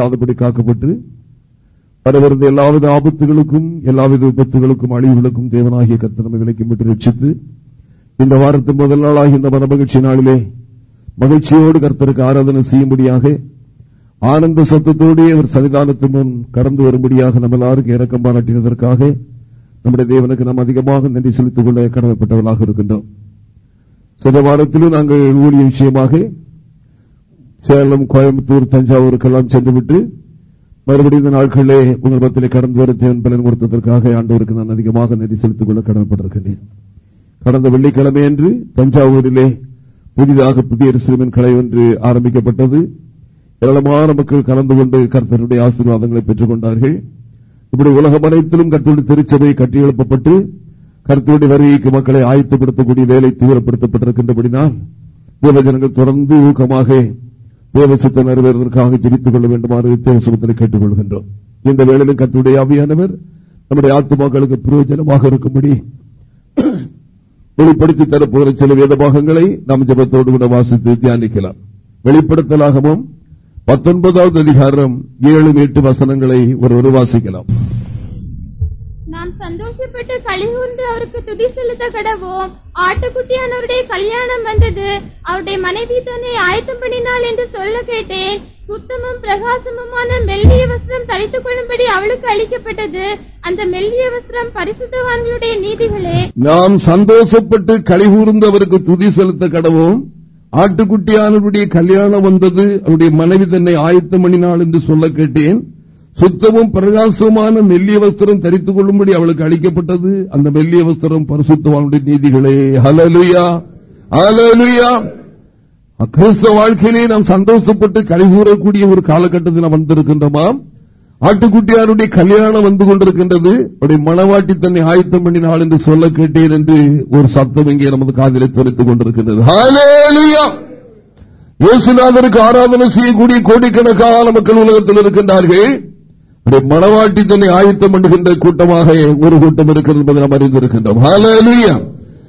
இல்லாதபடி காக்கப்பட்டு வரவிருந்த எல்லாவித ஆபத்துகளுக்கும் எல்லாவித விபத்துகளுக்கும் அழிவுகளுக்கும் தேவனாகிய கத்தனமை விலைக்கும் விட்டு ரட்சித்து இந்த வாரத்தின் முதல் நாளாக இந்த மனமகிழ்ச்சி நாளிலே மகிழ்ச்சியோடு கர்த்தருக்கு ஆராதனை செய்யும்படியாக ஆனந்த சத்தத்தோடு அவர் சன்னிதானத்தின் முன் கடந்து வரும்படியாக நம்ம எல்லாருக்கும் இறக்கம் பாராட்டினதற்காக நம்முடைய தேவனுக்கு நாம் அதிகமாக நன்றி செலுத்திக் கொள்ள கடமைப்பட்டவர்களாக இருக்கின்றோம். சென்ற வாரத்திலும் நாங்கள் ஊழிய விஷயமாக சேலம் கோயம்புத்தூர் தஞ்சாவூருக்கெல்லாம் சென்றுவிட்டு மறுபடியும் இந்த நாட்களிலே உங்கள் பத்திலே கடந்து வர தேவன் பலன் கொடுத்ததற்காக ஆண்டவருக்கு நான் அதிகமாக நிதி செலுத்திக் கொள்ள கடமைப்பட்டிருக்கின்றேன். கடந்த வெள்ளிக்கிழமை என்று தஞ்சாவூரிலே புதிதாக புதிய சிறுமின் கலை ஒன்று ஆரம்பிக்கப்பட்டது. ஏராளமான மக்கள் கலந்து கொண்டு கர்த்தருடைய ஆசீர்வாதங்களை பெற்றுக் கொண்டார்கள் இப்படி உலகம் அனைத்திலும் கர்த்தருடைய திருச்சபை கட்டி எழுப்பப்பட்டு கருத்துடைய வருகைக்கு மக்களை ஆயத்தப்படுத்தக்கூடிய வேலை தீவிரப்படுத்தப்பட்டிருக்கின்றபடினால் தேவஜனங்கள் தொடர்ந்து ஊக்கமாக தேவசத்தை நிறைவேறுவதற்காக ஜெபித்துக் கொள்ள வேண்டுமாறு தேவசமத்தில் கேட்டுக் கொள்கின்றோம் இந்த வேளையிலும் கத்துடைய அவையானவர் நம்முடைய ஆத்மாக்களுக்கு பிரயோஜனமாக இருக்கும்படி வெளிப்படுத்தி தரப்போகிற சில வேத பாகங்களை நாம் ஜபத்தோடு கூட வாசித்து தியானிக்கலாம். வெளிப்படுத்தலாகவும் பத்தொன்பதாவது அதிகாரம் ஏழு எட்டு வசனங்களை ஒருவர் வாசிக்கலாம். சந்தோஷப்பட்டு கலிகூர்ந்து அவருக்கு துதி செலுத்த கடவோம் ஆட்டுக்குட்டியானவருடைய கல்யாணம் வந்தது. அவருடைய மனைவி தன்னை ஆயத்தம் பண்ணினாள் என்று சொல்ல கேட்டேன். சுத்தமும் பிரகாசமுமான மெல்லிய வஸ்திரம் தரித்துக் கொள்ளும்படி அவளுக்கு அளிக்கப்பட்டது. அந்த மெல்லிய வஸ்திரம் பரிசுத்தவான்களுடைய நீதிகளே. நாம் சந்தோஷப்பட்டு கலிகூர்ந்து அவருக்கு துதி செலுத்த கடவோம் ஆட்டுக்குட்டியானவருடைய கல்யாணம் வந்தது அவருடைய மனைவி தன்னை ஆயத்தம் பண்ணினாள் என்று சொல்ல கேட்டேன். சுத்தமும் பிரகாசமான மெல்லிய வஸ்திரம் தரித்துக் கொள்ளும்படி அவளுக்கு அளிக்கப்பட்டது. அந்த மெல்லிய வஸ்திரம் பரிசுத்தவானுடைய நீதிகளே. ஹலலுயா ஹலலுயா கிறிஸ்தவ வாழ்க்கையிலே நாம் சந்தோஷப்பட்டு கழிவுறக்கூடிய ஒரு காலகட்டத்தில் நாம் ஆட்டுக்குட்டியாருடைய கல்யாணம் வந்து கொண்டிருக்கின்றது. அவருடைய மனவாட்டி தன்னை ஆயத்தம் பண்ணினாள் என்று சொல்ல கேட்டேன் என்று ஒரு சத்தம் இங்கே நமது காதலை துரைத்துக் கொண்டிருக்கின்றது. இயேசுநாதருக்கு ஆராதனை செய்யக்கூடிய கோடிக்கணக்கான மக்கள் உலகத்தில் இருக்கின்றார்கள். மனவாட்டி தன்னை ஆயத்தம் பண்ணுகின்ற கூட்டமாக ஒரு கூட்டம் இருக்கிறது என்பதை நாம் அறிந்திருக்கின்றோம்.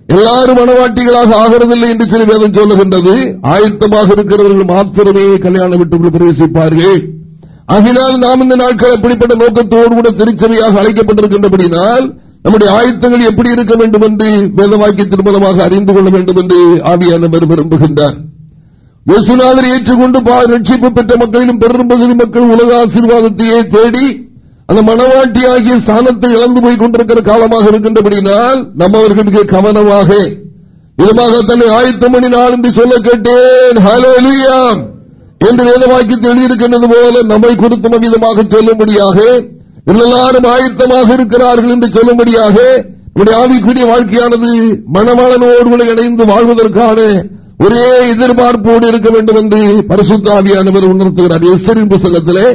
எல்லாரும் மனவாட்டிகளாக ஆகிறதில்லை என்று சில வேதம் சொல்லுகின்றது. ஆயத்தமாக இருக்கிறவர்கள் மாத்திரமே கல்யாணம் விட்டு பிரவேசிப்பார்கள். ஆகினால் நாம் இந்த நாட்கள் அப்படிப்பட்ட நோக்கத்தோடு கூட திருச்சபையாக அழைக்கப்பட்டிருக்கின்றபடினால் நம்முடைய ஆயத்தங்கள் எப்படி இருக்க வேண்டும் என்று வேதவாக்கியத்தின் மூலமாக அறிந்து கொள்ள வேண்டும் என்று ஆவியானவர் விரும்புகின்றார். இயேசுநாதர் ஏற்றுக்கொண்டு ரட்சிப்பு பெற்ற மக்களிலும் பெரும் பகுதி மக்கள் உலக ஆசீர்வாதத்தையே தேடி அந்த மனவாட்டி ஆகிய ஸ்தானத்தை இழந்து போய் கொண்டிருக்கிற காலமாக இருக்கின்றபடினால் நம்ம அவர்கள் மிக கவனமாக இதமாக தன்னை ஆயத்தம் நான் என்று சொல்ல கேட்டேன். என்று வேதமாக்கி எழுதியிருக்கின்றது போல நம்மை குறித்து மனிதமாக சொல்லும்படியாக எல்லாரும் ஆயத்தமாக இருக்கிறார்கள் என்று சொல்லும்படியாக நம்முடைய ஆவிக்குரிய வாழ்க்கையானது மணவாளனோடு இணைந்து வாழ்வதற்கான ஒரே எதிர்பார்ப்போடு இருக்க வேண்டும் என்று பரிசுத்தாவியானவர் உணர்த்துகிறார். எஸ்தரின் புத்தகத்திலே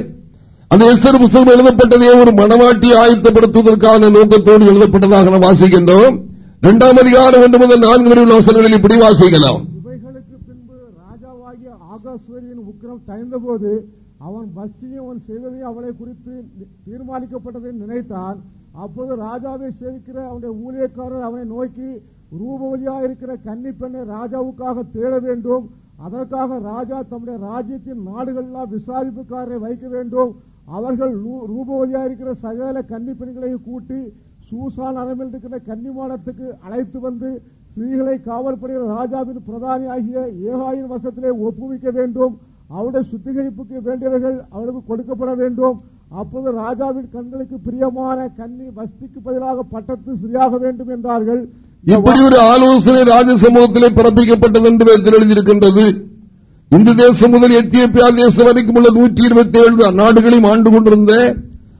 அந்த எஸ்தர் புத்தகம் எழுதப்பட்டதே ஒரு மனவாட்டி ஆயத்தப்படுத்துவதற்கான நோக்கத்தோடு எழுதப்பட்டதாக நாம் வாசிக்கின்றோம். இரண்டாம் அதிகாரம் ஒன்று முதல் நான்கு வரை உள்ள அவசரங்களில் இப்படி வாசிக்கலாம். பின்பு ராஜாவாகிய உக்கிரம் தயந்த அவன் பஸ்தியும் அவன் செய்ததையும் அவளை குறித்து தீர்மானிக்கப்பட்டதை நினைத்தான். அப்போது ராஜாவை சேவிக்கிற அவனுடைய ஊழியக்காரர் அவனை நோக்கி ரூபவதியாக இருக்கிற கன்னிப்பெண்ணை ராஜாவுக்காக தேட வேண்டும். அதற்காக ராஜா தம்முடைய ராஜ்யத்தின் நாடுகள்லாம் விசாரிப்புக்காரரை வைக்க வேண்டும். அவர்கள் ரூபவதியா இருக்கிற சகல கன்னிப்பெண்களையும் கூட்டி சூசான் அரமில் இருக்கிற கன்னிமாடத்துக்கு அழைத்து வந்து ஸ்ரீகளை காவல்படுகிற ராஜாவின் பிரதானி ஆகிய ஏகாயின் வசத்திலே ஒப்புவிக்க வேண்டும். அவருடைய சுத்திகரிப்புக்கு வேண்டியவர்கள் அவளுக்கு கொடுக்கப்பட வேண்டும். அப்போது ராஜாவின் கண்களுக்கு பிரியமான கன்னி வஸ்திக்கு பதிலாக பட்டத்து சரியாக வேண்டும் என்றார்கள். இப்படி ஒரு ஆலோசனை ராஜ சமூகத்திலே பிறப்பிக்கப்பட்டது என்று எழுதியிருக்கின்றது. இந்து தேசம் முதல் எத்தியோப்பியா தேசம் வரைக்கும் உள்ள நூற்றி இருபத்தி ஏழு நாடுகளையும் ஆண்டு கொண்டிருந்த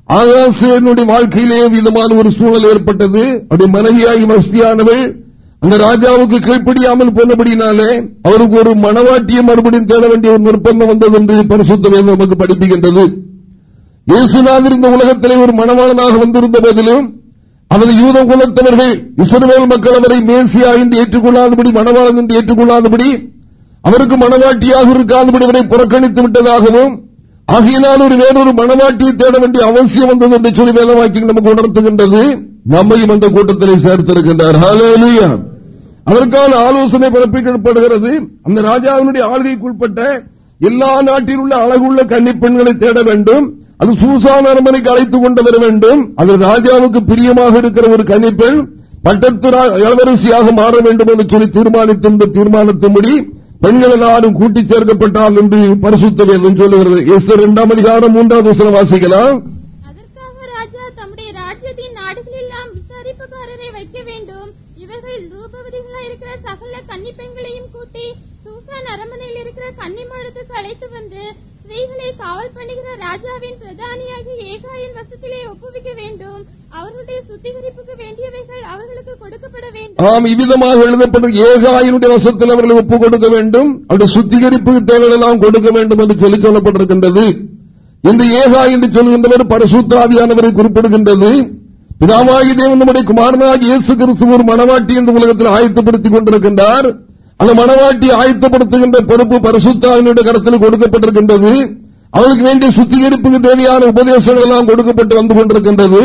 ஆகாசியனுடைய வாழ்க்கையிலேயே விதமான ஒரு சூழல் ஏற்பட்டது. அப்படி மனைவியாகி மஸ்தியானவள் அந்த ராஜாவுக்கு கீழ்ப்படியாமல் போனபடினாலே அவருக்கு ஒரு மனவாட்டியை மறுபடியும் தேட வேண்டிய ஒரு நிர்பந்தம் வந்தது என்று பரிசுத்த நமக்கு படிப்புகின்றது இயேசுநாதர் இந்த உலகத்திலே ஒரு மனவாளனாக வந்திருந்த போதிலும் அல்லது யூத குலத்தவர்கள் இஸ்ரவேல் மக்கள் அவரை மேசியா என்று ஏற்றுக்கொள்ளாதபடி மனவாளன் என்று ஏற்றுக்கொள்ளாதபடி அவருக்கு மனவாட்டியாக இருக்காதபடி அவரை புறக்கணித்து விட்டதாகவும் ஆகையினால் ஒரு வேறொரு மனவாட்டியை தேட வேண்டிய அவசியம் வந்தது என்று சொல்லி வேதவாக்கி நமக்கு உணர்த்துகின்றது. நம்மையும் அந்த கூட்டத்தில் சேர்த்திருக்கின்றார். அதற்கான ஆலோசனை பிறப்பிக்கப்படுகிறது. அந்த ராஜாவினுடைய ஆளுகைக்குட்பட்ட எல்லா நாட்டில் உள்ள அழகுள்ள கன்னிப்பெண்களை தேட வேண்டும். அது சூசான் அரண்மனைக்கு அழைத்துக் கொண்டு வர வேண்டும். அது ராஜாவுக்கு பிரியமாக இருக்கிற ஒரு கணிப்பெண் பட்டத்து இளவரசியாக மாற வேண்டும் என்று சொல்லி தீர்மானித்த தீர்மானத்தின்படி பெண்கள் எல்லாரும் கூட்டி சேர்க்கப்பட்டால் என்று பரிசுத்த வேதம் சொல்லுகிறது. இரண்டாம் அதிகாரம் மூன்றாவது வசனம் வாசிக்கலாம். சகல கன்னி பெண்களையும் கூட்டி சூசான் அரண்மனையில் இருக்கிற கன்னிமாடத்துக்கு அழைத்து வந்து ஸ்திரீகளை காவல் பண்ணுகிற ராஜாவின் பிரதானியாகி ஏகாயின் வசத்திலே ஒப்புவிக்க வேண்டும். அவர்களுடைய சுத்திகரிப்புக்கு வேண்டியவைகள் அவர்களுக்கு கொடுக்கப்பட வேண்டும். ஆம் இவ்விதமாக எழுதப்பட்ட ஏகாயினுடைய வசத்தில் அவர்களை ஒப்பு கொடுக்க வேண்டும். அவருடைய சுத்திகரிப்புக்கு தேவையெல்லாம் கொடுக்க வேண்டும் என்று சொல்லி சொல்லப்பட்டிருக்கின்றது. இந்த ஏகா என்று சொல்கின்றவர் பரசுத்தாவியானவரை குறிப்பிடுகின்றது. பிதாமாகி தேவன் நம்முடைய குமாரனாக இயேசு கிறிஸ்து ஒரு மனவாட்டி என்று உலகத்தில் ஆயத்தப்படுத்திக் கொண்டிருக்கின்றார். அந்த மனவாட்டி ஆயத்தப்படுத்துகின்ற பொறுப்பு பரிசுத்தாவினுடைய கருத்தில் கொடுக்கப்பட்டிருக்கின்றது. அவளுக்கு வேண்டிய சுத்திகரிப்புக்கு தேவையான உபதேசங்கள் எல்லாம் கொடுக்கப்பட்டு வந்து கொண்டிருக்கின்றது.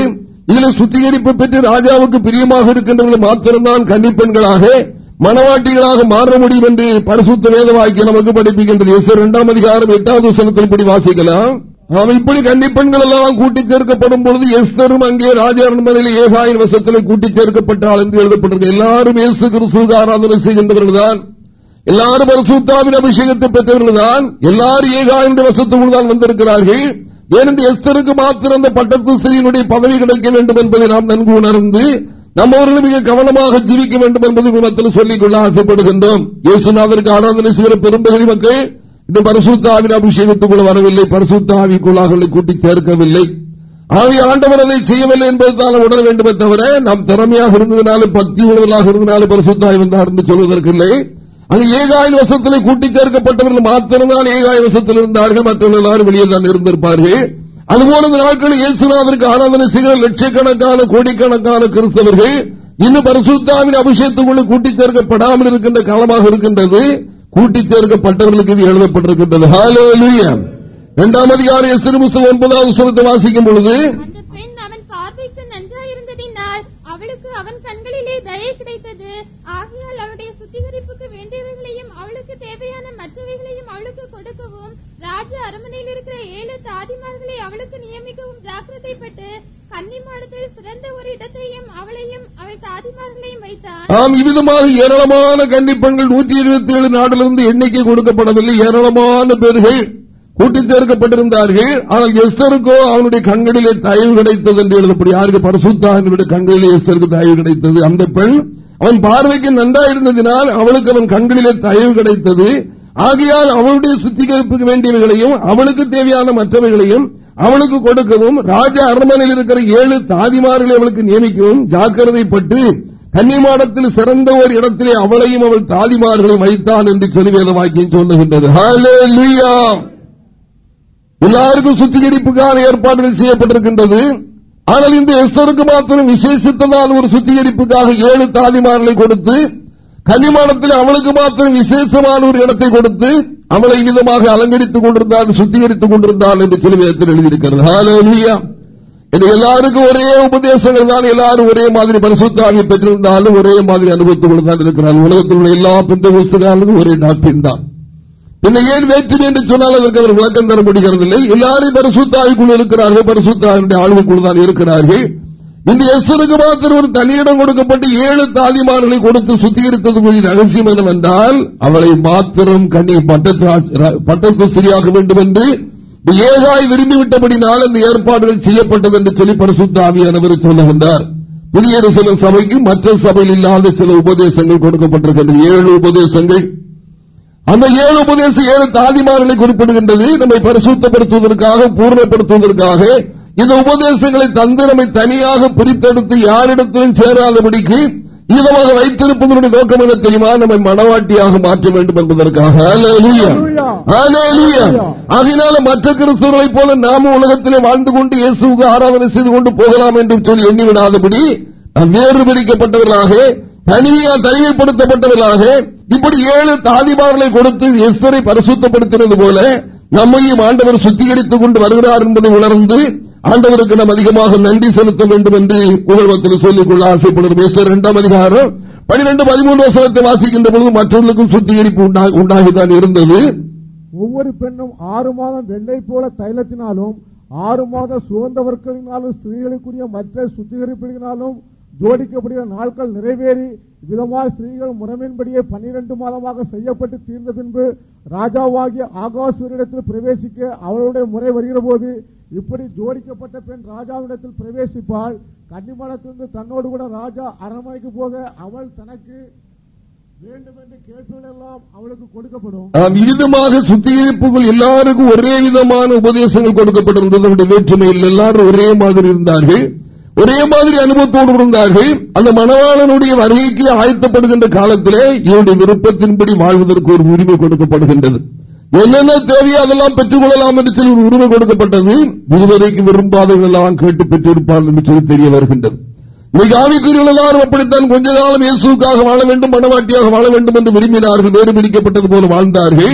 இதில் சுத்திகரிப்பு பெற்று ராஜாவுக்கு பிரியமாக இருக்கின்றவர்கள் மாத்திரம்தான் கன்னிப்பெண்களாக மனவாட்டிகளாக மாற முடியும் என்று பரிசுத்த வேதவாக்கி நமக்கு படிப்புகின்றது இரண்டாம் அதிகாரம் எட்டாவது சனத்தில் இப்படி வாசிக்கலாம். அவன் இப்படி கண்டிப்பெண்கள் எல்லாம் கூட்டி சேர்க்கப்படும் பொழுது எஸ்தரும் அங்கே ராஜாரண்மனையில் ஏகாயின் வசத்தில் கூட்டி சேர்க்கப்பட்டால் என்று எழுதப்பட்டது எல்லாரும் இயேசு கிறிஸ்துவ ஆராதனை செய்கின்றவர்கள் தான் எல்லாரும் பரிசுத்தாவின் அபிஷேகத்தை பெற்றவர்கள் தான் எல்லாரும் ஏகாயின் வசத்துக்குள் தான் வந்திருக்கிறார்கள். ஏனென்று எஸ்தருக்கு மாத்திரம் அந்த பட்டத்து ஸ்திரீனுடைய பதவி கிடைக்க வேண்டும் என்பதை நாம் நன்கு உணர்ந்து நம்மவர்கள் மிக கவனமாக ஜீவிக்க வேண்டும் என்பதை மத்தியில் சொல்லிக் கொள்ள ஆசைப்படுகின்றோம். இயேசுநாதருக்கு ஆராதனை செய்கிற பெரும்பகுதி மக்கள் இன்னும் பரிசுத்தாவின் அபிஷேகத்துக்குள்ள வரவில்லை. பரிசுத்தாவிக்குள்ளாக கூட்டி சேர்க்கவில்லை. ஆவி ஆண்டவர் அதை செய்யவில்லை என்பதுதான் உணர வேண்டுமே தவிர நாம் திறமையாக இருந்ததுனாலும் பக்தி உள்ளவர்களாக இருந்தாலும் பரிசுத்தாய் வந்தார் என்று சொல்வதற்கில்லை. அங்கு ஏகாய வசத்தில் கூட்டி சேர்க்கப்பட்டவர்கள் மாத்திரம்தான் ஏகாய வசத்தில் இருந்தார்கள். மற்றவர்கள் எல்லாரும் வெளியே தான் இருந்திருப்பார்கள். அதுபோல இந்த நாட்களில் இயேசுநாதருக்கு ஆராதனை செய்கிற லட்சக்கணக்கான கோடிக்கணக்கான கிறிஸ்தவர்கள் இன்னும் பரிசுத்தாவின் அபிஷேகத்துக்குள்ள கூட்டி சேர்க்கப்படாமல் இருக்கின்ற காலமாக இருக்கின்றது. கூட்டி சேர்க்கப்பட்டவர்களுக்கு இது எழுதப்பட்டிருக்கின்றது. இரண்டாம் அதிகாரி திருமுசம் ஒன்பதாவது சுரத்தை வாசிக்கும் பொழுது அந்த அவளுக்கு அவன் கண்களிலே தயை கிடைத்தது. ஆகையால் அவளுடைய சுத்திகரிப்புக்கு வேண்டியவைகளையும் அவளுக்கு தேவையான மற்றவைகளையும் அவளுக்கு கொடுக்கவும். ராஜ அரமனையில் இருக்கிற ஏழு தாதிமார்களை அவளுக்கு நியமிக்கவும் ஜாக்கிரதைப்பட்டு கன்னிமாடத்தில் சிறந்த ஒரு இடத்தையும் அவளையும் அவள் தாதிமார்களையும் வைத்தார். ஆம் இவ்விதமாக ஏராளமான கண்டிப்பெண்கள் நூற்றி இருபத்தி ஏழு நாட்டிலிருந்து எண்ணிக்கை கொடுக்கப்படவில்லை. ஏராளமான பேர்கள் கூட்டி சேர்க்கப்பட்டிருந்தார்கள். ஆனால் எஸ்தருக்கோ அவனுடைய கண்களிலே தயவு கிடைத்தது என்று எழுதப்படி யாருக்கு? பரிசுத்தாவினுடைய கண்களிலே எஸ்தருக்கு தயவு கிடைத்தது. அந்த பெண் அவன் பார்வைக்கு நன்றாயிருந்ததினால் அவளுக்கு அவன் கண்களிலே தயவு கிடைத்தது. ஆகையால் அவளுடைய சுத்திகரிப்புக்கு வேண்டியவைகளையும் அவளுக்கு தேவையான மற்றவைகளையும் அவளுக்கு கொடுக்கவும் ராஜ அரண்மனையில் இருக்கிற ஏழு தாதிமார்களை அவளுக்கு நியமிக்கவும் ஜாக்கிரதைப்பட்டு கன்னிமாடத்தில் சிறந்த ஒரு இடத்திலே அவளையும் அவள் தாதிமார்களையும் வைத்தான் என்று சொல்லுவேத வாக்கியம் சொல்லுகின்றது. எல்லாருக்கும் சுத்திகரிப்புக்கான ஏற்பாடுகள் செய்யப்பட்டிருக்கின்றது. ஆனால் இந்த எஸ்தருக்கு மாத்திரம் விசேஷித்ததால் ஒரு சுத்திகரிப்புக்காக ஏழு தாதிமார்களை கொடுத்து கன்னிமானத்தில் அவளுக்கு மாத்திரம் விசேஷமான ஒரு இடத்தை கொடுத்து அவளை விதமாக அலங்கரித்துக் கொண்டிருந்தால் சுத்திகரித்துக் கொண்டிருந்தால் என்று சிலுவையத்தில் எழுதியிருக்கிறது. எல்லாருக்கும் ஒரே உபதேசங்கள் தான். எல்லாரும் ஒரே மாதிரி பரிசுத்தாகி பெற்றிருந்தாலும் ஒரே மாதிரி அனுபவத்துக் கொண்டுதான் இருக்கிறார். உலகத்தில் உள்ள எல்லா பெந்த புஸ்தகாலும் ஒரே நாட்டின் தான். பின்ன ஏன் வேற்றுமை என்று சொன்னால் அதற்கு அவர் விளக்கம் தர முடிகிறதில்லை எல்லாரும் பரிசுத்தாவிக்குள் இருக்கிறார்கள். பரிசுத்தாவினுடைய ஆளுமைக்குள் தான் இருக்கிறார்கள். இந்த எஸ்தருக்கு மாத்திரம் ஒரு தனியிடம் கொடுக்கப்பட்டு ஏழு தாதிமார்களை கொடுத்து சுத்திகரித்தது ரகசியம் என்னவென்றால் அவளை மாத்திரம் கண்ணி பட்டத்து சரியாக வேண்டும் என்று ஏகாய் விரும்பிவிட்டபடினால் இந்த ஏற்பாடுகள் செய்யப்பட்டது என்று சொல்லி பரிசுத்தாவியானவர் சொல்லுகின்றார் புதிய சில சபைக்கு மற்ற சபையில் இல்லாத சில உபதேசங்கள் கொடுக்கப்பட்டிருக்கின்றன ஏழு உபதேசங்கள் அந்த ஏழு உபதேசம் ஏழு தாதிமார்களை குறிப்பிடுகின்றது நம்மை பரிசுத்தப்படுத்துவதற்காக பூர்ணப்படுத்துவதற்காக இந்த உபதேசங்களை தந்து நம்மை தனியாக பிரித்தெடுத்து யாரிடத்திலும் சேராதபடிக்கு இதமாக வைத்திருப்பதனுடைய நோக்கம் என தெரியுமா? நம்மை மனவாட்டியாக மாற்ற வேண்டும் என்பதற்காக. அதனால மற்ற கிறிஸ்தவர்களைப் போல நாம உலகத்திலே வாழ்ந்து கொண்டு இயேசுக்கு ஆராதனை செய்து கொண்டு போகலாம் என்று சொல்லி எண்ணிவிடாதபடி வேறு பிரிக்கப்பட்டவர்களாக தனிமையா தனிமைப்படுத்தப்பட்டவர்களாக இப்படி ஏழு தாதிமார்களை கொடுத்து எஸ்வரை பரிசுத்தப்படுத்தினது போல நம்மையும் ஆண்டவர் சுத்திகரித்துக் கொண்டு வருகிறார் என்பதை உணர்ந்து ஆண்டவருக்கு நாம் அதிகமாக நன்றி செலுத்த வேண்டும் என்று புகழ்வத்தில் சொல்லிக் கொள்ள ஆசைப்படுகிறோம் இரண்டாம் அதிகாரம் பனிரெண்டு பதிமூன்று வசனத்தை வாசிக்கின்ற பொழுது மற்றவர்களுக்கும் சுத்திகரிப்பு உண்டாகிதான் இருந்தது. ஒவ்வொரு பெண்ணும் ஆறு மாதம் வெள்ளை போல தைலத்தினாலும் ஆறு மாத சுகந்தவர்களினாலும் ஸ்திரீகளுக்குரிய மற்ற சுத்திகரிப்புகளினாலும் ஜோடிக்கப்படுகிற நாட்கள் நிறைவேறி விதமாக ஸ்திரீகள் முறைமையின்படியே பனிரெண்டு மாதமாக செய்யப்பட்டு தீர்ந்த பின்பு ராஜாவாகிய ஆகாசுவரிடத்தில் பிரவேசிக்க அவளுடைய முறை வருகிற போது இப்படி ஜோடிக்கப்பட்ட பெண் ராஜாவிடத்தில் பிரவேசிப்பாள் கன்னிமலத்திலிருந்து தன்னோடு கூட ராஜா அரண்மனைக்கு போக அவள் தனக்கு வேண்டும் என்று கேட்பதெல்லாம் அவளுக்கு கொடுக்கப்படும். ஆம், சுத்திகரிப்புகள் எல்லாருக்கும் ஒரே விதமான உபதேசங்கள் கொடுக்கப்பட்டிருந்தது. வேற்றுமையில் எல்லாரும் ஒரே மாதிரி இருந்தார்கள். ஒரே மாதிரி அனுபவத்தோடு இருந்தார்கள். அந்த மணவாளனுடைய வருகைக்கு ஆயத்தப்படுகின்ற காலத்திலே இவருடைய விருப்பத்தின்படி வாழ்வதற்கு ஒரு உரிமை கொடுக்கப்படுகின்றது. என்னென்ன தேவையோ அதெல்லாம் பெற்றுக் கொள்ளலாம் என்று சொல்லி ஒரு உரிமை கொடுக்கப்பட்டது இதுவரைக்கும் விரும்பாதவர்கள் எல்லாம் கேட்டு பெற்றிருப்பார்கள் என்று சொல்லி தெரிய வருகின்றது. இன்னைக்கு எல்லாரும் அப்படித்தான் கொஞ்ச காலம் இயேசுக்காக வாழ வேண்டும் மனவாட்டியாக வாழ வேண்டும் என்று விரும்பினார்கள் வேறு பிடிக்கப்பட்டது போல வாழ்ந்தார்கள்.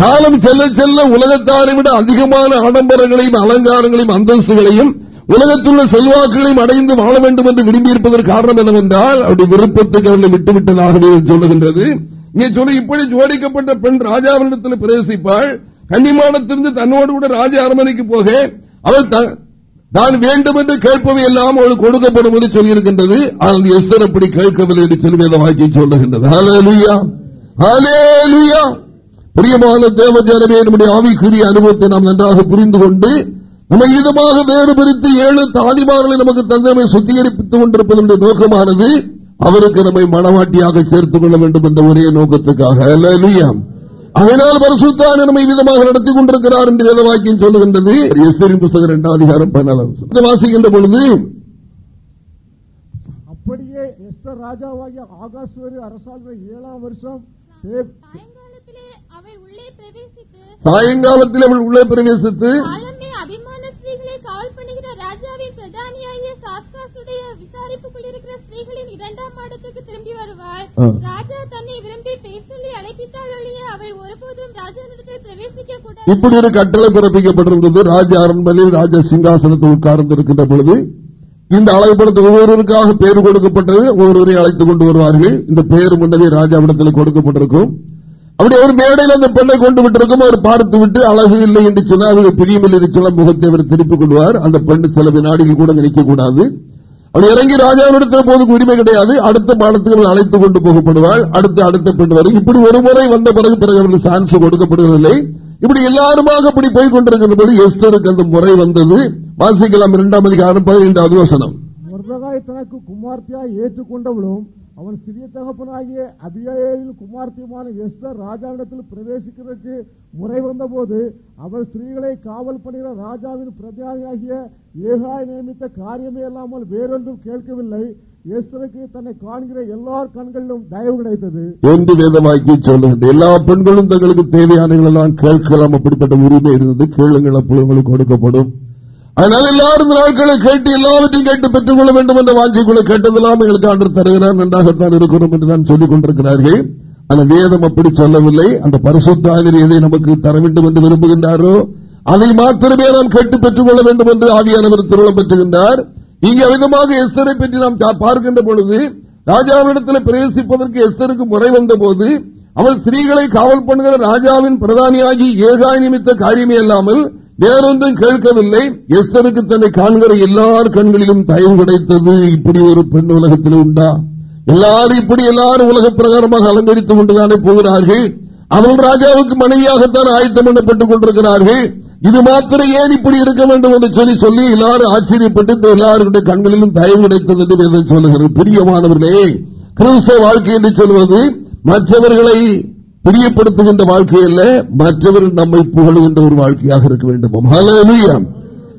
காலம் செல்ல செல்ல உலகத்தாரை விட அதிகமான ஆடம்பரங்களையும் அலங்காரங்களையும் அந்தஸ்துகளையும் உலகத்துள்ள செல்வாக்குகளையும் அடைந்து வாழ வேண்டும் என்று விரும்பியிருப்பதற்கு காரணம் என்னவென்றால் அவருடைய விருப்பத்துக்கு அவர்களை விட்டுவிட்டதாகவே சொல்லுகின்றது. இங்கே சொல்லி இப்படி ஜோடிக்கப்பட்ட பெண் ராஜாவினிடத்தில் பிரவேசிப்பாள் கன்னிமாடத்திலிருந்து தன்னோடு கூட ராஜா அரண்மனைக்கு போக அவள் தான் வேண்டும் என்று கேட்பவை எல்லாம் அவளுக்கு கொடுக்கப்படும் என்று சொல்லியிருக்கின்றது. ஆனால் எஸ்தர் அப்படி கேட்கவில்லை என்று சொல்லுவேத வாக்கி சொல்லுகின்றது. பிரியமான தேவஜானமே நம்முடைய ஆவிக்குரிய அனுபவத்தை நாம் நன்றாக புரிந்து கொண்டு நம்ம விதமாக வேறு பிரித்து ஏழு தாதிமார்களை நமக்கு தந்தமை சுத்திகரித்துக் கொண்டிருப்பதனுடைய நோக்கமானது அவருக்கு நம்மை மனவாட்டியாக சேர்த்துக் கொள்ள வேண்டும் என்ற ஒரே நோக்கத்துக்காக ஹalleluya. அதனால் பரிசுத்தான நம்மை விதமாக நடத்தி கொண்டிருக்கிறார் என்று வேத வாக்கியம் சொல்லுகின்றது எஸ்தரின் புத்தகம் இரண்டாம் அதிகாரம் பதினாலாம். வாசிக்கின்ற பொழுது அப்படியே எஸ்தர் ராஜாவாகிய ஆகாஸ்வரி அரசாங்க ஏழாம் வருஷம் சாயங்காலத்திலே அவள் உள்ளே பிரவேசித்து சாயங்காலத்தில் அவள் உள்ளே பிரவேசித்து காலமே அபிமான ஸ்திரீகளை காவல் பண்ணுகிற ராஜாவின் பிரதானியாகிய சாஸ்காசுடைய விசாரிப்புக்குள் இருக்கிற ஸ்திரீகளின் இரண்டாம் மாடத்துக்கு திரும்பி வருவாள். ஆ. ராஜா தன்னை விரும்பி பேசலி அழைப்பித்தால் ஒழிய அவள் ஒருபோதும் ராஜாவிடத்தில் பிரவேசிக்க கூடாது. இப்படி ஒரு கட்டளை பிறப்பிக்கப்பட்டிருந்தது. ராஜ அரண்மனையில் ராஜ சிங்காசனத்தில் உட்கார்ந்து இருக்கின்ற பொழுது இந்த அழைப்படுத்த ஒவ்வொருவருக்காக பேர் கொடுக்கப்பட்டது. ஒவ்வொருவரை அழைத்துக் கொண்டு வருவார்கள். இந்த பெயர் முன்னவே ராஜாவிடத்தில் கொடுக்கப்பட்டிருக்கும். அப்படி ஒரு மேடையில் அந்த பெண்ணை கொண்டு விட்டிருக்கும். அவர் பார்த்து விட்டு அழகு இல்லை என்று சொன்னால் பிரியமில்லை என்று சொல்ல முகத்தை அவர் திருப்பிக் கொள்வார். அந்த பெண் சில வினாடிகள் கூட நிற்க கூடாது. அவள் இறங்கி ராஜாவிடத்தில் போதுக்கு உரிமை கிடையாது. அடுத்த பாடத்துக்கு அவள் அழைத்துக் கொண்டு போகப்படுவாள். அடுத்து அடுத்த பெண் வரும். இப்படி ஒரு முறை வந்த பிறகு பிறகு அவர்கள் சான்ஸ் கொடுக்கப்படுவதில்லை. இப்படி எல்லாருமாக இப்படி போய் கொண்டிருக்கிற போது எஸ்தருக்கு அந்த முறை வந்தது. வாசிக்கலாம். இரண்டாம் அதிகாரம் பதினைந்தாவது வசனம். மொர்தகாய் தனக்கு குமார்த்தியாய் ஏற்றுக்கொண்டவளும் அவன் சிறிய தகப்பனாகிய அபியாயின் குமார்த்தியுமான எஸ்தர் ராஜாவிடத்தில் பிரவேசிக்கிறதுக்கு முறை வந்தபோது அவள் ஸ்திரீகளை காவல் பண்ணுகிற ராஜாவின் பிரதியாகிய ஏகாய் நியமித்த காரியமே இல்லாமல் வேறொன்றும் கேட்கவில்லை. எஸ்தருக்கு தன்னை காண்கிற எல்லார் கண்களிலும் தயவு கிடைத்தது. என்று வேதமாக்கி சொல்லுகின்ற எல்லா பெண்களும் தங்களுக்கு தேவையானங்கள் எல்லாம் கேட்கலாம். அப்படிப்பட்ட உரிமை இருந்தது. கேளுங்கள் அப்பொழுது உங்களுக்கு கொடுக்கப்படும். அதனால எல்லாரும் நாட்களை கேட்டு எல்லாவற்றையும் கேட்டு பெற்றுக் கொள்ள வேண்டும் என்ற வாஞ்சிக்குள்ள கேட்டதெல்லாம் எங்களுக்கு ஆண்டு தருகிறார். நன்றாகத்தான் இருக்கிறோம் என்று தான் சொல்லிக் கொண்டிருக்கிறார்கள். அந்த வேதம் அப்படி சொல்லவில்லை. அந்த பரிசுத்தாதிரி எதை நமக்கு தர வேண்டும் என்று விரும்புகின்றாரோ? அதை மாத்திரமே நாம் கேட்டு பெற்றுக் கொள்ள வேண்டும் என்று ஆவியானவர் திருவிழம் பெற்றுகின்றார். இங்கே விதமாக எஸ்தரை பற்றி நாம் பார்க்கின்ற பொழுது ராஜாவிடத்தில் பிரவேசிப்பதற்கு எஸ்தருக்கு முறை வந்த போது அவள் ஸ்திரீகளை காவல் பண்ணுகிற ராஜாவின் பிரதானியாகி ஏகாய் நிமித்த காரியமே அல்லாமல் வேறொன்றும் கேட்கவில்லை. எஸ்தருக்கு தன்னை காண்கிற எல்லார் கண்களிலும் தயவு கிடைத்தது இப்படி ஒரு பெண் உலகத்தில் உண்டா? எல்லாரும் இப்படி எல்லாரும் உலக பிரகாரமாக அலங்கரித்துக் கொண்டுதானே போகிறார்கள்? அவர்கள் ராஜாவுக்கு மனைவியாகத்தான் ஆயத்தம் பண்ணப்பட்டுக் கொண்டிருக்கிறார்கள். இது மாத்திரம் ஏன் இப்படி இருக்க வேண்டும் என்று சொல்லி சொல்லி எல்லாரும் ஆச்சரியப்பட்டு எல்லாருடைய கண்களிலும் தயவு கிடைத்தது என்று வேதம் சொல்லுகிறது. பிரியமானவர்களே கிறிஸ்தவ வாழ்க்கை என்று சொல்வது மற்றவர்களை பிரியப்படுத்துகின்ற வாழ்க்கை அல்ல மற்றவர்கள் நம்மை புகழுகின்ற ஒரு வாழ்க்கையாக இருக்க வேண்டும்.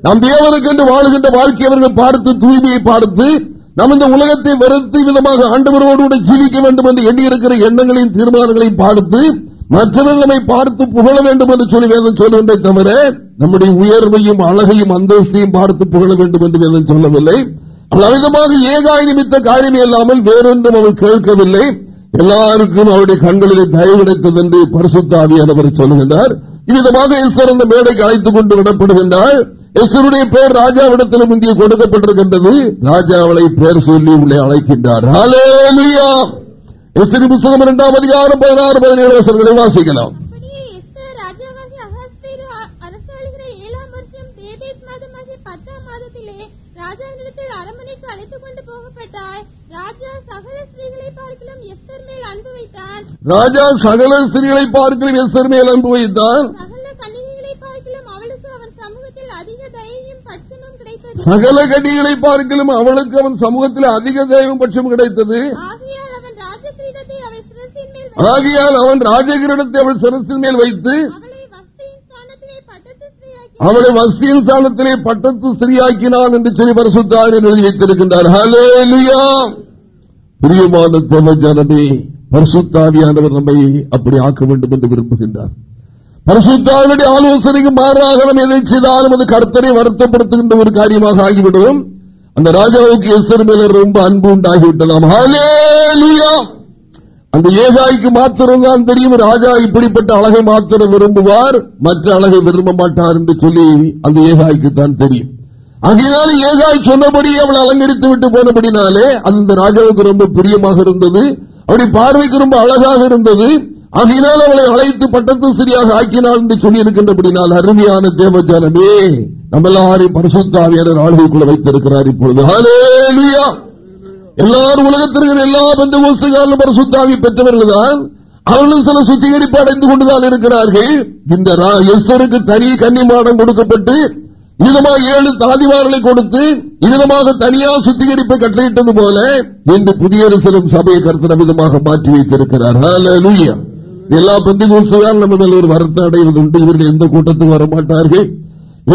நம் தேவனுக்கு என்று வாழுகின்ற வாழ்க்கை அவர்கள் பார்த்து தூய்மையை பார்த்து நாம் இந்த உலகத்தை வெறுத்து விதமாக ஆண்டவரோடு கூட ஜீவிக்க வேண்டும் என்று எண்ணியிருக்கிற எண்ணங்களையும் தீர்மானங்களையும் பார்த்து மற்றவர்கள் நம்மை பார்த்து புகழ வேண்டும் என்று சொல்லி வேதம் சொல்லுவதை தவிர நம்முடைய உயர்வையும் அழகையும் அந்தஸ்தையும் பார்த்து புகழ வேண்டும் என்று வேதம் சொல்லவில்லை. அவள் அமிதமாக ஏகாய் நிமித்த காரியமே இல்லாமல் வேறொன்றும் அவள் கேட்கவில்லை. எல்லாருக்கும் அவருடைய கிடைத்தது தயவடைத்தது என்று ஆவியானவர் சொல்லுகின்றார். இவ்விதமாக ஈஸ்வர் அந்த மேடைக்கு அழைத்துக் கொண்டு விடப்படுகின்றால் ஈஸ்வருடைய பெயர் ராஜாவிடத்திலும் இங்கே கொடுக்கப்பட்டிருக்கின்றது. ராஜாவளை பெயர் சொல்லி உள்ளே அழைக்கின்றார். புத்தகம் இரண்டாம் அதிகாரம் பதினாறு பதினேழு வருஷங்களை வாசிக்கலாம். அரண்மனைக்கு அழைத்துக் கொண்டு ராஜா ராஜா சகல ஸ்திரீகளை பார்க்கலும். எஸ்தர் மேல் அன்பு வைத்தான் சகல கடிகளை பார்க்கலும். அவளுக்கு அவன் சமூகத்தில் அதிக தெய்வம் பட்சம் கிடைத்தது. ஆகையால் அவன் ராஜகிரீடத்தை அவள் சிரசின் மேல் வைத்து அவள் வஸ்தியின் ஸ்தானத்திலே பட்டத்து ஸ்திரியாக்கினான் என்று சொல்லி பரிசுத்தார் எழுதி வைத்திருக்கின்றார். ஹalleluya பிரியமான தேவஜானமே பரிசுத்தாவியானவர் நம்மை அப்படி ஆக்க வேண்டும் என்று விரும்புகின்றார். பரிசுத்தாவினுடைய ஆலோசனைக்கு மாறாக நம்ம எதை செய்தாலும் அது கர்த்தரை வருத்தப்படுத்துகின்ற ஒரு காரியமாக ஆகிவிடும். அந்த ராஜாவுக்கு எஸ்தர் மேல ரொம்ப அன்பு உண்டாகிவிட்டதாம். அந்த ஏகாய்க்கு மாத்திரம்தான் தெரியும் ராஜா இப்படிப்பட்ட அழகை மாத்திரம் விரும்புவார். மற்ற அழகை விரும்ப மாட்டார் என்று சொல்லி அந்த ஏகாய்க்கு தான் தெரியும். ஆகையினால் ஏகாய் சொன்னபடி அவளை அலங்கரித்து விட்டு போனபடினாலே அந்த ராஜாவுக்கு ரொம்ப பிரியமாக இருந்தது. அப்படி பார்வைக்கு ரொம்ப அழகாக இருந்தது. ஆகையினால் அவளை அழைத்து பட்டத்து சரியாக ஆக்கினாள் என்று சொல்லி இருக்கின்றபடினால் அருமையான தேவஜானமே நம்ம எல்லாரையும் பரிசுத்தாவியான ஆளுகைக்குள்ள வைத்திருக்கிறார் இப்பொழுது. எல்லாரும் உலகத்திற்கு எல்லா பந்த கோசுகாலும் பரிசுத்தாவி பெற்றவர்கள் தான் அவர்களும் சில சுத்திகரிப்பு அடைந்து கொண்டுதான் இருக்கிறார்கள். இந்த ரா- தனி கன்னிமாடம் கொடுக்கப்பட்டு விதமாக ஏழு தாதிமார்களை கொடுத்து விதமாக தனியா சுத்திகரிப்பை கட்டளையிட்டது போல இன்று புதிய சிலும் சபையை கருத்தின விதமாக மாற்றி வைத்திருக்கிறார். எல்லா பந்தி நம்ம மேல ஒரு வருத்தம் அடைவது உண்டு இவர்கள் எந்த கூட்டத்துக்கு வரமாட்டார்கள்?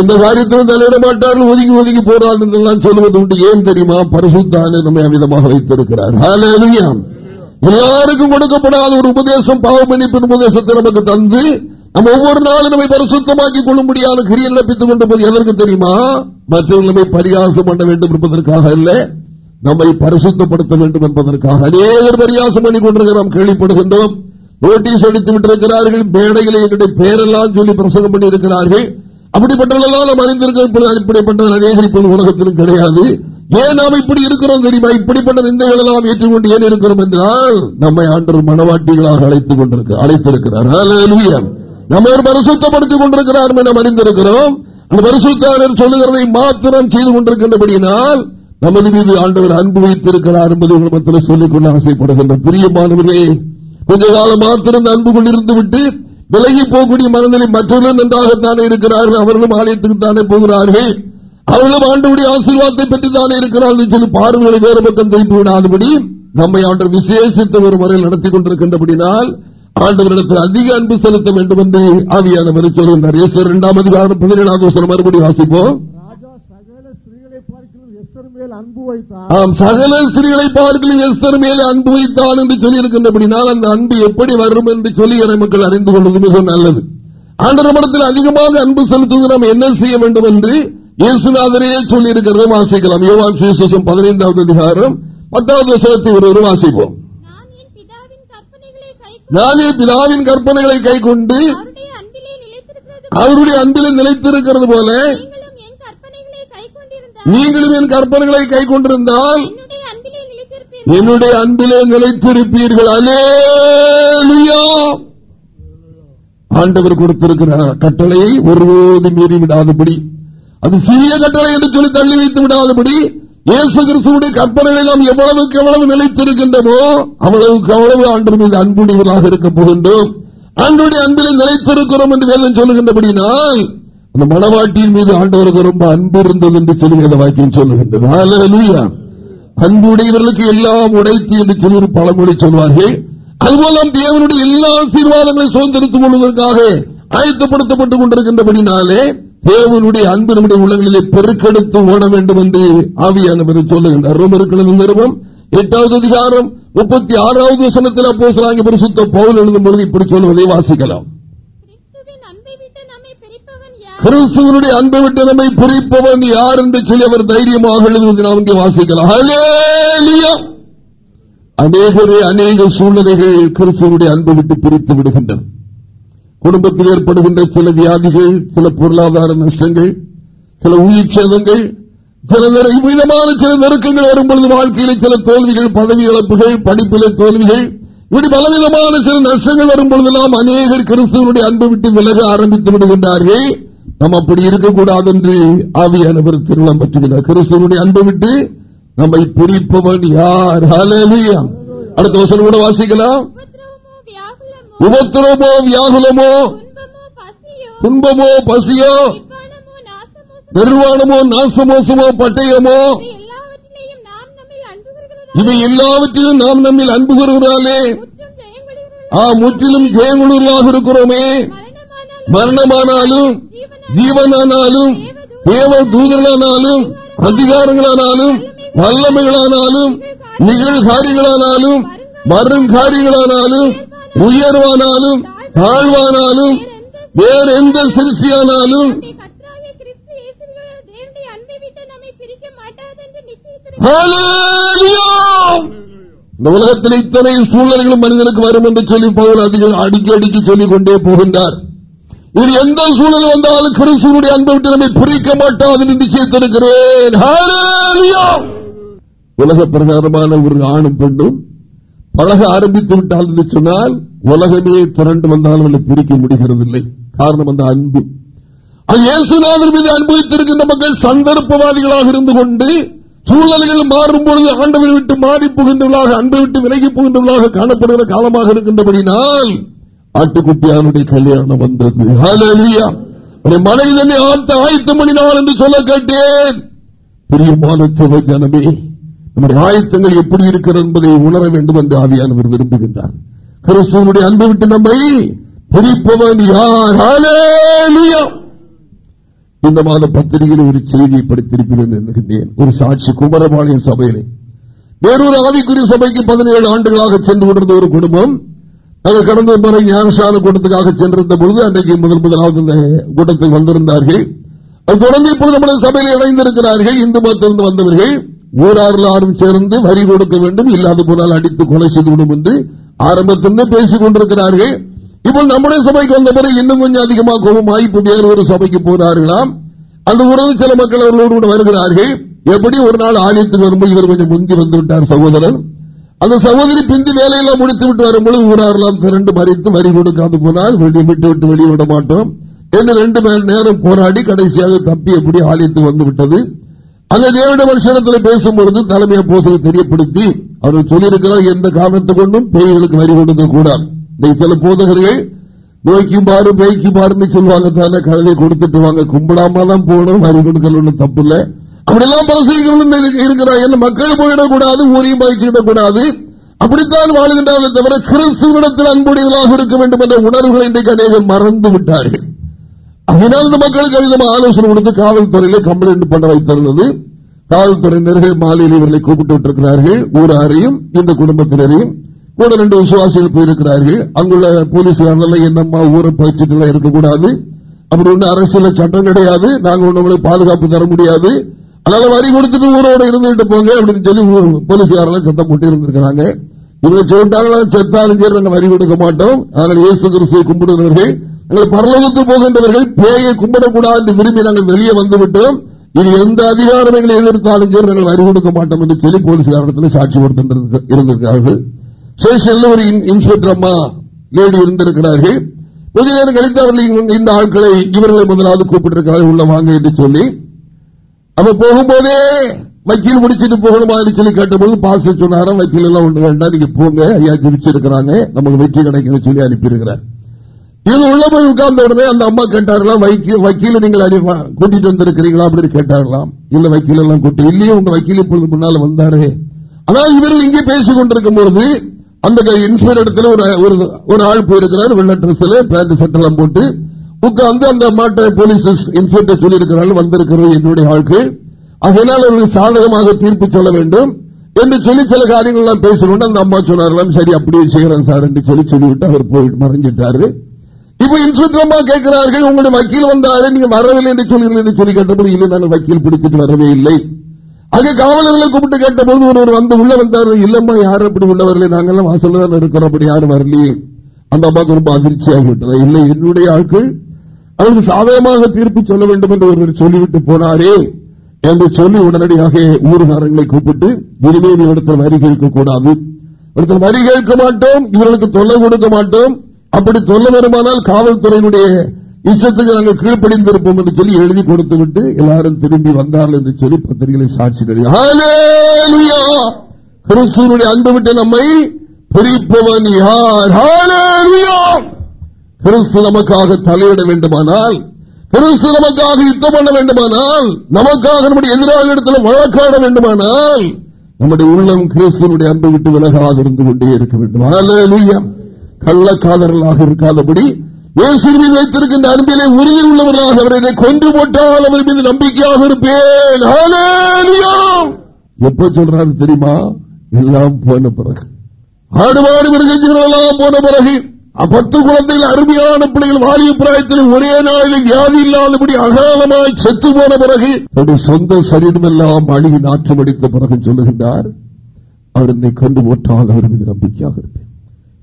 எந்த காரியத்திலும் தலையிட மாட்டார்கள் ஒதுங்கி ஒதுங்கி போறார்கள் சொல்வது சொல்லுவது உண்டு ஏன் தெரியுமா? பரிசுத்தான நம்மை அமிதமாக வைத்திருக்கிறார். எல்லாருக்கும் கொடுக்கப்படாத ஒரு உபதேசம் பாவமணிப்பின் உபதேசத்தை நமக்கு தந்து நம்ம ஒவ்வொரு நாளும் நம்மை பரிசுத்தமாக்கி கொள்ளும்படியான கிரியை நடப்பித்துக் கொண்டு போது எதற்கு தெரியுமா? மற்றவர்கள் நம்மை பண்ண வேண்டும் என்பதற்காக அல்ல நம்மை பரிசுத்தப்படுத்த வேண்டும் என்பதற்காக. அநேகர் பரியாசம் பண்ணி கொண்டிருக்கிறோம் கேள்விப்படுகின்றோம். நோட்டீஸ் அடித்து விட்டிருக்கிறார்கள் மேடையில் எங்களுடைய பேரெல்லாம் சொல்லி பிரசங்கம் பண்ணி இருக்கிறார்கள் அப்படிப்பட்டவர்களெல்லாம் நாம் அறிந்திருக்கிறோம் இப்பொழுது அப்படிப்பட்ட அநேகர் இப்போது உலகத்திலும் கிடையாது. ஏன் நாம் இப்படி இருக்கிறோம் தெரியுமா? இப்படிப்பட்ட நிந்தைகள் எல்லாம் ஏற்றுக்கொண்டு ஏன் இருக்கிறோம் என்றால் நம்மை ஆண்டு மனவாட்டிகளாக அழைத்துக் கொண்டிருக்க அழைத்திருக்கிறார். ஹalleluya. நம்ம ஒரு பரிசுத்தப்படுத்திக் கொண்டிருக்கிறார் நாம் அறிந்திருக்கிறோம். அந்த பரிசுத்தாரர் சொல்லுகிறதை மாத்திரம் செய்து கொண்டிருக்கின்றபடியினால் நமது மீது ஆண்டவர் அன்பு வைத்திருக்கிறார் என்பதை உங்கள் மத்தியில் சொல்லிக்கொள்ள ஆசைப்படுகின்ற பிரியமானவர்களே கொஞ்ச காலம் மாத்திரம் அன்பு கொண்டிருந்து விட்டு விலகி போகக்கூடிய மனநிலை மற்றவர்களும் நன்றாகத்தானே இருக்கிறார்கள். அவர்களும் ஆலயத்துக்கு தானே போகிறார்கள். அவர்களும் ஆண்டவுடைய ஆசீர்வாதத்தை பற்றி தானே இருக்கிறார்கள். சொல்லி பார்வைகளை வேறு பக்கம் திருப்பி விடாதபடி நம்மை ஆண்டவர் விசேஷித்த ஒரு முறையில் நடத்தி கொண்டிருக்கின்றபடினால் ஆண்டவரிடத்தில் அதிக அன்பு செலுத்த வேண்டும் என்று ஆவியானவர் சொல்கின்றார் இரண்டாம் அதிகாரம் பதினேழாவது வசனம் மறுபடியும் வாசிப்போம். சகல ஸ்திரீகளை பார்க்கிலும் எஸ்தர் மேல் அன்பு வைத்தான். என்று அந்த அன்பு எப்படி வரும் என்று சொல்லி மக்கள் அறிந்து கொள்வது மிக நல்லது. ஆண்டவரிடத்தில் அதிகமாக அன்பு செலுத்துவது நாம் என்ன செய்ய வேண்டும் என்று இயேசுநாதரையே சொல்லி இருக்கிறதை வாசிக்கலாம். யோவான் சுவிசேஷம் பதினைந்தாவது அதிகாரம் பத்தாவது வசனத்தை ஒருவர் வாசிப்போம். கற்பனைகளை கை நானே பிதாவின் கற்பனைகளை கை கொண்டு அவருடைய அன்பிலே நிலைத்திருக்கிறது போல நீங்களும் என் கற்பனைகளை கை கொண்டிருந்தால் என்னுடைய அன்பிலே நிலைத்திருப்பீர்கள். அலேலுயா. ஆண்டவர் கொடுத்திருக்கிற கட்டளையை ஒருபோதும் மீறி விடாதபடி அது சிறிய கட்டளை என்று சொல்லி தள்ளி வைத்து விடாதபடி இயேசு கிறிஸ்துடைய கற்பனைகளை நாம் எவ்வளவுக்கு எவ்வளவு நிலைத்திருக்கின்றமோ அவ்வளவுக்கு அவ்வளவு ஆண்டு மீது அன்புடையவராக இருக்க போகின்றோம். ஆண்டுடைய அன்பில் நிலைத்திருக்கிறோம் என்று வேதம் சொல்லுகின்றபடினால் அந்த மனவாட்டியின் மீது ஆண்டவருக்கு ரொம்ப அன்பு இருந்தது என்று சொல்லி வாக்கியம் சொல்லுகின்றது. அன்புடையவர்களுக்கு எல்லாம் உடைத்து என்று சொல்லி ஒரு பழமொழி சொல்வார்கள். அதுபோல நாம் தேவனுடைய எல்லா ஆசீர்வாதங்களை சுதந்திரத்துக் கொள்வதற்காக ஆயத்தப்படுத்தப்பட்டுக் கொண்டிருக்கின்றபடினாலே தேவனுடைய அன்பு நம்முடைய உள்ளங்களிலே பெருக்கெடுத்து ஓட வேண்டும் என்று ஆவியானவர் சொல்லுகின்றார். ரோமருக்களின் நிறுவம் எட்டாவது அதிகாரம் முப்பத்தி ஆறாவது வசனத்தில் அப்போ பரிசுத்த பவுல் எழுதும் பொழுது இப்படி சொல்வதை வாசிக்கலாம். கிறிஸ்துவனுடைய அன்பை விட்டு நம்மை பிரிப்பவன் யார் என்று சொல்லி அவர் தைரியமாக எழுதுவதை நாம் இங்கே வாசிக்கலாம். அநேகரே அநேக சூழ்நிலைகள் கிறிஸ்துவனுடைய அன்பை விட்டு பிரித்து விடுகின்றன. குடும்பத்தில் ஏற்படுகின்ற சில வியாதிகள் சில பொருளாதார நஷ்டங்கள் சில உயிர் சேதங்கள் சில விதமான சில நெருக்கங்கள் வரும் பொழுது வாழ்க்கையில சில தோல்விகள் பதவி இழப்புகள் படிப்பில தோல்விகள் இப்படி பலவிதமான சில நஷ்டங்கள் வரும்பொழுதெல்லாம் அநேகர் கிறிஸ்துவனுடைய அன்பு விட்டு விலக ஆரம்பித்து விடுகின்றார்கள். நம்ம அப்படி இருக்கக்கூடாது என்று ஆவியானவர் திருளம் பற்றுகிறார். கிறிஸ்துவனுடைய அன்பு விட்டு நம்மை பிரிப்பவன் யார்? அடுத்த வசனம் கூட வாசிக்கலாம். உபத்திரமோ வியாகுலமோ துன்பமோ பசியோ நிர்வாணமோ நாசமோசமோ பட்டயமோ இவை நாம் எல்லாவற்றிலும் நாம் நம்மில் அன்பு கூறுகிறதால் கூறுகிறாலே முற்றிலும் ஜெயங்குளூர்களாக இருக்கிறோமே. மரணமானாலும் ஜீவனானாலும் தேவ தூதர்களானாலும் அதிகாரங்களானாலும் வல்லமைகளானாலும் நிகழ்காரியங்களானாலும் வருங்காரியங்களானாலும் உயர்வானாலும் தாழ்வானாலும் வேற எந்த சிறுசியானாலும் இந்த உலகத்தில் இத்தனை சூழல்களும் மனிதனுக்கு வரும் என்று சொல்லி பவுல் அதிகம் அடிக்கி அடிக்கி சொல்லிக் கொண்டே போகின்றார். இது எந்த சூழல் வந்தாலும் கிறிஸ்துவனுடைய அன்பை விட்டு நம்மை பிரிக்க மாட்டோம் என்று நிச்சயித்திருக்கிறேன். உலக பிரகாரமான ஒரு ஆணும் பெண்ணும் பழக ஆரம்பித்து விட்டால் என்று சொன்னால் உலகமே திரண்டு வந்தாலும் அதை பிரிக்க முடிகிறதில்லை. காரணம் அந்த அன்பு. இயேசுநாதர் மீது அனுபவித்திருக்கின்ற மக்கள் சந்தர்ப்பவாதிகளாக இருந்து கொண்டு சூழல்கள் மாறும் பொழுது ஆண்டவரை விட்டு மாறி புகின்றவர்களாக அன்பை விட்டு விலகி புகின்றவர்களாக காணப்படுகிற காலமாக இருக்கின்றபடினால் ஆட்டுக்குட்டியானுடைய கல்யாணம் வந்தது. மனைவி தன்னை ஆத்த ஆயத்தம் பண்ணினார் என்று சொல்ல கேட்டேன். பிரியமான சிவ ஜனமே நம்முடைய ஆயத்தங்கள் எப்படி இருக்கிறது என்பதை உணர வேண்டும் என்று ஆவியானவர் விரும்புகின்றார். கிறிஸ்துவனுடைய அன்பு விட்டு நம்மை பிரிப்பவன் யார்? இந்த மாத பத்திரிகையில் ஒரு செய்தியை படித்திருக்கிறேன் என்கின்றேன். ஒரு சாட்சி குமரபாளையம் சபையிலே. வேறொரு ஆவிக்குரிய சபைக்கு பதினேழு ஆண்டுகளாக சென்று கொண்டிருந்த ஒரு குடும்பம் நாங்கள் கடந்த முறை ஞானசான கூட்டத்துக்காக சென்றிருந்த பொழுது அன்றைக்கு முதல் முதலாவது இந்த கூட்டத்துக்கு வந்திருந்தார்கள். அது தொடர்ந்து இப்பொழுது நம்முடைய சபையில் இணைந்திருக்கிறார்கள். இந்து மதத்திலிருந்து வந்தவர்கள். ஊராரில் எல்லாரும் சேர்ந்து வரி கொடுக்க வேண்டும் இல்லாத போனால் அடித்து கொலை செய்து விடும் என்று ஆரம்பத்திலே பேசிக் கொண்டிருக்கிறார்கள். இப்போ நம்முடைய சபைக்கு வந்த பிறகு இன்னும் கொஞ்சம் அதிகமாக கோபமாகி இப்போ வேறு ஒரு சபைக்கு போனார்களாம். அந்த உறவு சில மக்கள் அவர்களோடு கூட வருகிறார்கள். எப்படி ஒரு நாள் ஆலயத்துக்கு வரும்போது இவர் கொஞ்சம் முந்தி வந்து விட்டார் சகோதரர். அந்த சகோதரி பிந்தி வேலையெல்லாம் முடித்து விட்டு வரும்பொழுது ஊராரெல்லாம் திரண்டு மறித்து வரி கொடுக்காது போனால் வெளியே விட்டு விட்டு வெளியே விட மாட்டோம். என்று ரெண்டு மணி நேரம் போராடி கடைசியாக தப்பி எப்படி ஆலயத்துக்கு வந்து விட்டது. அந்த தேவனுடைய வருஷத்தில் பேசும்பொழுது தலைமை போசலை தெரியப்படுத்தி அவர்கள் சொல்லியிருக்கிறார் எந்த காரணத்தை கொண்டும் பேய்களுக்கு வரி கொடுக்க கூடாது. சில போதகர்கள் நோய்க்கும் பாரு பேய்க்கு பாருன்னு சொல்லுவாங்க தானே கழுதை கொடுத்துட்டு வாங்க கும்பிடாம தான் போகணும் வரி கொடுக்கல ஒன்றும் தப்பு இல்ல அப்படியெல்லாம் பரசீகர்கள் இருக்கிறார் மக்கள் போயிடக்கூடாது ஊரையும் பயிற்சியிடக்கூடாது அப்படித்தான் வாழ்கின்றார்கள் தவிர கிறிஸ்துவிடத்தில் அன்புடையவர்களாக இருக்க வேண்டும் என்ற உணர்வுகளை இன்றைக்கு அநேகம் மறந்து விட்டார்கள். அதனால் இந்த மக்களுக்கு அதிகமாக ஆலோசனை கொடுத்து காவல்துறையில கம்ப்ளைண்ட் பண்ண வைத்திருந்தது. காவல்துறையினர்கள் மாலையில் இவர்களை கூப்பிட்டு விட்டிருக்கிறார்கள். ஊராரையும் இந்த குடும்பத்தினரையும் கூட ரெண்டு விசுவாசிகள் போயிருக்கிறார்கள். அங்குள்ள போலீஸ்காரர்கள் என்னம்மா ஊரை பயிற்சிட்டு இருக்கக்கூடாது. அப்படி ஒண்ணு அரசியல சட்டம் கிடையாது. நாங்க ஒண்ணு பாதுகாப்பு தர முடியாது. அதனால வரி கொடுத்துட்டு ஊரோட இருந்துட்டு போங்க அப்படின்னு சொல்லி போலீஸ்காரெல்லாம் சட்டம் போட்டு இருந்திருக்கிறாங்க. இவங்க சொல்லிட்டாங்க செத்தாலும் சரி நாங்க வரி கொடுக்க மாட்டோம். அதனால் இயேசு கிறிஸ்துவை கும்பிடுகிறவர்கள் எங்களை பரலோகத்து போகின்றவர்கள் பேயை கும்பிடக்கூடாது என்று விரும்பி நாங்கள் வெளியே வந்து விட்டோம் இது எந்த அதிகாரம் எங்களை எதிர்த்தாலும் சரி நாங்கள் வரி கொடுக்க மாட்டோம் என்று சொல்லி போலீஸ்காரத்தில் சாட்சி இருந்திருக்கிறார்கள். ஸ்டேஷன்ல ஒரு இன்- இன்ஸ்பெக்டர் அம்மா லேடி இருந்திருக்கிறார்கள். கொஞ்ச நேரம் கழித்து அவர்கள் இந்த ஆட்களை இவர்களை முதலாவது கூப்பிட்டிருக்கிறார்கள். உள்ள வாங்க என்று சொல்லி. அவ போகும்போதே வக்கீல் முடிச்சிட்டு போகணுமா என்று சொல்லி கேட்டபோது பாச சொன்னாராம் வக்கீல் எல்லாம் ஒன்று வேண்டாம் நீங்க போங்க. ஐயா ஜெபிச்சிருக்கிறாங்க நமக்கு வெற்றி கிடைக்கும் சொல்லி அனுப்பியிருக்கிறார். இது உள்ள போய் உட்கார்ந்த உடனே அந்த அம்மா கேட்டார்களாம் வக்கீல நீங்கள் கூட்டிட்டு வந்திருக்கிறீங்களா? அப்படின்னு கேட்டார்களாம். இல்ல வக்கீல் எல்லாம் கூட்டி இல்லையே உங்க வக்கீல் இப்பொழுது முன்னால வந்தாரு. ஆனால் இவர்கள் இங்கே பேசிக் கொண்டிருக்கும் பொழுது அந்த இன்ஸ்பெக்டர் இடத்துல ஒரு ஒரு- ஒரு ஆள் போயிருக்கிறார் வெள்ள ட்ரெஸ்ல பேண்ட் சட்டெல்லாம் போட்டு. உட்கார்ந்து அந்த மாட்டை போலீஸ் இன்ஸ்பெக்டர் சொல்லியிருக்கிறார்கள் வந்திருக்கிறது என்னுடைய ஆட்கள் அதனால் அவர்கள் சாதகமாக தீர்ப்பு சொல்ல வேண்டும். என்று சொல்லி சில காரியங்கள் எல்லாம் பேசணும் அந்த அம்மா சொன்னார்களாம் சரி அப்படியே செய்கிறேன் சார் என்று சொல்லி சொல்லிவிட்டு அவர் போயிட்டு மறைஞ்சிட்டாரு. இப்ப இன்ஸ்பெக்டர் கேட்கிறார்கள் உங்களுடைய வக்கீல் வந்தாரு நீங்க வரவில்லை என்று சொல்லி என்று சொல்லி கேட்டபோது இல்லை நாங்கள் வக்கீல் பிடிச்சிட்டு வரவே இல்லை. அங்கே காவலர்களை கூப்பிட்டு கேட்டபோது ஒருவர் வந்து உள்ள வந்தார் இல்லம்மா யாரும் அப்படி உள்ள வரல நாங்கெல்லாம் வாசல்ல தான் இருக்கிறோம் அப்படி யாரும் வரலையே. அந்த அம்மாவுக்கு ரொம்ப அதிர்ச்சியாகி விட்டது இல்லை என்னுடைய ஆட்கள் அவருக்கு சாதகமாக தீர்ப்பு சொல்ல வேண்டும் என்று ஒருவர் சொல்லிவிட்டு போனாரே என்று சொல்லி உடனடியாக ஊர்காரங்களை கூப்பிட்டு இனிமேல் இவரிடத்தில் வரி கேட்க கூடாது இவரிடத்தில் வரி கேட்க மாட்டோம் இவர்களுக்கு தொல்லை கொடுக்க மாட்டோம் அப்படி சொல்ல வருமானால் காவல்துறையினுடைய இஷ்டத்துக்கு நாங்கள் கீழ்ப்படிந்திருப்போம் என்று சொல்லி எழுதி கொடுத்து விட்டு எல்லாரும் திரும்பி வந்தார்கள் என்று சொல்லி பத்திரிகை சாட்சி கிறிஸ்துவனுடைய அன்பு விட்டு நம்மை பிரிப்பவன் யார்? கிறிஸ்து நமக்காக தலையிட வேண்டுமானால் கிறிஸ்து நமக்காக யுத்தம் பண்ண வேண்டுமானால் நமக்காக நம்முடைய எதிராக இடத்துல வழக்காட வேண்டுமானால் நம்முடைய உள்ளம் கிறிஸ்துவனுடைய அன்பு விட்டு விலகாது இருந்து கொண்டே இருக்க வேண்டும். கள்ளக்காதர்களாக இருக்காதபடி இயேசு வைத்திருக்கின்ற அன்பிலே உறுதி உள்ளவர்களாக அவரை கொண்டு போட்டால் அவர் மீது நம்பிக்கையாக இருப்பேன். எப்ப சொல்றாரு தெரியுமா? எல்லாம் போன பிறகு. ஆடுபாடு எல்லாம் போன பிறகு பத்து குழந்தைகள் அருமையான பிள்ளைகள் வாலிய பிராயத்தில் ஒரே நாளில் வியாதி இல்லாதபடி அகாலமாய் செத்து போன பிறகு அவருடைய சொந்த சரீரம் எல்லாம் அழுகி நாற்றம் அடித்த பிறகு சொல்லுகின்றார் அவர் என்னை கொண்டு போட்டால் அவர் மீது நம்பிக்கையாக இருப்பேன்.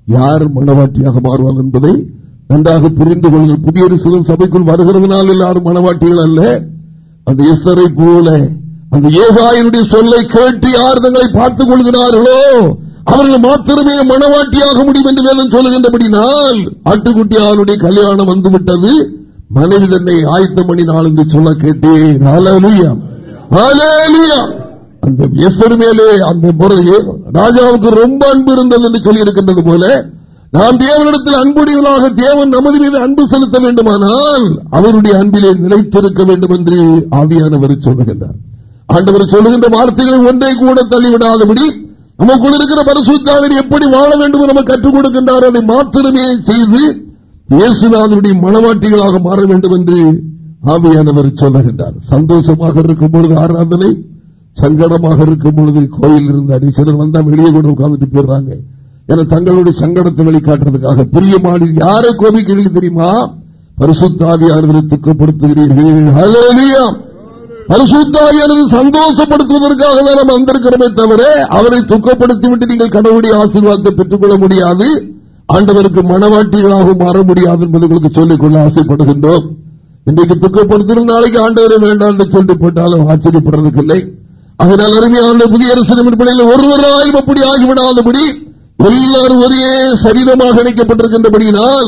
யார் மனவாட்டியாக மாறுவார் என்பதை நன்றாக புரிந்து கொள்ளுங்கள். புதிய சிவன் சபைக்குள் வருகிறதுனால் எல்லாரும் மனவாட்டிகள் அல்ல. அந்த இஸ்தரை போல அந்த ஏகாயனுடைய சொல்லை கேட்டு யார் தங்களை பார்த்துக் கொள்கிறார்களோ அவர்கள் மாத்திரமே மனவாட்டியாக முடியும் என்று வேதம் சொல்லுகின்றபடினால் ஆட்டுக்குட்டியாருடைய கல்யாணம் வந்துவிட்டது. மனைவி தன்னை ஆயத்தம் பண்ணினாள் என்று சொல்ல கேட்டேன். அந்த எசர் மேலே அந்த முறையே ராஜாவுக்கு ரொம்ப அன்பு இருந்தது என்று சொல்லியிருக்கின்றது போல நாம் தேவனிடத்தில் அன்புடையவர்களாக தேவன் நமது மீது அன்பு செலுத்த வேண்டுமானால் அவருடைய அன்பிலே நிலைத்திருக்க வேண்டும் என்று ஆவியானவர் சொல்லுகின்றார். ஆண்டவர் சொல்லுகின்ற வார்த்தைகளை ஒன்றை கூட தள்ளிவிடாதபடி நமக்குள் இருக்கிற பரிசுத்தாளர் எப்படி வாழ வேண்டும் நம்ம கற்றுக் கொடுக்கின்றார். அதை மாத்திரமே செய்து இயேசுநாதனுடைய மனவாட்டிகளாக மாற வேண்டும் என்று ஆவியானவர் சொல்லுகின்றார். சந்தோஷமாக இருக்கும் பொழுது ஆராதனை சங்கடமாக இருக்கும் பொழுது கோயில் இருந்த சிலர் வந்தா வெளியே கூட உட்கார்ந்துட்டு போயிடுறாங்க. என தங்களுடைய சங்கடத்தை வெளிக்காட்டுறதுக்காக பிரியமான யாரை கோபிக்கிறீங்க தெரியுமா? பரிசுத்தாவியானவரை துக்கப்படுத்துகிறீர்கள். பரிசுத்தாவியானது சந்தோஷப்படுத்துவதற்காக தான் நம்ம வந்திருக்கிறோமே தவிர அவரை துக்கப்படுத்திவிட்டு நீங்கள் கடவுளுடைய ஆசீர்வாதத்தை பெற்றுக்கொள்ள முடியாது. ஆண்டவருக்கு மனவாட்டிகளாக மாற முடியாது என்பது உங்களுக்கு சொல்லிக்கொள்ள ஆசைப்படுகின்றோம். இன்றைக்கு துக்கப்படுத்தின நாளைக்கு ஆண்டவரை வேண்டாம் என்று சொல்லி போட்டாலும் ஆச்சரியப்படுறதுக்கு இல்லை. அதனால் அருமையான புதிய அரசியல் பிள்ளைகள் ஒருவராயும் அப்படி ஆகிவிடாதபடி எல்லாரும் ஒரே சரீரமாக இணைக்கப்பட்டிருக்கின்றபடியினால்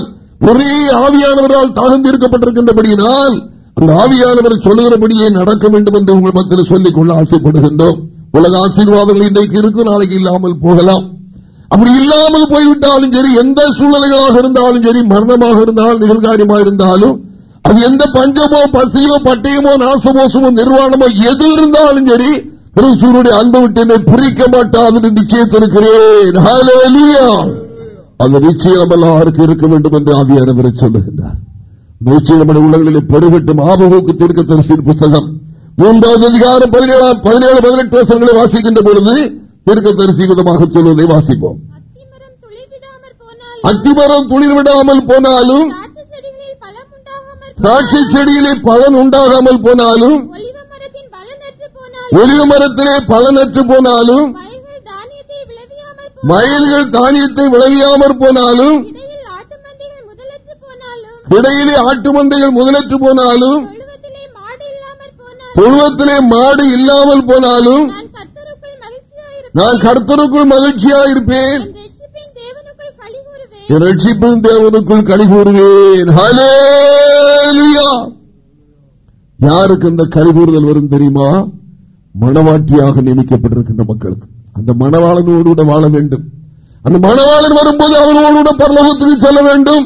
ஒரே ஆவியானவரால் தாழ்ந்து இருக்கப்பட்டிருக்கின்றபடியினால் அந்த ஆவியானவர் சொல்லுகிறபடியே நடக்க வேண்டும் என்று உங்கள் மக்கள் சொல்லிக் கொள்ள ஆசைப்படுகின்றோம். உலக ஆசீர்வாதங்கள் இன்றைக்கு இருக்கும் நாளைக்கு இல்லாமல் போகலாம். அப்படி இல்லாமல் போய்விட்டாலும் சரி எந்த சூழ்நிலைகளாக இருந்தாலும் சரி மரணமாக இருந்தாலும் நிகழ்காரியமாக இருந்தாலும் அது எந்த பஞ்சமோ பசியோ பட்டயமோ நாசமோசமோ நிர்வாணமோ எது இருந்தாலும் சரி அன்பு விட்டு பிரிக்க மாட்டாது நிச்சயத்திருக்கிறேன் அது நிச்சயம் எல்லாருக்கும் இருக்க வேண்டும் என்று ஆவியானவரை சொல்லுகின்றார். நிச்சயம் உள்ளங்களில் பெருகட்டும். ஆபகோக்கு தீர்க்க தரிசின் புஸ்தகம் மூன்றாவது அதிகாரம் பதினேழாம் பதினேழு பதினெட்டு வருஷங்களை வாசிக்கின்ற பொழுது தீர்க்க தரிசி விதமாக சொல்வதை வாசிப்போம். அத்திமரம் துளிர் விடாமல் போனாலும் திராட்சை செடியிலே பலன் உண்டாகாமல் போனாலும் ஒளிவ மரத்திலே பலனற்று போனாலும் மயில்கள் தானியத்தை விளைவியாமற் போனாலும் இடையிலே ஆட்டு மந்தைகள் முதலற்று போனாலும் தொழுவத்திலே மாடு இல்லாமல் போனாலும் நான் கர்த்தருக்குள் மகிழ்ச்சியாக இருப்பேன். ரட்சிப்பின் தேவனுக்குள் கழிகூறுவேன் யாருக்கு அந்த கழிகூறுதல் வரும் தெரியுமா? மனவாட்டியாக நியமிக்கப்பட்டிருக்கின்ற மக்களுக்கு. அந்த மணவாளனோடு வாழ வேண்டும். அந்த மணவாளன் வரும்போது அவர்களோடு பரலோகத்துக்கு செல்ல வேண்டும்.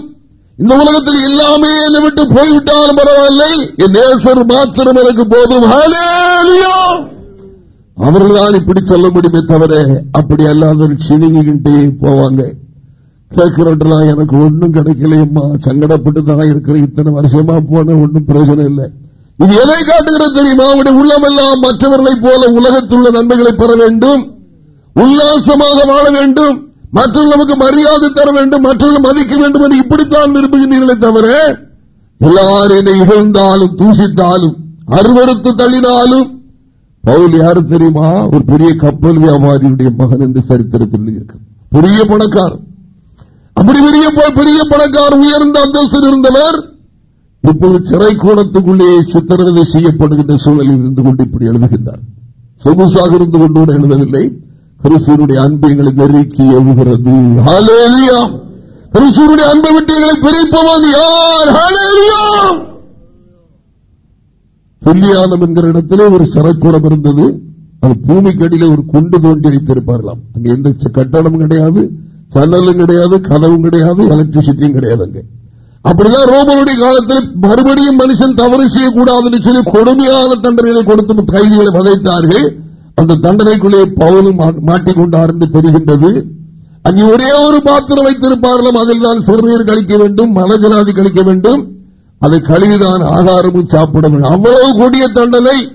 இந்த உலகத்தில் எல்லாமே என்னை விட்டு போய்விட்டாலும் பரவாயில்லை. என் நேசர் மாத்திரம் எனக்கு போதும். அவர்கள் இப்படி சொல்ல முடியுமே தவிர அப்படி அல்லாத சினிங்கிட்டே போவாங்க. கேட்கிறவற்றெல்லாம் எனக்கு ஒன்னும் கிடைக்கலையம்மா. சங்கடப்பட்டு தான் இருக்கிற இத்தனை வருஷமா போன ஒன்னும் பிரயோஜனம் இல்லை. இது எதை காட்டுகிறது தெரியுமா? அவருடைய உள்ளமெல்லாம் மற்றவர்களைப் போல உலகத்துள்ள நன்மைகளை பெற வேண்டும். உல்லாசமாக வாழ வேண்டும். மற்றவர்கள் நமக்கு மரியாதை தர வேண்டும். மற்றவர்கள் மதிக்க வேண்டும் என்று இப்படித்தான் விரும்புகின்றீர்களே தவிர எல்லாரும் என்னை இகழ்ந்தாலும் தூசித்தாலும் அருவறுத்து தள்ளினாலும் பவுல் யாரு தெரியுமா? ஒரு பெரிய கப்பல் வியாபாரியுடைய மகன் என்று சரித்திரத்தில் இருக்கு பெரிய பணக்காரன் அப்படி பெரிய பெரிய பணக்கார் உயர்ந்த அந்தஸ்தில் இருந்தவர் இப்போது சிறை கூடத்துக்குள்ளேயே சித்திரவதை செய்யப்படுகின்ற சூழலில் இருந்து கொண்டு இப்படி எழுதுகின்றார். சொகுசாக இருந்து கொண்டு எழுதவில்லை. கிறிஸ்துவனுடைய அன்பு எங்களை நெருக்கி எழுகிறது. கிறிஸ்துவனுடைய அன்பை விட்டு எங்களை பிரிப்பவன் யார்? ஹalleluya என்கிற இடத்திலே ஒரு சிறைக்கூடம் இருந்தது. அது பூமிக்கடியில ஒரு குண்டு தோண்டி வைத்திருப்பார்களாம். அங்க எந்த கட்டணமும் கட்டடமும் கிடையாது. சன்னலும் கிடையாது கதவும் கிடையாது எலக்ட்ரிசிட்டியும் கிடையாது அங்க. அப்படிதான் ரோமனுடைய காலத்தில் மறுபடியும் மனுஷன் தவறு செய்யக்கூடாதுன்னு சொல்லி கொடுமையான தண்டனைகளை கொடுத்து கைதிகளை வதைத்தார்கள் அந்த தண்டனைக்குள்ளே பவுலும் மா- மாட்டிக்கொண்டார் என்று தெரிகின்றது அங்கே ஒரே ஒரு பாத்திரம் வைத்திருப்பார்களும் அதில் தான் சிறுநீர் கழிக்க வேண்டும் மலஜலாதி கழிக்க வேண்டும். அதை கழுவிதான் ஆகாரமும் சாப்பிட வேண்டும். அவ்வளவு கொடிய தண்டனை.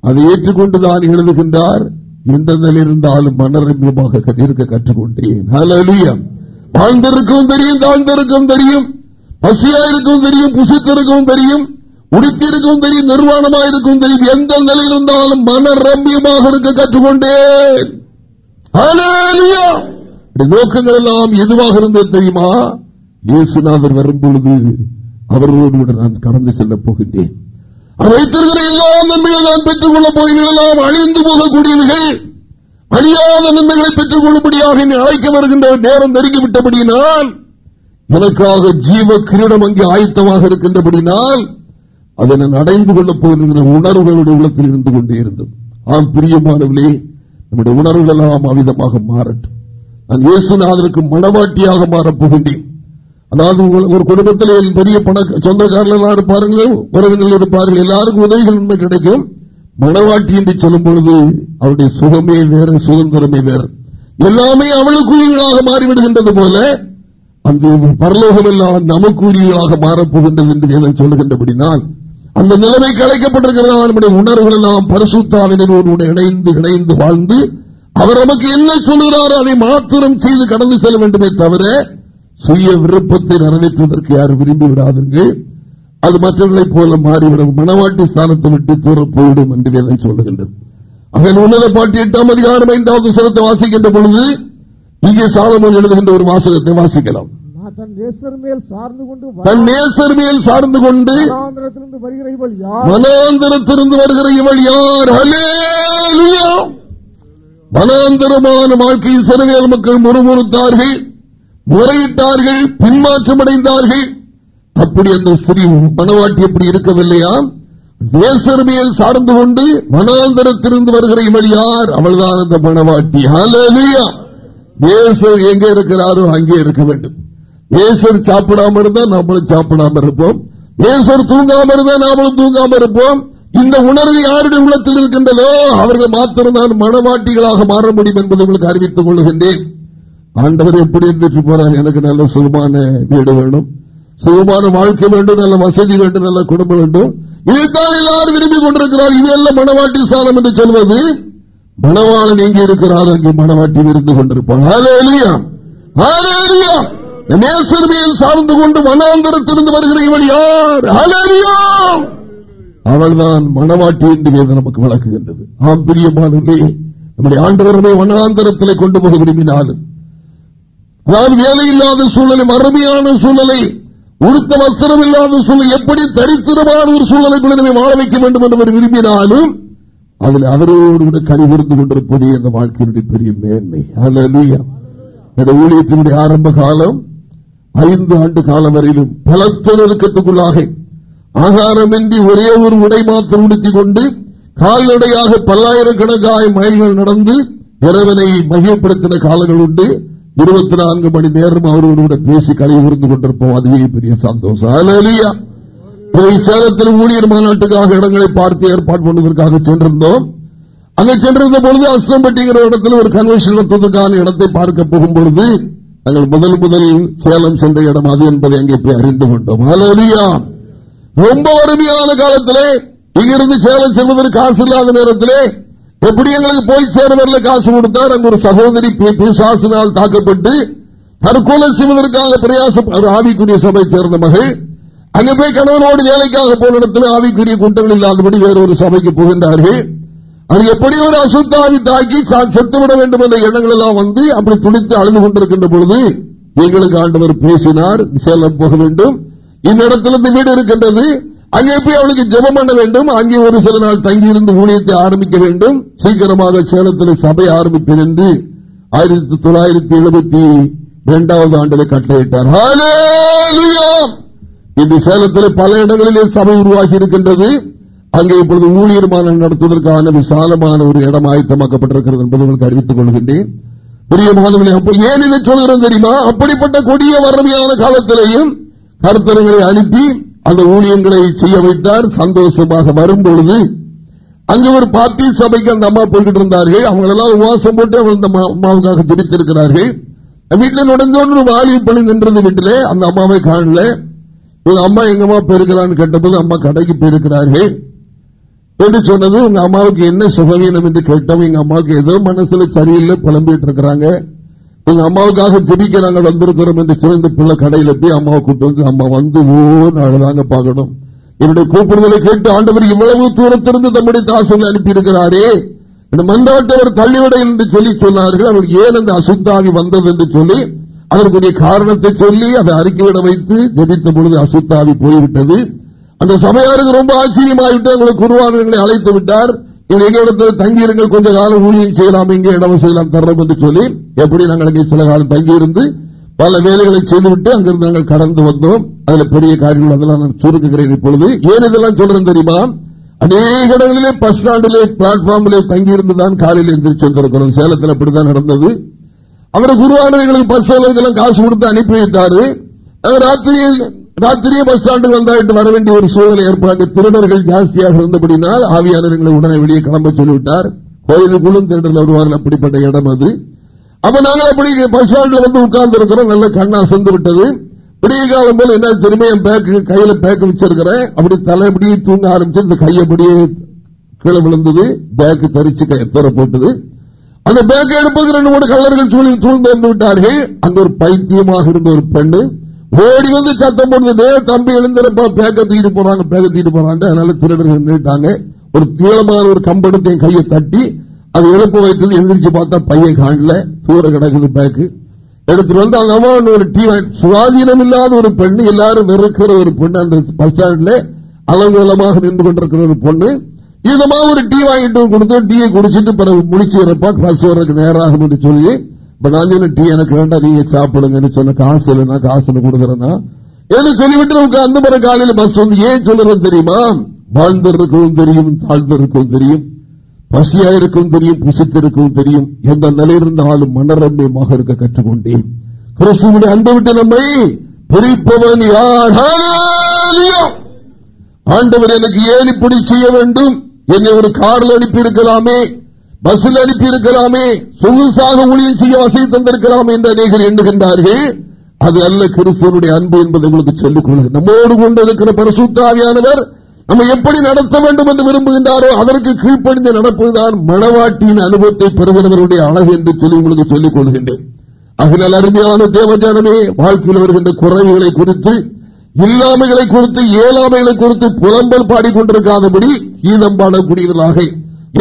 அதை ஏற்றுக்கொண்டுதான் எழுதுகின்றார். எந்த நிலையில் இருந்தாலும் மனரம்யமாக இருக்க கற்றுக்கொண்டேன். ஹalleluya. வாழ்ந்திருக்கவும் தெரியும் தாழ்ந்திருக்கவும் தெரியும். பசியா இருக்கவும் தெரியும் புசித்திருக்கவும் தெரியும் உடுத்திருக்கவும் தெரியும் நிர்வாணமா இருக்கவும் தெரியும். எந்த நிலையில் இருந்தாலும் மனரம்யமாக இருக்க கற்றுக்கொண்டேன் நோக்கங்கள் எல்லாம் எதுவாக இருந்தது தெரியுமா? இயேசுநாதர் வரும் பொழுது அவர்களோடு கூட நான் கடந்து செல்ல போகின்றேன். அவர் வைத்திருக்கிற எல்லா நன்மைகளை நான் பெற்றுக் கொள்ளப் போகிறேன். எல்லாம் அழிந்து போகக்கூடியவர்கள் அழியாத நன்மைகளை பெற்றுக் கொள்ளும்படியாக என்னை அழைக்க வருகின்ற நேரம் நெருங்கிவிட்டபடியினால் எனக்காக ஜீவ கிரீடம் அங்கே ஆயத்தமாக இருக்கின்றபடினால் அதனை அடைந்து கொள்ளப் போகின்ற உணர்வுகளுடைய உள்ளத்தில் இருந்து கொண்டே இருந்தது. ஆம் பிரியமானவர்களே நம்முடைய உணர்வுகள் எல்லாம் அவிதமாக மாறட்டும். நான் இயேசுநாதருக்கு மனவாட்டியாக மாறப்போகின்றேன் அதாவது உங்கள் ஒரு குடும்பத்தில் பெரிய பண சொந்தக்காரர்களாக இருப்பார்கள் உறவினர்கள் இருப்பார்கள் எல்லாருக்கும் உதவிகள் உண்மை கிடைக்கும். மனவாட்டி என்று சொல்லும் பொழுது அவருடைய சுகமே வேற சுதந்திரமே வேற. எல்லாமே அவளுக்குரியவர்களாக மாறிவிடுகின்றது போல அந்த பரலோகம் எல்லாம் நமக்குரியவர்களாக மாறப்போகின்றது என்று வேதம் சொல்லுகின்றபடினால் அந்த நிலைமை கலைக்கப்பட்டிருக்கிறதா நம்முடைய உணர்வுகள் எல்லாம் பரிசுத்தாவினரோடு இணைந்து இணைந்து வாழ்ந்து அவர் நமக்கு என்ன சொல்கிறாரோ அதை மாத்திரம் செய்து கடந்து செல்ல வேண்டுமே தவிர சுய விருப்பத்தை நிறைவேற்றுவதற்கு யாரும் விரும்பி விடாதீர்கள் அது மற்றவர்களைப் போல மாறிவிடும். மனவாட்டி ஸ்தானத்தை விட்டு தூர போயிடும் என்று வேதம் சொல்லுகின்றது. அவன் உன்னத பாட்டி எட்டாம் அதிகாரம் ஐந்தாவது சிறத்தை வாசிக்கின்ற பொழுது இங்கே சாலமோன் எழுதுகின்ற ஒரு வாசகத்தை வாசிக்கலாம். தன் நேசர் மேல் சார்ந்து கொண்டு தன் நேசர் மேல் சார்ந்து கொண்டு வனாந்திரத்திலிருந்து வருகிற இவள் யார்? வனாந்தரத்திலிருந்து வருகிற இவள் யார்? ஹல்லேலூயா வனாந்தரமான வாழ்க்கையில் சிறுவேல் மக்கள் முறுமுறுத்தார்கள் முறையிட்டார்கள் பின்மாற்றமடைந்தார்கள். அப்படி அந்த ஸ்திரீ மனவாட்டி எப்படி இருக்கவில்லையா? தேசர்மையில் சார்ந்து கொண்டு வனாந்தரத்திலிருந்து வருகிற இவள் யார்? அவள்தான் அந்த மனவாட்டி. ஹalleluya! நேசர் எங்க இருக்கிறாரோ அங்கே இருக்க வேண்டும். நேசர் சாப்பிடாம இருந்தா நாமளும் சாப்பிடாம இருப்போம். நேசர் தூங்காம இருந்தா நாமளும் தூங்காம இருப்போம். இந்த உணர்வு யாருடைய உள்ளத்தில் இருக்கின்றதோ அவர்கள் மாத்திரம்தான் மனவாட்டிகளாக மாற முடியும் என்பதை உங்களுக்கு அறிவித்துக் கொள்கின்றேன். ஆண்டவர் எப்படி இருந்துட்டு போறார்? எனக்கு நல்ல சுகமான வீடு வேணும் சுகமான வாழ்க்கை வேண்டும் நல்ல வசதி வேண்டும் நல்ல குடும்பம் வேண்டும். இதைத்தான் எல்லாரும் விரும்பி கொண்டிருக்கிறார். இதெல்லாம் மனவாட்டி சாதம் என்று சொல்வது. மணவாளன் எங்கே இருக்கிறார் அங்கே மணவாட்டி இருந்து கொண்டிருப்பான். நேசர்மையில் சார்ந்து கொண்டு வனாந்தரத்திலிருந்து வருகிற இவள் யார்? அவள் தான் மணவாட்டி என்று வேதம் நமக்கு விளக்குகின்றது. ஆம் பிரியமானவர்களே நம்முடைய ஆண்டவர்களை வனாந்தரத்திலே கொண்டு போக விரும்பினாலும் அதாவது வேலை இல்லாத சூழலை மறுமையான சூழலை உடுத்த வஸ்திரம் இல்லாத சூழல் எப்படி தரித்திரமான ஒரு சூழலை நம்மை வாழ வைக்க வேண்டும் என்று விரும்பினாலும் அதில் அவரோடு கூட கனிவிருந்து கொண்டிருப்பதே அந்த வாழ்க்கையினுடைய பெரிய மேன்மை. என்னுடைய ஊழியத்தினுடைய ஆரம்ப காலம் ஐந்து ஆண்டு காலம் வரையிலும் பலத்த நெருக்கத்துக்குள்ளாக ஆகாரமின்றி ஒரே ஒரு உடை மாற்றம் உடுத்திக் கொண்டு கால்நடையாக பல்லாயிரக்கணக்காக மைல்கள் நடந்து இறைவனை மையப்படுத்தின காலங்கள் உண்டு. இருபத்தி நான்கு மணி நேரம் அவரோடு கூட பேசி கழிவுறுந்து கொண்டிருப்போம். அதுவே பெரிய சந்தோஷம். ஹalleluya. சேலத்தில் ஊழியர் மாநாட்டுக்காக இடங்களை பார்த்து ஏற்பாடு பண்ணுவதற்காக சென்றிருந்தோம். அங்கே சென்றிருந்த பொழுது அஸ்தம்பட்டிங்கிற இடத்துல ஒரு கன்வென்ஷன் நடத்துவதற்கான இடத்தை பார்க்க போகும் பொழுது நாங்கள் முதல் முதல் சேலம் சென்ற இடம் அது என்பதை அங்கே போய் அறிந்து கொண்டோம். ரொம்ப வறுமையான காலத்திலே இங்கிருந்து சேலம் செல்வதற்கு காசு இல்லாத நேரத்திலே எப்படி எங்களுக்கு போய் சேர்வரில் காசு கொடுத்தார்? அங்கு ஒரு சகோதரி பிசாசினால் தாக்கப்பட்டு தற்கொலை செய்வதற்காக பிரயாசம் ஆவிக்குரிய சபை சேர்ந்த மகள் அங்கே போய் கணவனோடு வேலைக்காக போன இடத்துல ஆவிக்குரிய குண்டங்கள் இல்லாதபடி வேறொரு சபைக்கு புகுந்தார்கள். அது எப்படி ஒரு அசுத்தாவி தாக்கி செத்துவிட வேண்டும் என்ற எண்ணங்கள் எல்லாம் வந்து அப்படி துடித்து அழுது கொண்டிருக்கின்ற பொழுது எங்களுக்கு ஆண்டவர் பேசினார் சேலம் போக வேண்டும். இந்த இடத்துல இந்த வீடு இருக்கின்றது. அங்கே போய் அவளுக்கு ஜெபம் பண்ண வேண்டும். அங்கே ஒரு சில நாள் தங்கியிருந்து ஊழியத்தை ஆரம்பிக்க வேண்டும். சீக்கிரமாக சேலத்தில் சபை ஆரம்பிப்பேன் என்று ஆயிரத்தி தொள்ளாயிரத்தி எழுபத்தி இரண்டாவது ஆண்டிலே கட்டளையிட்டார். இன்று சேலத்தில் பல இடங்களிலே சபை உருவாகி இருக்கின்றது அங்கே இப்பொழுது ஊழியர் மாநாடு நடத்துவதற்கான விசாலமான ஒரு இடம் ஆயத்தமாக்கப்பட்டிருக்கிறது என்பதை உங்களுக்கு அறிவித்துக் கொள்கின்றேன். பெரிய ஏன் இதை சொல்கிறோம் தெரியுமா? அப்படிப்பட்ட கொடிய வறுமையான காலத்திலேயும் கருத்தரங்களை அனுப்பி அந்த ஊழியங்களை செய்ய வைத்தார். சந்தோஷமாக வரும்பொழுது அங்கே ஒரு பாத்தி சபைக்கு அந்த அம்மா போய்கிட்டு இருந்தார்கள். அவங்களெல்லாம் உபவாசம் போட்டு அவங்க அந்த அம்மாவுக்காக ஜெபித்திருக்கிறார்கள். வீட்டில் நுடைஞ்சோன்னு வாலி பணி நின்றது வீட்டிலே. அந்த அம்மாவை காணல. அம்மா எங்கம்மா போயிருக்கிறான்னு கேட்டபோது அம்மா கடைக்கு போயிருக்கிறார்கள். என்று சொன்னது உங்க அம்மாவுக்கு என்ன சுகவீனம்? என்று கேட்டோம் எங்க அம்மாவுக்கு ஏதோ மனசுல சரியில்லை புலம்பிட்டு இருக்கிறாங்க. எங்க அம்மாவுக்காக ஜெபிக்க நாங்கள் வந்திருக்கிறோம் என்று சொல்லி இந்த பிள்ளை கடையில போய் அம்மாவை கூப்பிட்டு வந்து அம்மா வந்து ஓ பார்க்கணும். என்னுடைய கூப்பிடுதலை கேட்டு ஆண்டவர் இவ்வளவு தூரத்திலிருந்து தம்முடைய தாசங்களை அனுப்பியிருக்கிறாரே. இந்த மந்தாட்டவர் தள்ளிவிட என்று சொல்லி சொன்னார்கள். அவர் ஏன் அந்த அசுத்தாவி வந்தது என்று சொல்லி அதற்குரிய காரணத்தை சொல்லி அதை அறிக்கையிட வைத்து ஜபித்த பொழுது அசுத்தாவி போய்விட்டது. அந்த சபையாருக்கு ரொம்ப ஆச்சரியமாகிவிட்டு உங்களுக்கு குருவானவர்களை அழைத்து விட்டார். எங்களிடத்தில் தங்கியிருங்கள் கொஞ்ச காலம் ஊழியம் செய்யலாம் இங்கே இடம் செய்யலாம் தர்றோம் என்று சொல்லி எப்படி நாங்கள் அங்கே சில காலம் தங்கியிருந்து பல வேலைகளை செய்துவிட்டு அங்கிருந்து நாங்கள் கடந்து வந்தோம். அதுல பெரிய காரியங்கள் அதெல்லாம் நான் சுருக்குகிறேன் இப்பொழுது. ஏன் இதெல்லாம் சொல்றேன் தெரியுமா? அநேக இடங்களிலே பஸ் ஸ்டாண்டிலே பிளாட்ஃபார்மிலே தங்கியிருந்துதான் காலையில் எந்திரிச்சு வந்திருக்கிறோம். சேலத்தில் அப்படித்தான் நடந்தது. அவர் குருவானவர்களுக்கு பஸ் இதெல்லாம் காசு கொடுத்து அனுப்பி வைத்தாரு. அவர் ராத்திரியில் ராத்திரியே பஸ் ஸ்டாண்டுக்கு வந்தாட்டு வர வேண்டிய ஒரு சூழ்நிலை ஏற்பாடு திருடர்கள் ஜாஸ்தியாக இருந்தபடினால் ஆவியாளர்களை உடனே வெளியே கிளம்ப சொல்லிவிட்டார். கோயிலுக்குள்ளும் திருடர்கள் வருவார்கள் அப்படிப்பட்ட இடம் அது. அப்ப நாங்க அப்படி பஸ் ஸ்டாண்ட்ல வந்து உட்கார்ந்து இருக்கிறோம் நல்ல கண்ணா சென்று விட்டது. விடிய காலம் போல என்ன திரும்ப என் பேக்கு கையில பேக் வச்சிருக்கிறேன். அப்படி தலைப்படியே தூங்க ஆரம்பிச்சு இந்த கையப்படியே கீழே விழுந்தது. பேக்கு தரிச்சு கையை போட்டது. அந்த பேக்கை எடுப்பது ரெண்டு மூணு கல்லர்கள் சூழ்ந்து விட்டார்கள். அந்த ஒரு பைத்தியமாக இருந்த ஒரு பெண்ணு. ஓடி வந்து சத்தம் போடுறது தம்பி எழுந்திருப்பா. பேக்க தூக்கிட்டு போறாங்க பேக்க தூக்கிட்டு போறாங்க அதனால திருடர்கள் நின்றுட்டாங்க. ஒரு தீளமான ஒரு கம்பெடுத்து என் கையை தட்டி அது எழுப்ப வைத்தது எந்திரிச்சு பார்த்தா பையன் காணல. தூர கிடக்குது பேக்கு. எடுத்துட்டு வந்து அவங்க அம்மா ஒரு டீ சுவாதீனம் இல்லாத ஒரு பெண்ணு எல்லாரும் வெறுக்கிற ஒரு பொண்ணு அந்த பஸ் ஸ்டாண்ட்ல அலங்கோலமாக நின்று கொண்டிருக்கிற ஒரு பொண்ணு. இதமா ஒரு டீ வாங்கிட்டு கொடுத்தோம். டீயை குடிச்சிட்டு பிறகு முடிச்சு பஸ் வர்றதுக்கு நேராகும் என்று சொல்லி இப்ப நான் டீ எனக்கு வேண்டாம் நீங்க சாப்பிடுங்கன்னு சொன்ன காசு இல்லைன்னா காசு கொடுக்குறேன்னா என்று சொல்லிவிட்டு அந்த பிறகு காலையில பஸ் வந்து ஏன் சொல்லுறது தெரியுமா? வாழ்ந்திருக்கவும் தெரியும் தாழ்ந்திருக்கவும் தெரியும். பசியா இருக்கும் தெரியும் புசித்திருக்கவும் தெரியும். எந்த நிலையிருந்தாலும் மனரம்யமாக இருக்க கற்றுக்கொண்டேன். கிறிஸ்துவனுடைய அன்பை விட்டு நம்மை பிரிப்பவன் யார்? ஆண்டவர் எனக்கு ஏன் இப்படி செய்ய வேண்டும்? என்னை ஒரு காரில் அனுப்பி இருக்கலாமே பஸ்ஸில் அனுப்பி இருக்கலாமே சொகுசாக ஊழியம் செய்ய வசதி தந்திருக்கலாமே என்று அநேகர் எண்ணுகின்றார்கள். அது அல்ல கிறிஸ்துவனுடைய அன்பு என்பதை உங்களுக்கு சொல்லிக் கொள்ளுங்கள் நம்மோடு கொண்டு இருக்கிற பரிசுத்தாவியானவர் நம்ம எப்படி நடத்த வேண்டும் என்று விரும்புகின்றாரோ அதற்கு கீழ்ப்படிந்து நடப்பதுதான் மணவாட்டியின் அனுபவத்தை பெறுகிறவருடைய அழகு என்று சொல்லி உங்களுக்கு சொல்லிக் கொள்கின்றேன். அகில அருமையான தேவஜானமே வாழ்க்கையில் வருகின்ற குறைவுகளை குறித்து இல்லாமைகளை குறித்து ஏழாமைகளை குறித்து புலம்பல் பாடிக்கொண்டிருக்காதபடி கீதம் பாடக்கூடியவர்களாக.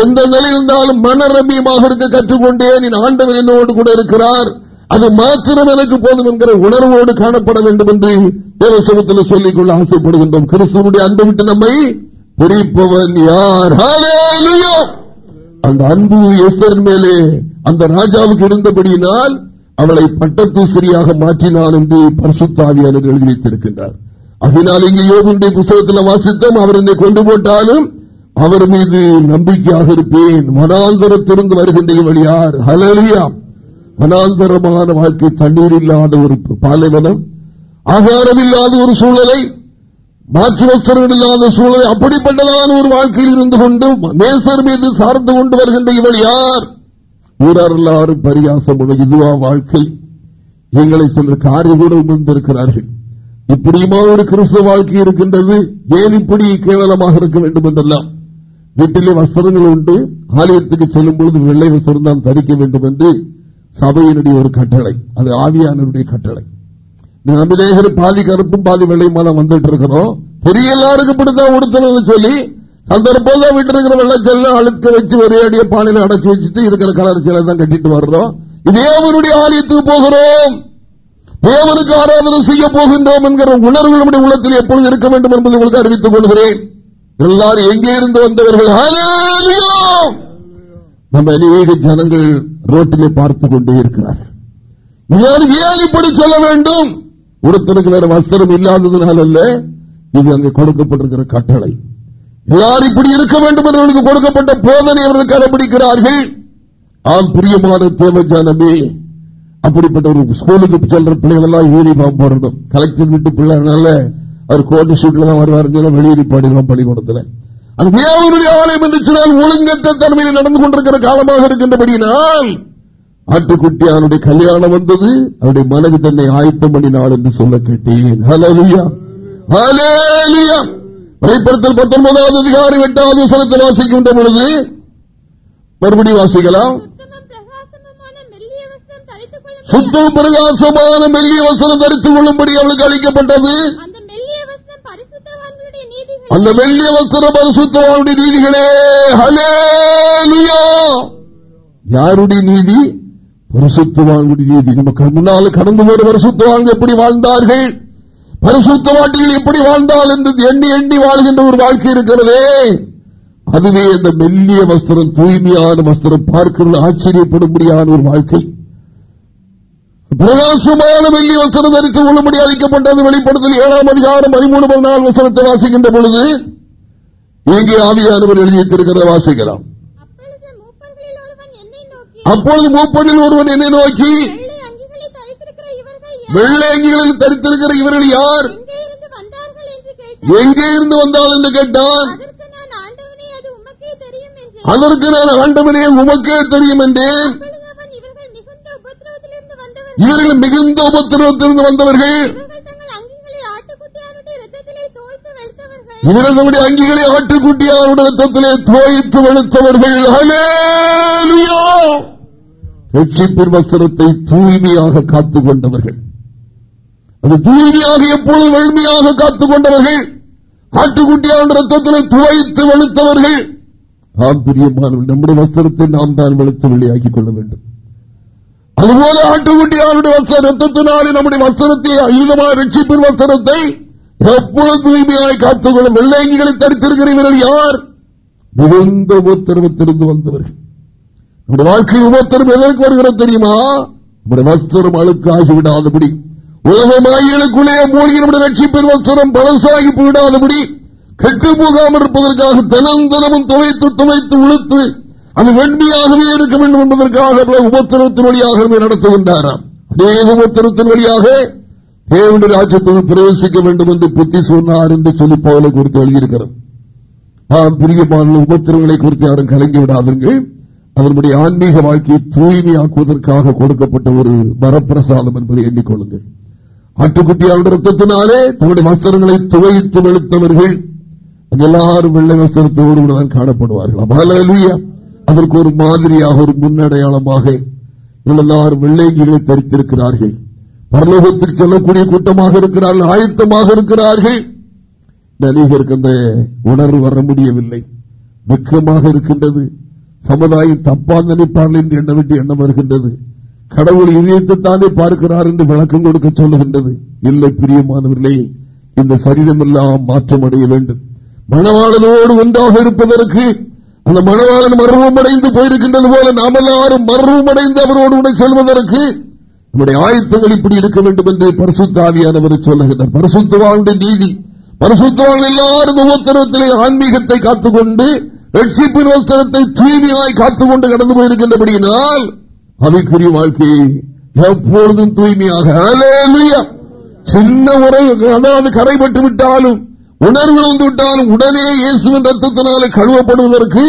எந்த நிலையில் இருந்தாலும் மனரமியமாக இருக்க கற்றுக்கொண்டேன் என் ஆண்டவர் என்னோடு கூட இருக்கிறார் அது மாத்திரம் எனக்கு போதும் என்கிற உணர்வோடு காணப்பட வேண்டும் என்று தேவசமத்தில் சொல்லிக் கொள்ள ஆசைப்படுகின்றோம். கிறிஸ்துவனுடைய அன்பு விட்டு நம்மை பிரிப்பவன் யார்? அந்த அன்பு எஸ்தர் மேலே அந்த ராஜாவுக்கு இருந்தபடியினால் அவளை பட்டத்து சிறியாக மாற்றினான் என்று பரிசுத்தாவியான எழுதி வைத்திருக்கின்றார். அதனால் இங்கே யோகனுடைய புத்தகத்தில் வாசித்தோம் அவர் என்னை கொண்டு போட்டாலும் அவர் மீது நம்பிக்கையாக இருப்பேன். மனாந்தரத்திலிருந்து வருகின்ற இவள் யார்? ஹலலியா மனாந்தரமான வாழ்க்கை தண்ணீர் இல்லாத ஒரு பாலைவனம் ஆகாரம் இல்லாத ஒரு சூழலை மாற்று வஸ்திரங்கள் இல்லாத சூழலை அப்படிப்பட்டதான ஒரு வாழ்க்கையில் இருந்து கொண்டு நேசர் மீது சார்ந்து கொண்டு வருகின்ற இவள் யார்? ஊரார் எல்லாரும் பரியாசம் இதுவா வாழ்க்கை. எங்களை சிலர் காரியம் கூட வந்திருக்கிறார்கள் இப்படியுமா ஒரு கிறிஸ்துவ வாழ்க்கை இருக்கின்றது? ஏன் இப்படி கேவலமாக இருக்க வேண்டும் என்றெல்லாம் வீட்டிலே வஸ்திரங்கள் உண்டு. ஆலயத்துக்கு செல்லும் பொழுது வெள்ளை வஸ்திரம் தான் தரிக்க வேண்டும் என்று சபையினுடைய ஒரு கட்டளை. அது ஆவியானுடைய கட்டளை. நம்பினேகர் பாதி கருப்பும் பாதி வெள்ளையுமான வந்துட்டு இருக்கிறோம். பெரிய எல்லாருக்கும் இப்படிதான் உடுத்தணும்னு சொல்லி சந்தர்ப்பம் தான் வீட்டு இருக்கிற வெள்ளச்செல்லாம் அழுக்க வச்சு ஒரே அடிய பானையில அடைச்சி வச்சுட்டு இருக்கிற கலர் சிலை தான் கட்டிட்டு வர்றோம். இதே அவருடைய ஆலயத்துக்கு போகிறோம். தேவனுக்கு ஆராதனை செய்ய போகின்றோம் என்கிற உணர்வு நம்முடைய உள்ளத்தில் எப்பொழுது இருக்க வேண்டும் என்பதை உங்களுக்கு அறிவித்துக் கொள்கிறேன். எல்லாரும் எங்கே இருந்து வந்தவர்கள்? நம்ம அநேக ஜனங்கள் ரோட்டிலே பார்த்துக் கொண்டே இருக்கிறார்கள். ஏன் இப்படி சொல்ல வேண்டும்? ஒருத்தருக்கு வேற வஸ்திரம் இல்லாததுனால அல்ல இது அங்கே கொடுக்கப்பட்டிருக்கிற கட்டளை. யார் இப்படி இருக்க வேண்டும் என்று கொடுக்கப்பட்ட போதனை அவர்கள் கடைபிடிக்கிறார்கள்? ஆம் பிரியமான தேவஜானமே அப்படிப்பட்ட ஒரு ஸ்கூலுக்கு செல்ற பிள்ளைகள் எல்லாம் யூனிஃபார்ம் போடணும். கலெக்டர் வீட்டு பிள்ளைனால அவர் கோட்டு ஷூட்ல தான் வருவார் வெளியேறிப்பாடுகிறோம் பள்ளிக்கூடத்தில். அது தேவனுடைய ஆலயம் என்று சொன்னால் ஒழுங்கற்ற தன்மையில் நடந்து கொண்டிருக்கிற காலமாக இருக்கின்றபடியினால் ஆட்டுக்குட்டியானுடைய கல்யாணம் வந்தது அவருடைய மனது தன்னை ஆயத்தம் பண்ணினாள் என்று சொல்ல கேட்டேன். வரைபடத்தில் பத்தொன்பதாவது அதிகாரி எட்டாவது வசனத்தை வாசிக்கின்ற பொழுது மறுபடியும் வாசிக்கலாம். சுத்தம் பிரகாசமான மெல்லிய வசனம் தரித்துக் கொள்ளும்படி அவளுக்கு அளிக்கப்பட்டது. அந்த மெல்லிய வசனம் பரிசுத்தவானுடைய நீதிகளே. ஹலேலியா யாருடைய நீதி? பரிசுத்தவானுடைய நீதி. நமக்கு முன்னால் கடந்து போற பரிசுத்தவான்கள் எப்படி வாழ்ந்தார்கள்? பரிசுத்தவாட்டிகள் எப்படி வாழ்ந்தால் என்று எண்ணி எண்ணி வாழ்கின்ற ஒரு வாழ்க்கை இருக்கிறதே. அதுவே அந்த மெல்லிய வஸ்திரம் தூய்மையான வஸ்திரம் பார்க்கிறது ஆச்சரியப்படும்படியான ஒரு வாழ்க்கை. பிரகாசமான வெள்ளி வசனம் தரித்து கொள்ளும்படி அளிக்கப்பட்டது வெளிப்படுத்தல். ஏழாம் அதிகாரம் பதிமூணு பதினாலு வசனத்தை வாசிக்கின்ற பொழுது இங்கே ஆவியானவர் எழுதி வைத்திருக்கிறத வாசிக்கலாம். அப்பொழுது மூப்பனில் ஒருவன் என்னை நோக்கி வெள்ளை அங்கிகளில் தரித்திருக்கிற இவர்கள் யார்? எங்கே இருந்து வந்தால் என்று கேட்டான். அதற்கு நான் ஆண்டவனே உமக்கே தெரியும் என்றேன். இவர்கள் மிகுந்த உபத்திரவத்திலிருந்து வந்தவர்கள். இவர்கள் நம்முடைய அங்கிகளை ஆட்டுக்குட்டியாருடைய ரத்தத்திலே தோய்த்து வெளுத்தவர்கள். ரட்சிப்பின் வஸ்திரத்தை தூய்மையாக காத்துக் கொண்டவர்கள் அது தூய்மையாக எப்பொழுது வலிமையாக காத்துக் கொண்டவர்கள் ஆட்டுக்குட்டியாருடைய ரத்தத்திலே துவைத்து வெளுத்தவர்கள். ஆம் பிரியமானவர்கள் நம்முடைய வஸ்திரத்தை நாம் தான் வெளுத்து வெளியாக்கிக் கொள்ள வேண்டும். அதுபோல ஆட்டுக்குட்டியாருடைய வஸ்திர ரத்தத்தினாலே நம்முடைய வஸ்திரத்தை அயுதமாக ரட்சிப்பின் வஸ்திரத்தை எப்பொழுது தூய்மையாய் காத்துக்கொள்ளும் வெள்ளைங்களை தடுத்திருக்கிற இவர்கள் யார் மிகுந்த உபத்திரவத்திலிருந்து வந்தவர்கள் நம்முடைய வாழ்க்கை உபத்திரம் எதற்கு வருகிறது தெரியுமா நம்முடைய வஸ்திரம் அழுக்காகி விடாதபடி உலகமாயிகளுக்குள்ளே மூழ்கி நம்முடைய ரட்சிப்பின் வஸ்திரம் பழசாகி போயிடாதபடி கெட்டு போகாமல் இருப்பதற்காக தினம் தினமும் துவைத்து துவைத்து உளுத்து அது வெண்மையாகவே இருக்க வேண்டும் என்பதற்காக உபத்திரத்தின் வழியாக நடத்துகின்றாராம். அதே உபத்திரத்தின் வழியாக தேவனுடைய ராஜ்யத்தில் பிரவேசிக்க வேண்டும் என்று புத்தி சொன்னார் என்று சொல்லி பவலை குறித்து எழுதியிருக்கிறது. ஆம் பிரியமான உபத்திரங்களை குறித்து யாரும் கலங்கி விடாதீர்கள். அதனுடைய ஆன்மீக வாழ்க்கையை தூய்மையாக்குவதற்காக கொடுக்கப்பட்ட ஒரு வரப்பிரசாதம் என்பதை எண்ணிக்கொள்ளுங்கள். ஆட்டுக்குட்டியாளர் ரத்தத்தினாலே தன்னுடைய வஸ்திரங்களை துவைத்து வெளுத்தவர்கள். எல்லாரும் வெள்ளை வஸ்திரத்தோடு தான் காணப்படுவார்கள். அதற்கு ஒரு மாதிரியாக ஒரு முன்னடையாளமாக எல்லாரும் வெள்ளைங்களை தரித்திருக்கிறார்கள். பரலோகத்தில் செல்லக்கூடிய கூட்டமாக இருக்கிறார்கள் ஆயத்தமாக இருக்கிறார்கள். அநேகருக்கு அந்த உணர்வு வர முடியவில்லை. வெக்கமாக இருக்கின்றது. சமுதாயம் தப்பா நினைப்பார்கள் என்று எண்ண விட்டு எண்ணம் வருகின்றது. கடவுள் இதயத்தைத்தானே பார்க்கிறார் என்று விளக்கம் கொடுக்க சொல்லுகின்றது. இல்லை பிரியமானவர்களே இந்த சரீரம் எல்லாம் மாற்றம் அடைய வேண்டும். மனவாளனோடு ஒன்றாக இருப்பதற்கு அந்த மனவாளன் மர்வம் அடைந்து போயிருக்கின்றது போல நாம் எல்லாரும் மர்வம் அடைந்து அவரோடு உடை செல்வதற்கு நம்முடைய ஆயத்தங்கள் இப்படி இருக்க வேண்டும் என்று பரிசுத்தாவியானவர் சொல்லுகிறார் பரிசுத்தவாளுடைய நீதி. பரிசுத்தவாள் எல்லாரும் உபத்திரத்திலே ஆன்மீகத்தை காத்துக்கொண்டு ரட்சிப்பின் வஸ்திரத்தை தூய்மையாய் காத்துக்கொண்டு கடந்து போயிருக்கின்றபடியினால் அவைக்குரிய வாழ்க்கையை எப்பொழுதும் தூய்மையாக சின்ன உரை அதாவது கரைபட்டு விட்டாலும் உணர்வு வந்துவிட்டால் உடனே இயேசுவின் ரத்தத்தினால கழுவப்படுவதற்கு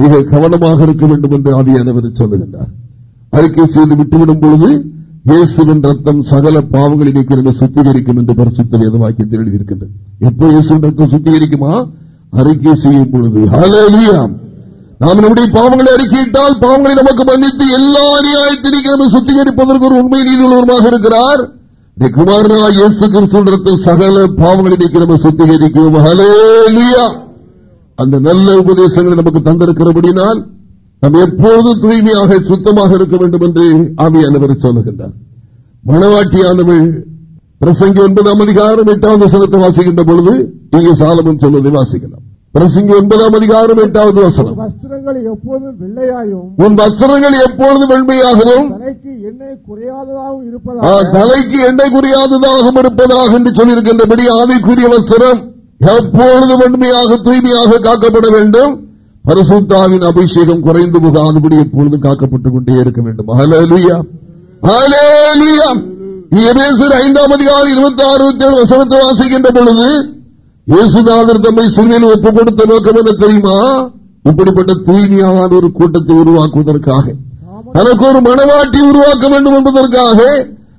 மிக கவனமாக இருக்க வேண்டும் என்று ஆவியானவர் சொல்லுகின்றார். அறிக்கை செய்து விட்டுவிடும் பொழுது இயேசுவின் ரத்தம் சகல பாவங்களை நீக்கிறது சுத்திகரிக்கும் என்று பரிசுத்த வேத வாக்கியத்தில் எழுதியிருக்கின்றது. எப்போ இயேசுவின் ரத்தம் சுத்திகரிக்குமா? அறிக்கை செய்யும் பொழுது. நாம் நம்முடைய பாவங்களை அறிக்கையிட்டால் பாவங்களை நமக்கு மன்னித்து எல்லா அநியாயத்தினையும் சுத்திகரிப்பதற்கு ஒரு உண்மை நீதியுள்ளவருமாக இருக்கிறார். சகல பாவங்களை சுத்திகரிக்கும் அந்த நல்ல உபதேசங்களை நமக்கு தந்திருக்கிறபடினால் நாம் எப்பொழுதும் தூய்மையாக சுத்தமாக இருக்க வேண்டும் என்று ஆவியானவர் சொல்லுகின்றார். மணவாட்டியானவள் பிரசங்கி ஒன்பதாம் அதிகாரம் எட்டாவது சனத்தை வாசிக்கின்ற பொழுது இங்கே சாலமும் சொல்வதை வாசிக்கலாம். பிரசங்க ஒன்பதாம் அதிகாரம் எட்டாவது வசனம். வஸ்திரங்கள் எப்போதும் வெள்ளையாயும் உன் வஸ்திரங்கள் எப்பொழுது வெண்மையாகவும் தலைக்கு எண்ணெய் குறையாததாகவும் இருப்பதாக. தலைக்கு எண்ணெய் குறியாததாகவும் இருப்பதாக என்று சொல்லியிருக்கின்றபடி ஆவிக்குரிய வஸ்திரம் எப்பொழுது வெண்மையாக தூய்மையாக காக்கப்பட வேண்டும்? பரிசுத்தாவின் அபிஷேகம் குறைந்து போகாதபடி எப்பொழுது காக்கப்பட்டுக் கொண்டே இருக்க வேண்டும். ஐந்தாம் அதிகாரம் இருபத்தி ஆறு வசனத்தை வாசிக்கின்ற பொழுது இயேசுநாதர் தம்மை சிறுவையில் ஒப்புக் கொடுத்த நோக்கம் என்ன தெரியுமா? இப்படிப்பட்ட தூய்மையான ஒரு கூட்டத்தை உருவாக்குவதற்காக. தனக்கு ஒரு மனவாட்டி உருவாக்க வேண்டும் என்பதற்காக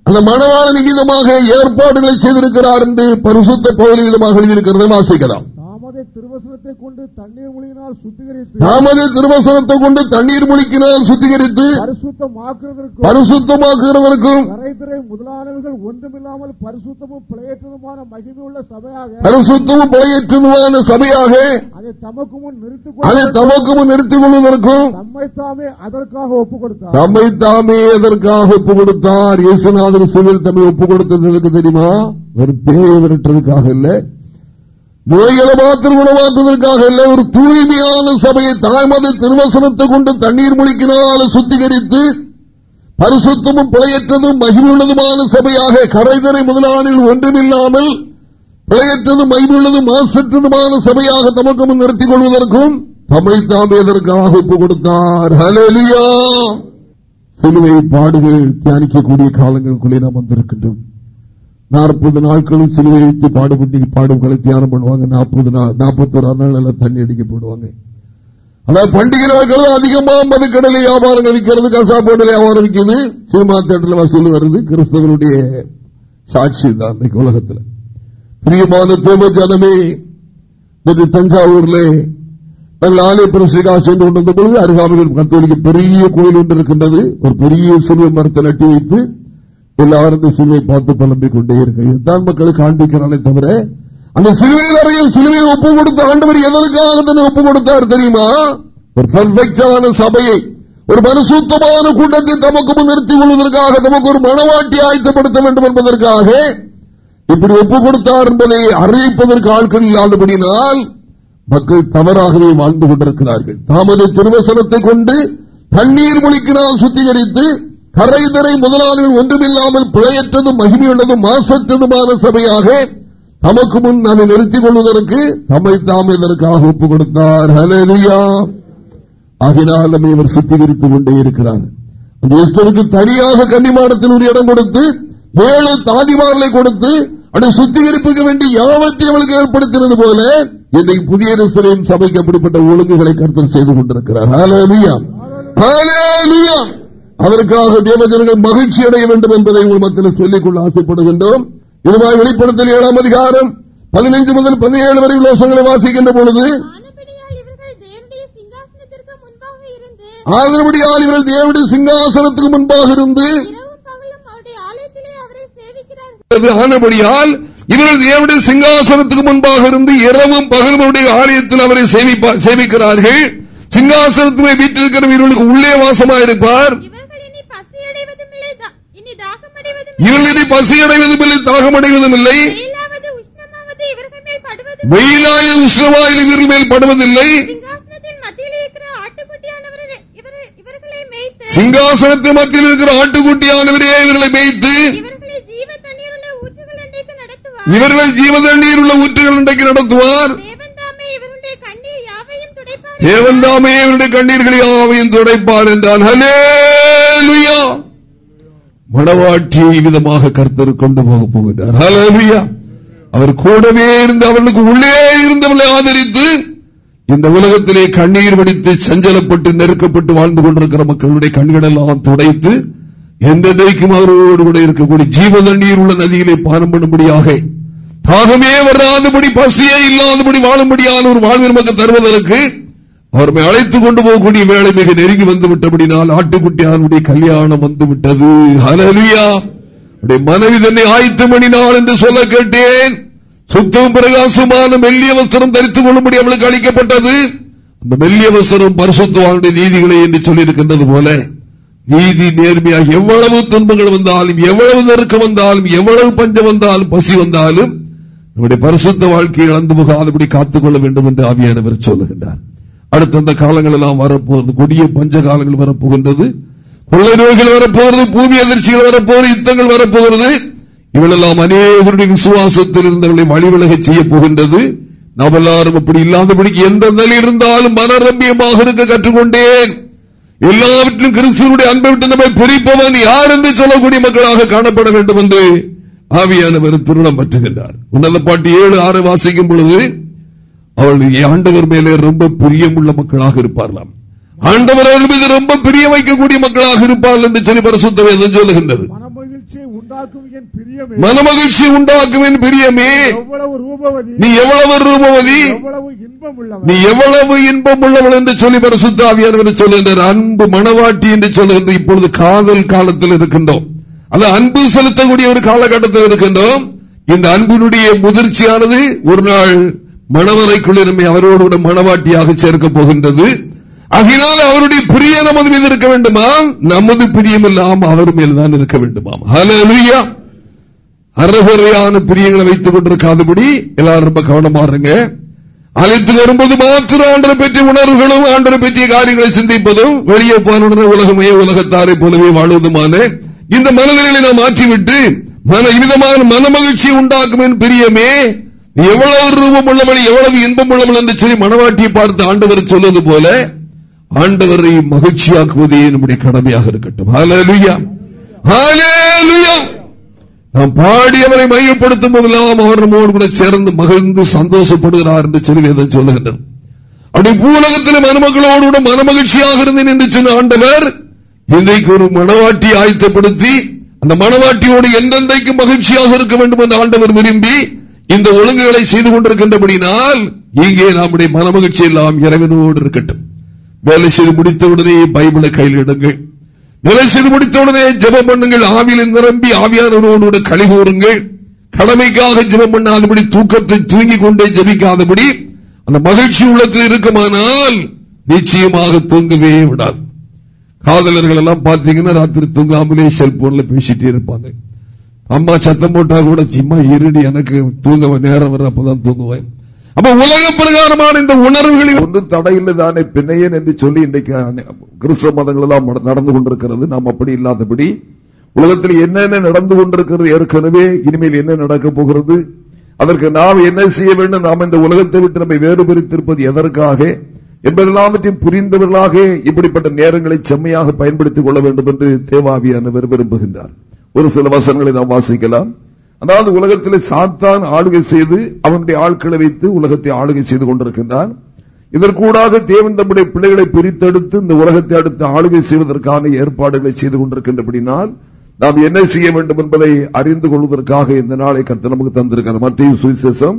அந்த மனவாள நிமிதமாக ஏற்பாடுகளை செய்திருக்கிறார் என்று பரிசுத்த பௌரிதமாக எழுதியிருக்கிறதை. வாசிக்கலாம். தாமதை திருவசனத்தை கொண்டு தண்ணீர் மொழியினால் சுத்திகரித்து தாமதே திருவசனத்தை கொண்டு தண்ணீர் முழிக்கினால் சுத்திகரித்து பரிசுத்தமாக்குவதற்கும் பரிசுத்தமாக்குகிறவருக்கும் கரைதிரை முதலானவர்கள் ஒன்றுமில்லாமல் பரிசுத்தமும் பிழையற்றதுமான மகிமையுள்ள சபையாக பரிசுத்தமும் பிழையற்றதுமான சபையாக அதை தமக்கு முன் நிறுத்திக் அதை தமக்கு முன் நிறுத்திக் கொள்வதற்கும் தம்மை தாமே அதற்காக ஒப்புக் கொடுத்தார் தம்மை தாமே எதற்காக ஒப்பு கொடுத்தார் இயேசுநாதர் சிவில் தம்மை ஒப்பு கொடுத்ததற்கு தெரியுமா? பேயை விரட்டுறதுக்காக இல்ல. நோய்களை மாத்திரம் குணமாற்றுவதற்காக இல்ல ஒரு தூய்மையான சபையை தாய்மத திருவசனத்தை கொண்டு தண்ணீர் முழிக்கினால் சுத்திகரித்து பரிசுத்தமும் பிழையற்றதும் மகிழ்வுள்ளதுமான சபையாக கரைதரை முதலாளில் ஒன்றுமில்லாமல் பிழையற்றதும் மகிழ்வுள்ளதும் மாசற்றதுமான சபையாக தமக்கு முன் நிறுத்திக் கொள்வதற்கும் தம்மை தாமே ஒப்பு கொடுத்தார். ஹalleluya சிலுவை பாடுகள் தியானிக்கக்கூடிய காலங்களுக்குள்ளே நாம் வந்திருக்கின்றோம். நாற்பது நாட்களும் சிலுவை வைத்து பாடுபட்டு பாடுகளை தியானம் பண்ணுவாங்க. நாற்பது நாற்பத்தொரு நாள் எல்லாம் தண்ணி அடிக்க போடுவாங்க. அதாவது பண்டிகை நாட்கள் அதிகமா மதுக்கடலை வியாபாரம் விற்கிறது கசாப்பாடு வியாபாரம் விற்கிறது சினிமா தேட்டர்ல வசூல் வருது. கிறிஸ்தவருடைய சாட்சி தான் இன்னைக்கு உலகத்தில். பிரியமான தேவ ஜனமே நேற்று தஞ்சாவூர்ல நாங்கள் ஆலய பிரசிகாக சென்று கொண்டிருந்த பொழுது அருகாமையில் கத்தோலிக்க பெரிய கோயில் ஒன்று இருக்கின்றது. ஒரு பெரிய சிறுவ மரத்தை நட்டி வைத்து எல்லாரும் இந்த சிலுவை பார்த்து புலம்பிக் கொண்டே இருக்க இதுதான் மக்களுக்கு காண்பிக்கிறானே தவிர அந்த சிலுவையில் அறையில் சிலுவையை ஒப்பு கொடுத்த ஆண்டவர் எதற்காக தன்னை ஒப்பு கொடுத்தார் தெரியுமா? ஒரு பர்ஃபெக்டான சபையை ஒரு பரிசுத்தமான கூட்டத்தை தமக்கு முன் நிறுத்திக் கொள்வதற்காக தமக்கு ஒரு மனவாட்டி ஆயத்தப்படுத்த வேண்டும் என்பதற்காக இப்படி ஒப்பு கொடுத்தார் என்பதை அறிவிப்பதற்கு ஆட்கள் இல்லாதபடினால் மக்கள் தவறாகவே வாழ்ந்து கொண்டிருக்கிறார்கள். தாமதை திருவசனத்தை கொண்டு தண்ணீர் மொழிக்கினால் சுத்திகரித்து கரைதரை முதலாளிகள் ஒன்றுமில்லாமல் பிழையற்றதும் மகிமையுள்ளதும் மாசற்றதுமான சபையாக தமக்கு முன் அதை நிறுத்திக் கொள்வதற்கு தம்மை தாம் இதற்காக ஒப்புக் கொடுத்தார். ஹalleluya ஆகினால் நம்மை இவர் சுத்திகரித்துக் கொண்டே இருக்கிறார். எஸ்தருக்கு தனியாக கன்னிமாடத்தில் ஒரு இடம் கொடுத்து ஏழு தாதிமார்களை கொடுத்து அதை சுத்திகரிப்புக்கு வேண்டி யாவற்றையும் அவளுக்கு ஏற்படுத்தினது போல இன்றைக்கு புதிய சபைக்கு அப்படிப்பட்ட ஒழுங்குகளை கருத்தல் செய்து கொண்டிருக்கிறார். ஹalleluya ஹalleluya அதற்காக தேவஜனங்கள் மகிழ்ச்சி அடைய வேண்டும் என்பதை உங்கள் மத்தியில் சொல்லிக் கொள்ள ஆசைப்படுகின்றோம். இதுவாய் வெளிப்படுத்தல் ஏழாம் அதிகாரம் பதினைந்து முதல் பதினேழு வரை உலோசங்களை வாசிக்கின்ற பொழுது ஆதரவடியால் இவர்கள் தேவனுடைய சிங்காசனத்துக்கு முன்பாக இருந்து ஆனபடியால் இவர்கள் தேவனுடைய சிங்காசனத்துக்கு முன்பாக இருந்து இரவும் பகலுடைய ஆலயத்தில் அவரை சேவிக்கிறார்கள். சிங்காசனத்துமே வீட்டிருக்கிற இவர்களுக்கு உள்ளே வாசமாயிருப்பார். இவர்கள் இனி பசி அடைவதும் இல்லை தா- இனி தாகம் அடைவதும் இவர்கள் இனி பசி அடைவதும் இல்லை தாகம் அடைவதும் இல்லை. வெயிலாயில் உஷ்ணமாயில் இவர்கள் மேல் படுவதில்லை. சிங்காசனத்தின் மத்தியில் இருக்கிற ஆட்டுக்குட்டியானவரை இவரை- இவர்களை மேய்த்து. இவர்களை ஜீவ உள்ள ஊற்றுகள் இன்றைக்கு நடத்துவார். தேவன் தாமே இவருடைய கண்ணீர்களை யாவையும் துடைப்பார் என்றான். ஹலேலுயா மணவாட்டியை விதமாக கர்த்தர் கொண்டு போக போகிறார் அவர் கூடவே இருந்து அவர்களுக்கு உள்ளே இருந்தவர்களை ஆதரித்து இந்த உலகத்திலே கண்ணீர் வடித்து சஞ்சலப்பட்டு நெருக்கப்பட்டு வாழ்ந்து கொண்டிருக்கிற மக்களுடைய கண்களெல்லாம் துடைத்து என்றைக்கும் அவரோடு கூட இருக்கக்கூடிய ஜீவ தண்ணீர் உள்ள நதியிலே பானம் பண்ணும்படியாக தாகமே வராதபடி பசியே இல்லாதபடி வாழும்படியான ஒரு வாழ்வு நமக்கு தருவதற்கு அவரை அழைத்துக் கொண்டு போகக்கூடிய வேலை மிக நெருங்கி வந்து விட்டபடினால் ஆட்டுக்குட்டியானுடைய கல்யாணம் வந்து விட்டது மனைவி தன்னை ஆயத்தம் பண்ணினாள் என்று சொல்ல கேட்டேன். சுத்தம் பிரகாசமான மெல்லிய வஸ்திரம் தரித்துக் கொள்ளும்படி அவளுக்கு அளிக்கப்பட்டது. அந்த மெல்லிய வஸ்திரம் பரிசுத்துவானுடைய நீதிகளை என்று சொல்லியிருக்கின்றது போல நீதி நேர்மையாக எவ்வளவு துன்பங்கள் வந்தாலும் எவ்வளவு நெருக்கம் வந்தாலும் எவ்வளவு பஞ்சம் வந்தாலும் பசி வந்தாலும் நம்முடைய பரிசுத்த வாழ்க்கையை இழந்து போகாதபடி காத்துக்கொள்ள வேண்டும் என்று ஆவியானவர் சொல்லுகின்றார். அடுத்த காலங்கள் எல்லாம் வரப்போகிறது. கொடிய பஞ்ச காலங்கள் வரப்போகின்றது. கொள்ளை நோய்கள் வரப்போகிறது. பூமி அதிர்ச்சிகள் வரப்போகிறது. யுத்தங்கள் வரப்போகிறது. இவளெல்லாம் அநேகருடைய விசுவாசத்தில் இருந்தவர்களை வழிவிலக செய்ய போகின்றது. நாம் எல்லாரும் அப்படி இல்லாதபடிக்கு எந்த நிலை இருந்தாலும் மனரம்பியமாக இருக்க கற்றுக்கொண்டேன். எல்லாவற்றிலும் கிறிஸ்துவனுடைய அன்பை விட்டு நம்மை பிரிப்பவன் யார் என்று சொல்லக்கூடிய மக்களாக காணப்பட வேண்டும் என்று ஆவியானவர் திருடம் பற்றுகின்றார். உன்னத பாட்டு ஏழு ஆறு வாசிக்கும் பொழுது அவள் ஆண்டவர் மேலே ரொம்ப பிரியமுள்ள மக்களாக இருப்பார்களாம். ஆண்டவர் அவர்கள் மீது ரொம்ப பிரிய வைக்கக்கூடிய மக்களாக இருப்பார்கள் என்று சொல்லி பரிசுத்த வேதம் சொல்லுகின்றது. மனமகிழ்ச்சி உண்டாக்கும் என் பிரியமே. நீ எவ்வளவு ரூபவதி. நீ எவ்வளவு இன்பம் உள்ளவள் என்று சொல்லி பரிசுத்தாவியானவர் சொல்லுகின்ற அன்பு மனவாட்டி என்று சொல்லுகின்ற இப்பொழுது காதல் காலத்தில் இருக்கின்றோம். அது அன்பு செலுத்தக்கூடிய ஒரு காலகட்டத்தில் இருக்கின்றோம். இந்த அன்பினுடைய முதிர்ச்சியானது ஒரு நாள் மணவரைக்குள்ளிருமை அவரோடு கூட மணவாட்டியாக சேர்க்கப் போகின்றது. அதனால் அவருடைய பிரிய நமது மீது இருக்க வேண்டுமா? நமது பிரியம் எல்லாம் அவர் மேல் தான் இருக்க வேண்டுமாம் ஹலோயா அறகுறையான பிரியங்களை வைத்துக் கொண்டிருக்காதபடி எல்லாரும் ரொம்ப கவனமா இருங்க. அழைத்து வரும்போது மாத்திரம் ஆண்டரை பற்றிய உணர்வுகளும் ஆண்டரை பற்றிய காரியங்களை சிந்திப்பதும் வெளியே போன உலகமே உலகத்தாரை போலவே வாழ்வதுமான இந்த மனநிலையை நாம் மாற்றிவிட்டு மன விதமான மனமகிழ்ச்சி உண்டாக்கும் என் பிரியமே எவ்வளவு ரூபம் உள்ளவள் எவ்வளவு இன்பம் உள்ளவள் என்று சொல்லி மனவாட்டியை பார்த்து ஆண்டவர் சொல்வது போல ஆண்டவரை மகிழ்ச்சியாக்குவதே நம்முடைய கடமையாக இருக்கட்டும். நாம் பாடியவரை மையப்படுத்தும் போதெல்லாம் அவர் நம்மோடு கூட சேர்ந்து மகிழ்ந்து சந்தோஷப்படுகிறார் என்று சொல்லி சொல்லுகின்றனர் அப்படி பூலகத்தில் மணமக்களோடு கூட மனமகிழ்ச்சியாக இருந்தேன் என்று சொன்ன ஆண்டவர் இன்றைக்கு ஒரு மனவாட்டி ஆயத்தப்படுத்தி அந்த மனவாட்டியோடு எந்தெந்தைக்கு மகிழ்ச்சியாக இருக்க வேண்டும் என்று ஆண்டவர் விரும்பி இந்த ஒழுங்குகளை செய்து கொண்டிருக்கின்றபடினால் இங்கே நம்முடைய மனமகிழ்ச்சி எல்லாம் இறைவனோடு இருக்கட்டும். வேலை செய்து முடித்தவுடனே பைபிளை கையில் எடுங்கள். வேலை செய்து முடித்தவுடனே ஜபம் பண்ணுங்கள். ஆவியில் நிரம்பி ஆவியானவரோடு கழிகூறுங்கள் கடமைக்காக ஜபம் பண்ணாதபடி தூக்கத்தை தூங்கிக் கொண்டே ஜபிக்காதபடி அந்த மகிழ்ச்சி உள்ளத்தில் இருக்குமானால் நிச்சயமாக தூங்கவே விடாது. காதலர்கள் எல்லாம் பாத்தீங்கன்னா ராத்திரி தூங்காமலே செல்போன்ல பேசிட்டே இருப்பாங்க. அம்மா சத்தம் போட்டா கூட சும்மா இருடி எனக்கு தூங்க நேரம் வர அப்பதான் தூங்குவேன். அப்ப உலக பிரகாரமான இந்த உணர்வுகளில் ஒன்றும் தடையில்லை தானே பிணையன் என்று சொல்லி இன்றைக்கு கிறிஸ்தவ மதங்கள் எல்லாம் நடந்து கொண்டிருக்கிறது. நாம் அப்படி இல்லாதபடி உலகத்தில் என்னென்ன நடந்து கொண்டிருக்கிறது ஏற்கனவே இனிமேல் என்ன நடக்க போகிறது? அதற்கு நாம் என்ன செய்ய வேண்டும்? நாம் இந்த உலகத்தை விட்டு நம்மை வேறுபடுத்திருப்பது எதற்காக? என்பதெல்லாவற்றையும் புரிந்தவர்களாக இப்படிப்பட்ட நேரங்களை செம்மையாக பயன்படுத்திக் கொள்ள வேண்டும் என்று தேவாவியானவர் விரும்புகின்றார். ஒரு சில வசனங்களை நாம் வாசிக்கலாம். அதாவது உலகத்திலே சாத்தான் ஆளுகை செய்து அவனுடைய ஆட்களை வைத்து உலகத்தை ஆளுகை செய்து கொண்டிருக்கின்றான். இதற்கூடாக தேவன் தம்முடைய பிள்ளைகளை பிரித்தெடுத்து இந்த உலகத்தை அடுத்து ஆளுகை செய்வதற்கான ஏற்பாடுகளை செய்து கொண்டிருக்கின்றபடினால் நாம் என்ன செய்ய வேண்டும் என்பதை அறிந்து கொள்வதற்காக இந்த நாளை கருத்து நமக்கு தந்திருக்கிறார். மத்திய சுவிசேஷம்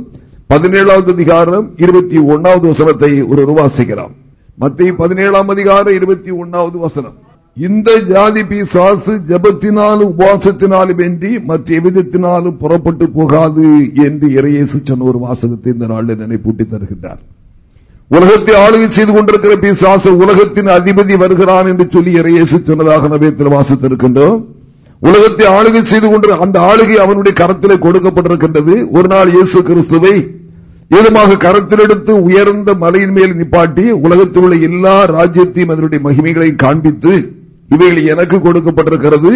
பதினேழாவது அதிகாரம் இருபத்தி ஒன்னாவது வசனத்தை ஒரு வாசிக்கிறார் மத்திய பதினேழாம் அதிகாரம் இருபத்தி ஒன்னாவது வசனம். இந்த ஜாதி பிசாசு ஜபத்தினாலும் உபாசத்தினாலும் வேண்டி மற்ற எவிதத்தினாலும் புறப்பட்டு போகாது என்று இறையேசு சொன்ன ஒரு வாசகத்தை இந்த நாளில் நினைப்பூட்டி தருகின்றார். உலகத்தை ஆளுகை செய்து கொண்டிருக்கிற பிசாசு உலகத்தின் அதிபதி வருகிறான் என்று சொல்லி இறையேசு சொன்னதாக நவே வாசித்திருக்கின்றோம். உலகத்தை ஆளுகை செய்து கொண்டு அந்த ஆளுகை அவனுடைய கரத்திலே கொடுக்கப்பட்டிருக்கின்றது. ஒரு நாள் இயேசு கிறிஸ்துவை ஏதுமாக கரத்தில் எடுத்து உயர்ந்த மலையின் மேல் நிப்பாட்டி உலகத்தில் உள்ள எல்லா ராஜ்யத்தையும் அதனுடைய மகிமைகளையும் காண்பித்து இவைகள் எனக்கு கொடுக்கப்பட்டிருக்கிறது.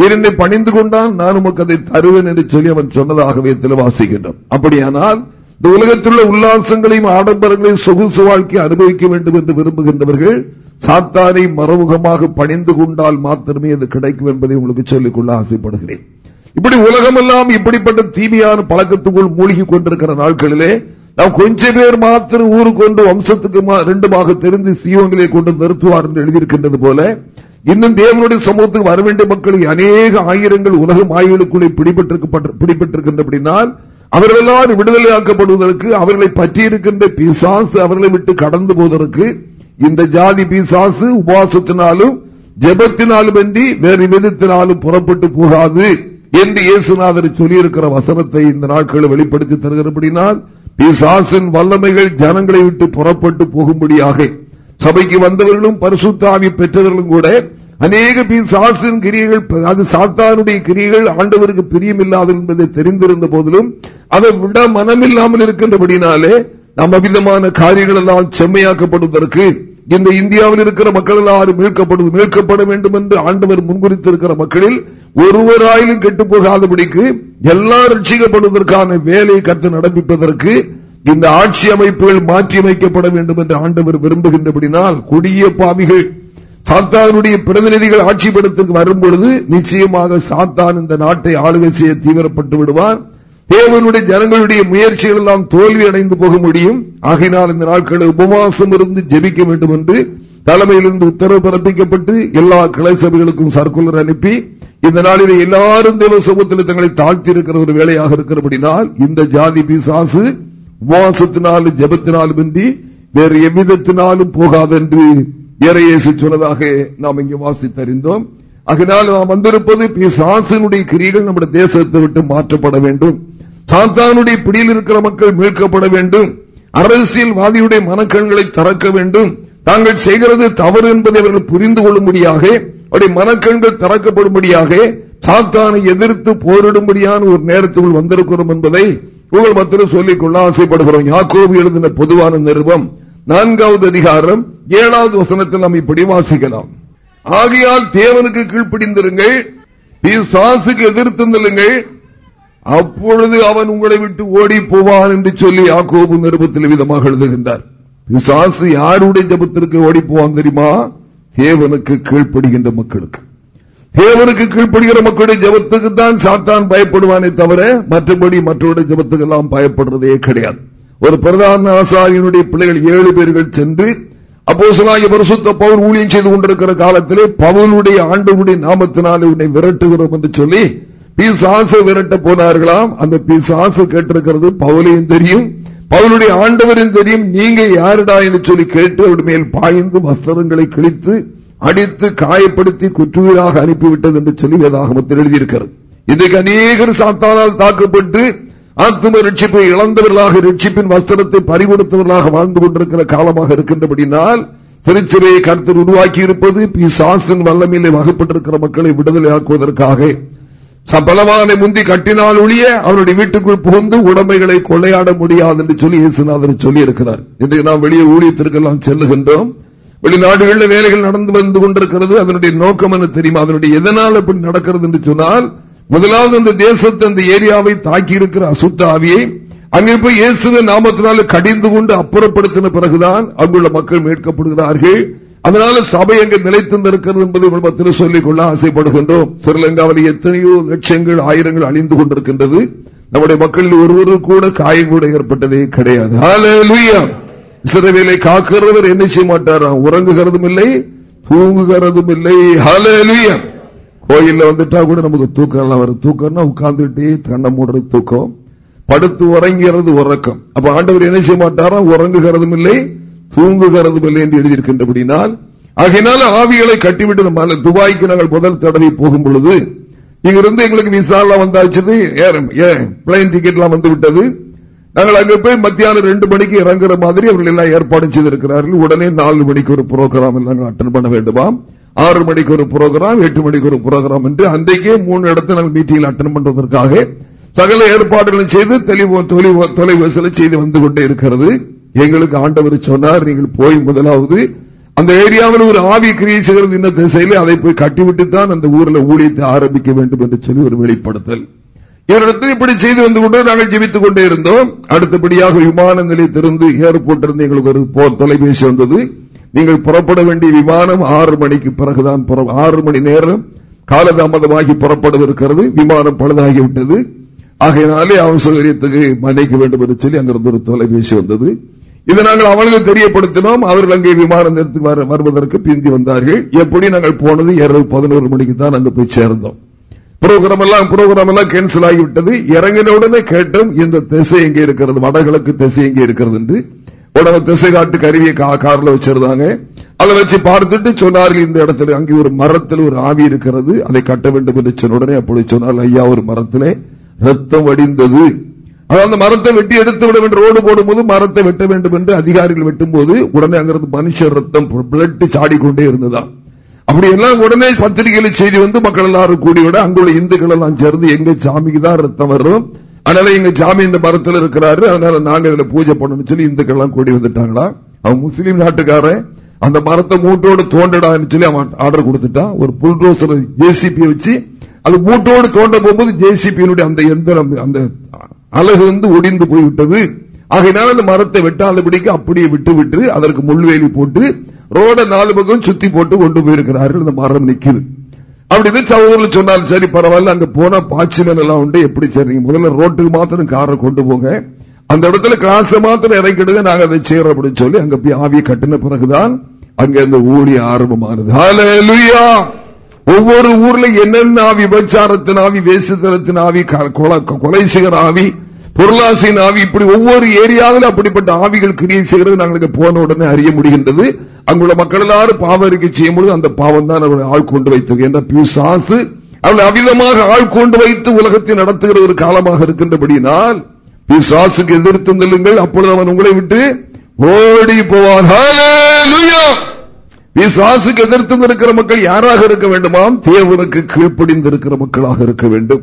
நீர் பணிந்து கொண்டால் நான் உமக்கு அதை தருவேன் என்று சொல்லி அவன் சொன்னதாகவே வாசிக்கின்றோம் அப்படியானால் இந்த உலகத்தில் உள்ள உல்லாசங்களையும் ஆடம்பரங்களையும் சொகுசு வாழ்க்கை அனுபவிக்க வேண்டும் என்று விரும்புகின்றவர்கள் சாத்தானை மறைமுகமாக பணிந்து கொண்டால் மாத்திரமே அது கிடைக்கும் என்பதை உங்களுக்கு சொல்லிக்கொள்ள ஆசைப்படுகிறேன். இப்படி உலகமெல்லாம் இப்படிப்பட்ட தீமையான பழக்கத்துக்குள் மூழ்கி கொண்டிருக்கிற நாட்களிலே நாம் கொஞ்ச பேர் மாத்திரம் ஊருக்கு கொண்டு வம்சத்துக்கு ரெண்டுமாக தெரிந்து சீவங்களை கொண்டு நிறுத்துவார் என்று எழுதியிருக்கின்றது போல இன்னும் தேவனுடைய சமூகத்துக்கு வர வேண்டிய மக்களுக்கு அநேக ஆயிரங்கள் உலகம் ஆய்வுகளுக்குள்ளே பிடிபட்டிருக்கின்றபடினால் அவர்கள் விடுதலையாக்கப்படுவதற்கு அவர்களை பற்றியிருக்கின்ற பிசாசு அவர்களை விட்டு கடந்து போவதற்கு இந்த ஜாதி பிசாசு உபவாசத்தினாலும் ஜபத்தினாலும் அன்றி வேறு விதத்தினாலும் புறப்பட்டு போகாது என்று இயேசுநாதர் சொல்லியிருக்கிற வசனத்தை இந்த நாட்களில் வெளிப்படுத்தி தருகிறபடினால் பிசாசின் வல்லமைகள் ஜனங்களை விட்டு புறப்பட்டு போகும்படியாக சபைக்கு வந்தவர்களும் பரிசுத்தாவி பெற்றவர்களும் கூட அநேக பிசாசின் கிரியைகள் அது சாத்தானுடைய கிரியைகள் ஆண்டவருக்கு பிரியமில்லாது என்பதை தெரிந்திருந்த போதிலும் அதை விட மனமில்லாமல் இருக்கின்றபடினாலே நம் விதமான காரியங்கள் எல்லாம் செம்மையாக்கப்படுவதற்கு இந்த இந்தியாவில் இருக்கிற மக்கள் எல்லாரும் மீட்கப்படுவது மீட்கப்பட வேண்டும் என்று ஆண்டவர் முன்குறித்திருக்கிற மக்களில் ஒருவராயிலும் கெட்டு போகாதபடிக்கு எல்லா ரட்சிக்கப்படுவதற்கான வேலையை கற்று நடப்பிப்பதற்கு இந்த ஆட்சி அமைப்புகள் மாற்றியமைக்கப்பட வேண்டும் என்று ஆண்டவர் விரும்புகின்றபடினால் கொடிய பாவிகள் சாத்தானுடைய பிரதிநிதிகள் ஆட்சிப்படுத்துக்கு வரும்பொழுது நிச்சயமாக சாத்தான் இந்த நாட்டை ஆளுகை செய்ய தீவிரப்பட்டு விடுவார். தேவனுடைய ஜனங்களுடைய முயற்சிகள் எல்லாம் தோல்வி அடைந்து போக முடியும். ஆகினால் இந்த நாட்களில் உபவாசம் இருந்து ஜெபிக்க வேண்டும் என்று தலைமையிலிருந்து உத்தரவு பிறப்பிக்கப்பட்டு எல்லா கிளை சபைகளுக்கும் சர்க்குலர் அனுப்பி இந்த நாளிலே எல்லாரும் தேவ சமூகத்தில் தங்களை தாழ்த்தி இருக்கிற ஒரு வேலையாக இருக்கிறபடினால் இந்த ஜாதி பிசாசு உபவாசத்தினாலும் ஜபத்தினாலும் இன்றி வேறு எவ்விதத்தினாலும் போகாதென்று இறையேசு சொன்னதாக நாம் இங்கே வாசித்தறிந்தோம். அதனால் நாம் வந்திருப்பது பிசாசினுடைய கிரிகள் நம்முடைய தேசத்தை விட்டு மாற்றப்பட வேண்டும். சாத்தானுடைய பிடியில் இருக்கிற மக்கள் மீட்கப்பட வேண்டும். அரசியல்வாதியுடைய மனக்கண்களை திறக்க வேண்டும். தாங்கள் செய்கிறது தவறு என்பதை அவர்கள் புரிந்து கொள்ளும்படியாக அவருடைய மனக்கண்கள் திறக்கப்படும்படியாக சாத்தானை எதிர்த்து போரிடும்படியான ஒரு நேரத்துக்குள் வந்திருக்கிறோம் என்பதை உங்கள் மத்தியில் சொல்லிக்கொள்ள ஆசைப்படுகிறோம். யாக்கோபு எழுதின பொதுவான நிறுவம் நான்காவது அதிகாரம் ஏழாவது வசனத்தில் நாம் இப்படி வாசிக்கலாம். ஆகையால் தேவனுக்கு கீழ்ப்பிடிந்திருங்கள் சாசுக்கு எதிர்த்து நில்லுங்கள். அப்பொழுது அவன் உங்களை விட்டு ஓடி போவான் என்று சொல்லி யாக்கோபு நிருபத்தில் விதமாக எழுதுகின்றார். பிசாசு யாருடைய ஜபத்திற்கு ஓடி போவான் தெரியுமா? தேவனுக்கு கீழ்ப்படுகின்ற மக்களுக்கு. தேவனுக்கு கீழ்ப்படுகிற மக்களுடைய ஜபத்துக்கு தான் சாத்தான் பயப்படுவானே தவிர மற்றபடி மற்றவருடைய ஜபத்துக்கு எல்லாம் பயப்படுறதே கிடையாது. ஒரு பிரதான ஆசாரியனுடைய பிள்ளைகள் ஏழு பேர்கள் சென்று அப்போ பரிசுத்த பவுல் ஊழியம் செய்து கொண்டிருக்கிற காலத்திலே பவுனுடைய ஆண்டுகளுடைய நாமத்தினாலே உன்னை விரட்டுகிறோம் என்று சொல்லி பிசாசு விரட்ட போனார்களாம். அந்த பிசாசு கேட்டிருக்கிறது பவுலையும் தெரியும் பவுனுடைய ஆண்டவரும் தெரியும் நீங்க யாருடா? என்று சொல்லி கேட்டு அவருடைய மேல் பாய்ந்து வஸ்திரங்களை கிழித்து அடித்து காயப்படுத்தி குற்றுயிராக அனுப்பிவிட்டது என்று சொல்லி வேதாகமத்தில் எழுதியிருக்கிறது. இன்றைக்கு அநேகர் சாத்தானால் தாக்கப்பட்டு ஆத்ம ரட்சிப்பை இழந்தவர்களாக ரட்சிப்பின் வஸ்திரத்தை பறிகொடுத்தவர்களாக வாழ்ந்து கொண்டிருக்கிற காலமாக இருக்கின்றபடினால் திருச்சிறையை கருத்தில் உருவாக்கி இருப்பது பி சாசின் வல்லமையிலே வகுப்பட்டிருக்கிற மக்களை விடுதலை ஆக்குவதற்காக. சபலமான முந்தி கட்டினால் ஒழிய அவருடைய வீட்டுக்குள் புகுந்து உடமைகளை கொள்ளையாட முடியாது என்று சொல்லி இயேசுநாதர் சொல்லியிருக்கிறார். இன்றைக்கு நாம் வெளியே ஊழியத்திற்கெல்லாம் செல்லுகின்றோம். வெளிநாடுகளில் வேலைகள் நடந்து வந்து கொண்டிருக்கிறது. அதனுடைய நோக்கம் என்ன தெரியுமா? அதனுடைய எதனால் அப்படி நடக்கிறது என்று சொன்னால் முதலாவது அந்த தேசத்தை அந்த ஏரியாவை தாக்கி இருக்கிற அசுத்த ஆவியை அங்கே போய் இயேசுவின் நாமத்தினால கடிந்து கொண்டு அப்புறப்படுத்தின பிறகுதான் அங்குள்ள மக்கள் மீட்கப்படுகிறார்கள். அதனால சபை அங்கு நிலைத்திருக்கிறது என்பதை குடும்பத்தில் சொல்லிக் கொள்ள ஆசைப்படுகின்றோம். ஸ்ரீலங்காவில் எத்தனையோ லட்சங்கள் ஆயிரங்கள் அழிந்து கொண்டிருக்கின்றது. நம்முடைய மக்களில் ஒருவரு கூட காயம் கூட ஏற்பட்டதே கிடையாது. சிறவேலை காக்கிறவர் என்ன செய்ய மாட்டாராம் உறங்குகிறதும் இல்லை தூங்குகிறதும் இல்லை. கோயில்ல வந்துட்டா கூட நமக்கு தூக்கம் எல்லாம் வரும். தூக்கம்னா உட்கார்ந்துட்டே கண்ணை மூடுறது தூக்கம். படுத்து உறங்கிறது உறக்கம். அப்ப ஆண்டவர் என்ன செய்ய மாட்டாரா? உறங்குகிறதும் இல்லை தூங்குகிறதும் இல்லை என்று எழுதியிருக்கின்றபடினால் ஆகையினால ஆவிகளை கட்டிவிட்டு நம்ம துபாய்க்கு நாங்கள் முதல் தடவை போகும் பொழுது இங்கிருந்து எங்களுக்கு விசாலாம் வந்தாச்சு பிளைன் டிக்கெட் எல்லாம் வந்து விட்டது நாங்கள் அங்க போய் மத்தியானம் ரெண்டு மணிக்கு இறங்குற மாதிரி அவர்கள் எல்லாம் ஏற்பாடு செய்திருக்கிறார்கள். உடனே நாலு மணிக்கு ஒரு ப்ரோக்ராம் அட்டன் பண்ண வேண்டுமாம் ஆறு மணிக்கு ஒரு ப்ரோக்ராம் எட்டு மணிக்கு ஒரு ப்ரோக்ராம் என்று அன்றைக்கே மூணு இடத்தை நாங்கள் மீட்டிங் அட்டன் பண்றதற்காக சகல ஏற்பாடுகளும் செய்து தொலைவசல செய்து வந்து கொண்டே இருக்கிறது. எங்களுக்கு ஆண்டவர் சொன்னார் நீங்கள் போய் முதலாவது அந்த ஏரியாவில் ஒரு ஆவி கிரியை இந்த திசையில அதை போய் கட்டிவிட்டு தான் அந்த ஊரில் ஊழியத்தை ஆரம்பிக்க வேண்டும் என்று சொல்லி ஒரு வெளிப்படுத்தல். இவரிடத்தில் இப்படி செய்து வந்து கொண்டு நாங்கள் ஜெபித்துக் கொண்டே இருந்தோம். அடுத்தபடியாக விமான நிலையத்திலிருந்து ஏர்போர்ட் இருந்து எங்களுக்கு ஒரு தொலைபேசி வந்தது. நீங்கள் புறப்பட வேண்டிய விமானம் ஆறு மணிக்கு பிறகுதான் ஆறு மணி நேரம் காலதாமதமாகி புறப்படவிருக்கிறது விமானம் பழுதாகிவிட்டது. ஆகையினாலே அவசகரியத்துக்கு மன்னிக்க வேண்டும் என்று சொல்லி அங்கிருந்து ஒரு தொலைபேசி வந்தது. இதை நாங்கள் அவளுக்கு தெரியப்படுத்தினோம். அவர்கள் அங்கே விமான நிலையத்துக்கு வருவதற்கு பிந்தி வந்தார்கள். எப்படி நாங்கள் போனது இரவு பதினோரு மணிக்கு தான் அங்கு போய் சேர்ந்தோம். புரோகிராம் எல்லாம் புரோகிராம் எல்லாம் கேன்சல் ஆகிவிட்டது. இறங்கின உடனே கேட்டோம் இந்த திசை எங்கே இருக்கிறது? வடகிழக்கு திசை எங்கே இருக்கிறது என்று. உடனே திசை காட்டு கருவியை கார்ல வச்சிருந்தாங்க. அதை வச்சு பார்த்துட்டு சொன்னார்கள் இந்த இடத்துல அங்கே ஒரு மரத்தில் ஒரு ஆவி இருக்கிறது. அதை கட்ட வேண்டும் என்று சொன்ன உடனே அப்படி சொன்னால் ஐயா ஒரு மரத்திலே ரத்தம் வடிந்தது. அந்த மரத்தை வெட்டி எடுத்து விட வேண்டும். ரோடு போடும்போது மரத்தை வெட்ட வேண்டும் என்று அதிகாரிகள் வெட்டும் போது உடனே அங்கிருந்து மனுஷ ரத்தம் பிளட்டு சாடிக்கொண்டே இருந்ததா அப்படி எல்லாம் உடனே பத்திரிகையில செய்தி வந்து மக்கள் எல்லாரும் கூடிவிட அங்குள்ள இந்துக்கள் எல்லாம் சேர்ந்து எங்க சாமிக்கு தான் ரத்தம் வரும். அதனால எங்க சாமி இந்த மரத்தில் இருக்கிறாரு. அதனால நாங்க இதுல பூஜை பண்ணணும் சொல்லி இந்துக்கள் எல்லாம் கூடி வந்துட்டாங்களா? அவன் முஸ்லீம் நாட்டுக்காரன். அந்த மரத்தை மூட்டோடு தோண்டடான்னு சொல்லி அவன் ஆர்டர் கொடுத்துட்டான். ஒரு புல்ரோசர் ஜேசிபி வச்சு அது மூட்டோடு தோண்ட போகும்போது ஜேசிபியினுடைய அந்த எந்திரம் அந்த அழகு வந்து ஒடிந்து போய்விட்டது. ஆகையினால அந்த மரத்தை வெட்டாதபடிக்கு அப்படியே விட்டு விட்டு அதற்கு முள்வேலி போட்டு ரோட நாலு பக்கம் சுத்தி போட்டு கொண்டு போயிருக்கிறார்கள் அந்த மரம் நிக்குது. அப்படின்னு சகோதரர் சொன்னாலும் சரி பரவாயில்ல அங்க போனா பாய்ச்சல் எல்லாம் உண்டு. எப்படி சரி முதல்ல ரோட்டுக்கு மாத்திரம் காரை கொண்டு போங்க. அந்த இடத்துல காசு மாத்திரம் இறக்கிடுங்க நாங்க அதை செய்யறோம் அப்படின்னு சொல்லி அங்க போய் ஆவியை கட்டின பிறகுதான் அங்க இந்த ஊழிய ஆரம்பமானது. ஒவ்வொரு ஊர்ல என்னென்ன ஆவி விபச்சாரத்தின் ஆவி வேசுத்தனத்தின் ஆவி கொலை செய்கிற ஆவி பொருளாசையின் ஆவி இப்படி ஒவ்வொரு ஏரியாவில் அப்படிப்பட்ட ஆவிகள் கிரியை செய்கிறது நாங்களுக்கு போன உடனே அறிய முடிகின்றது. அங்குள்ள மக்கள் எல்லாரும் பாவ அறிக்கை செய்யும் பொழுது அந்த பாவம் தான் அவர்களை ஆள் கொண்டு வைத்தது. என்ற பியூசாசு அவளை அவிதமாக ஆள் கொண்டு வைத்து உலகத்தை நடத்துகிற ஒரு காலமாக இருக்கின்றபடினால் பிசாசுக்கு எதிர்த்து நெல்லுங்கள். அப்பொழுது அவன் உங்களை விட்டு ஓடி போவான். பிசாசுக்கு எதிர்த்து இருக்கிற மக்கள் யாராக இருக்க வேண்டுமாம்? தேவனுக்கு கீழ்ப்படிந்திருக்கிற மக்களாக இருக்க வேண்டும்.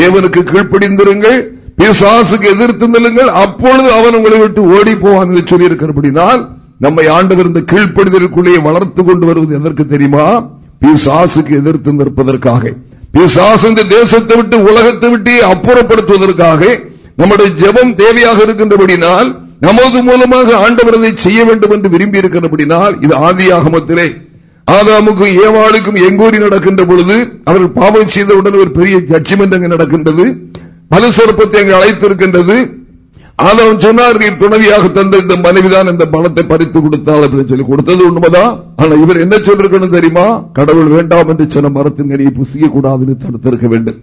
தேவனுக்கு கீழ்ப்படிந்திருங்கள். பிசாசுக்கு எதிர்த்து நில்லுங்கள். அப்பொழுது அவன் உங்களை விட்டு ஓடி போவான் என்று சொல்லி நம்மை ஆண்டவர் இந்த கீழ்ப்படுதலுக்குள்ளே வளர்த்து கொண்டு வருவது எதற்கு தெரியுமா? பிசாசுக்கு எதிர்த்து நிற்பதற்காக. பிசாசு இந்த தேசத்தை விட்டு உலகத்தை விட்டு அப்புறப்படுத்துவதற்காக நம்முடைய ஜெபம் தேவையாக இருக்கின்றபடினால் நமது மூலமாக ஆண்டவர் அதை செய்ய வேண்டும் என்று விரும்பி இருக்கிறபடினால் இது ஆதியாகமத்திலே ஆதாமுக்கும் ஏவாளுக்கும் எங்கூரி நடக்கின்ற பொழுது அவர்கள் பாவம் செய்தவுடன் ஒரு பெரிய ஜட்ஜ்மெண்ட் அங்கு நடக்கின்றது. மலு மனுசரப்பத்தை அங்கு அழைத்திருக்கின்றது. ஆதவன் சொன்னார் நீ துணவியாக தந்திருந்த மனைவிதான் இந்த பணத்தை பறித்து கொடுத்தாள் அப்படின்னு சொல்லி கொடுத்தது உண்மைதான் ஆனா இவர் என்ன சொல்லிருக்கணும் தெரியுமா? கடவுள் வேண்டாம் என்று சொன்ன மரத்தின் கனியை புசிக்க கூடாதுன்னு தடுத்திருக்க வேண்டும்.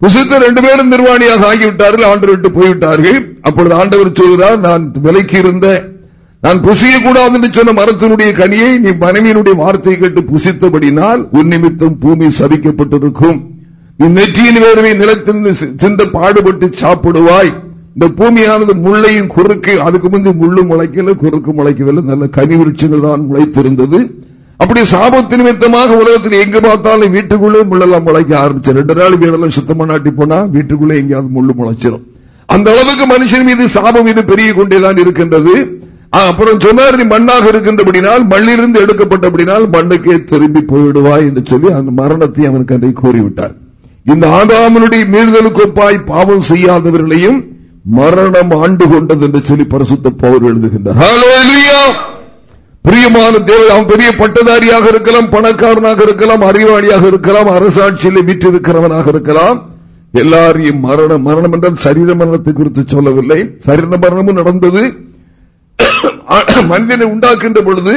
புசித்த ரெண்டு பேரும் நிர்வாணியாக ஆகிவிட்டார்கள் ஆண்டு விட்டு போய்விட்டார்கள். அப்பொழுது ஆண்டவர் சொல்கிறார் நான் விலைக்கு இருந்த நான் புசிய கூடாது என்று சொன்ன மரத்தினுடைய கனியை நீ மனைவியினுடைய வார்த்தையை கேட்டு புசித்தபடினால் உன் நிமித்தம் பூமி சபிக்கப்பட்டிருக்கும் நீ நெற்றியின் வேர்வை நிலத்திலிருந்து சிந்த பாடுபட்டு சாப்பிடுவாய். இந்த பூமியானது முள்ளையும் குறுக்கு அதுக்கு முந்தைய முள்ளு முளைக்கல குறுக்கு முளைக்கவில்லை. நல்ல கனி விருட்சங்கள் தான் முளைத்திருந்தது. அப்படி சாபத்து நிமித்தமாக உலகத்தில் எங்க பார்த்தாலும் வீட்டுக்குள்ளே முள்ளெல்லாம் முளைக்க ஆரம்பிச்சு. ரெண்டு நாள் வீடெல்லாம் சுத்தமா நாட்டி போனா வீட்டுக்குள்ளே எங்கேயாவது முள்ளு முளைச்சிடும் அந்த அளவுக்கு மனுஷன் மீது சாபம் மீது பெருகி கொண்டேதான் இருக்கின்றது. அப்புறம் சொன்னார் நீ மண்ணாக இருக்கின்றபடினால் மண்ணிலிருந்து எடுக்கப்பட்டபடினால் மண்ணுக்கே திரும்பி போயிடுவாய் என்று சொல்லி அந்த மரணத்தை அவனுக்கு அதை கூறிவிட்டார். இந்த ஆதாமனுடைய மீறுதலுக்கு ஒப்பாய் பாவம் செய்யாதவர்களையும் மரணம் ஆண்டு கொண்டது என்று சொல்லி பரிசுத்த பவர் எழுதுகின்றார். பிரியமான தேவை அவன் பெரிய பட்டதாரியாக இருக்கலாம் பணக்காரனாக இருக்கலாம் அறிவாளியாக இருக்கலாம் அரசாட்சியில் வீற்றிருக்கிறவனாக இருக்கலாம். எல்லாரையும் மரணம் மரணம் என்றால் சரீர மரணத்தை குறித்து சொல்லவில்லை. சரீர மரணமும் நடந்தது. மனிதனை உண்டாக்கின்ற பொழுது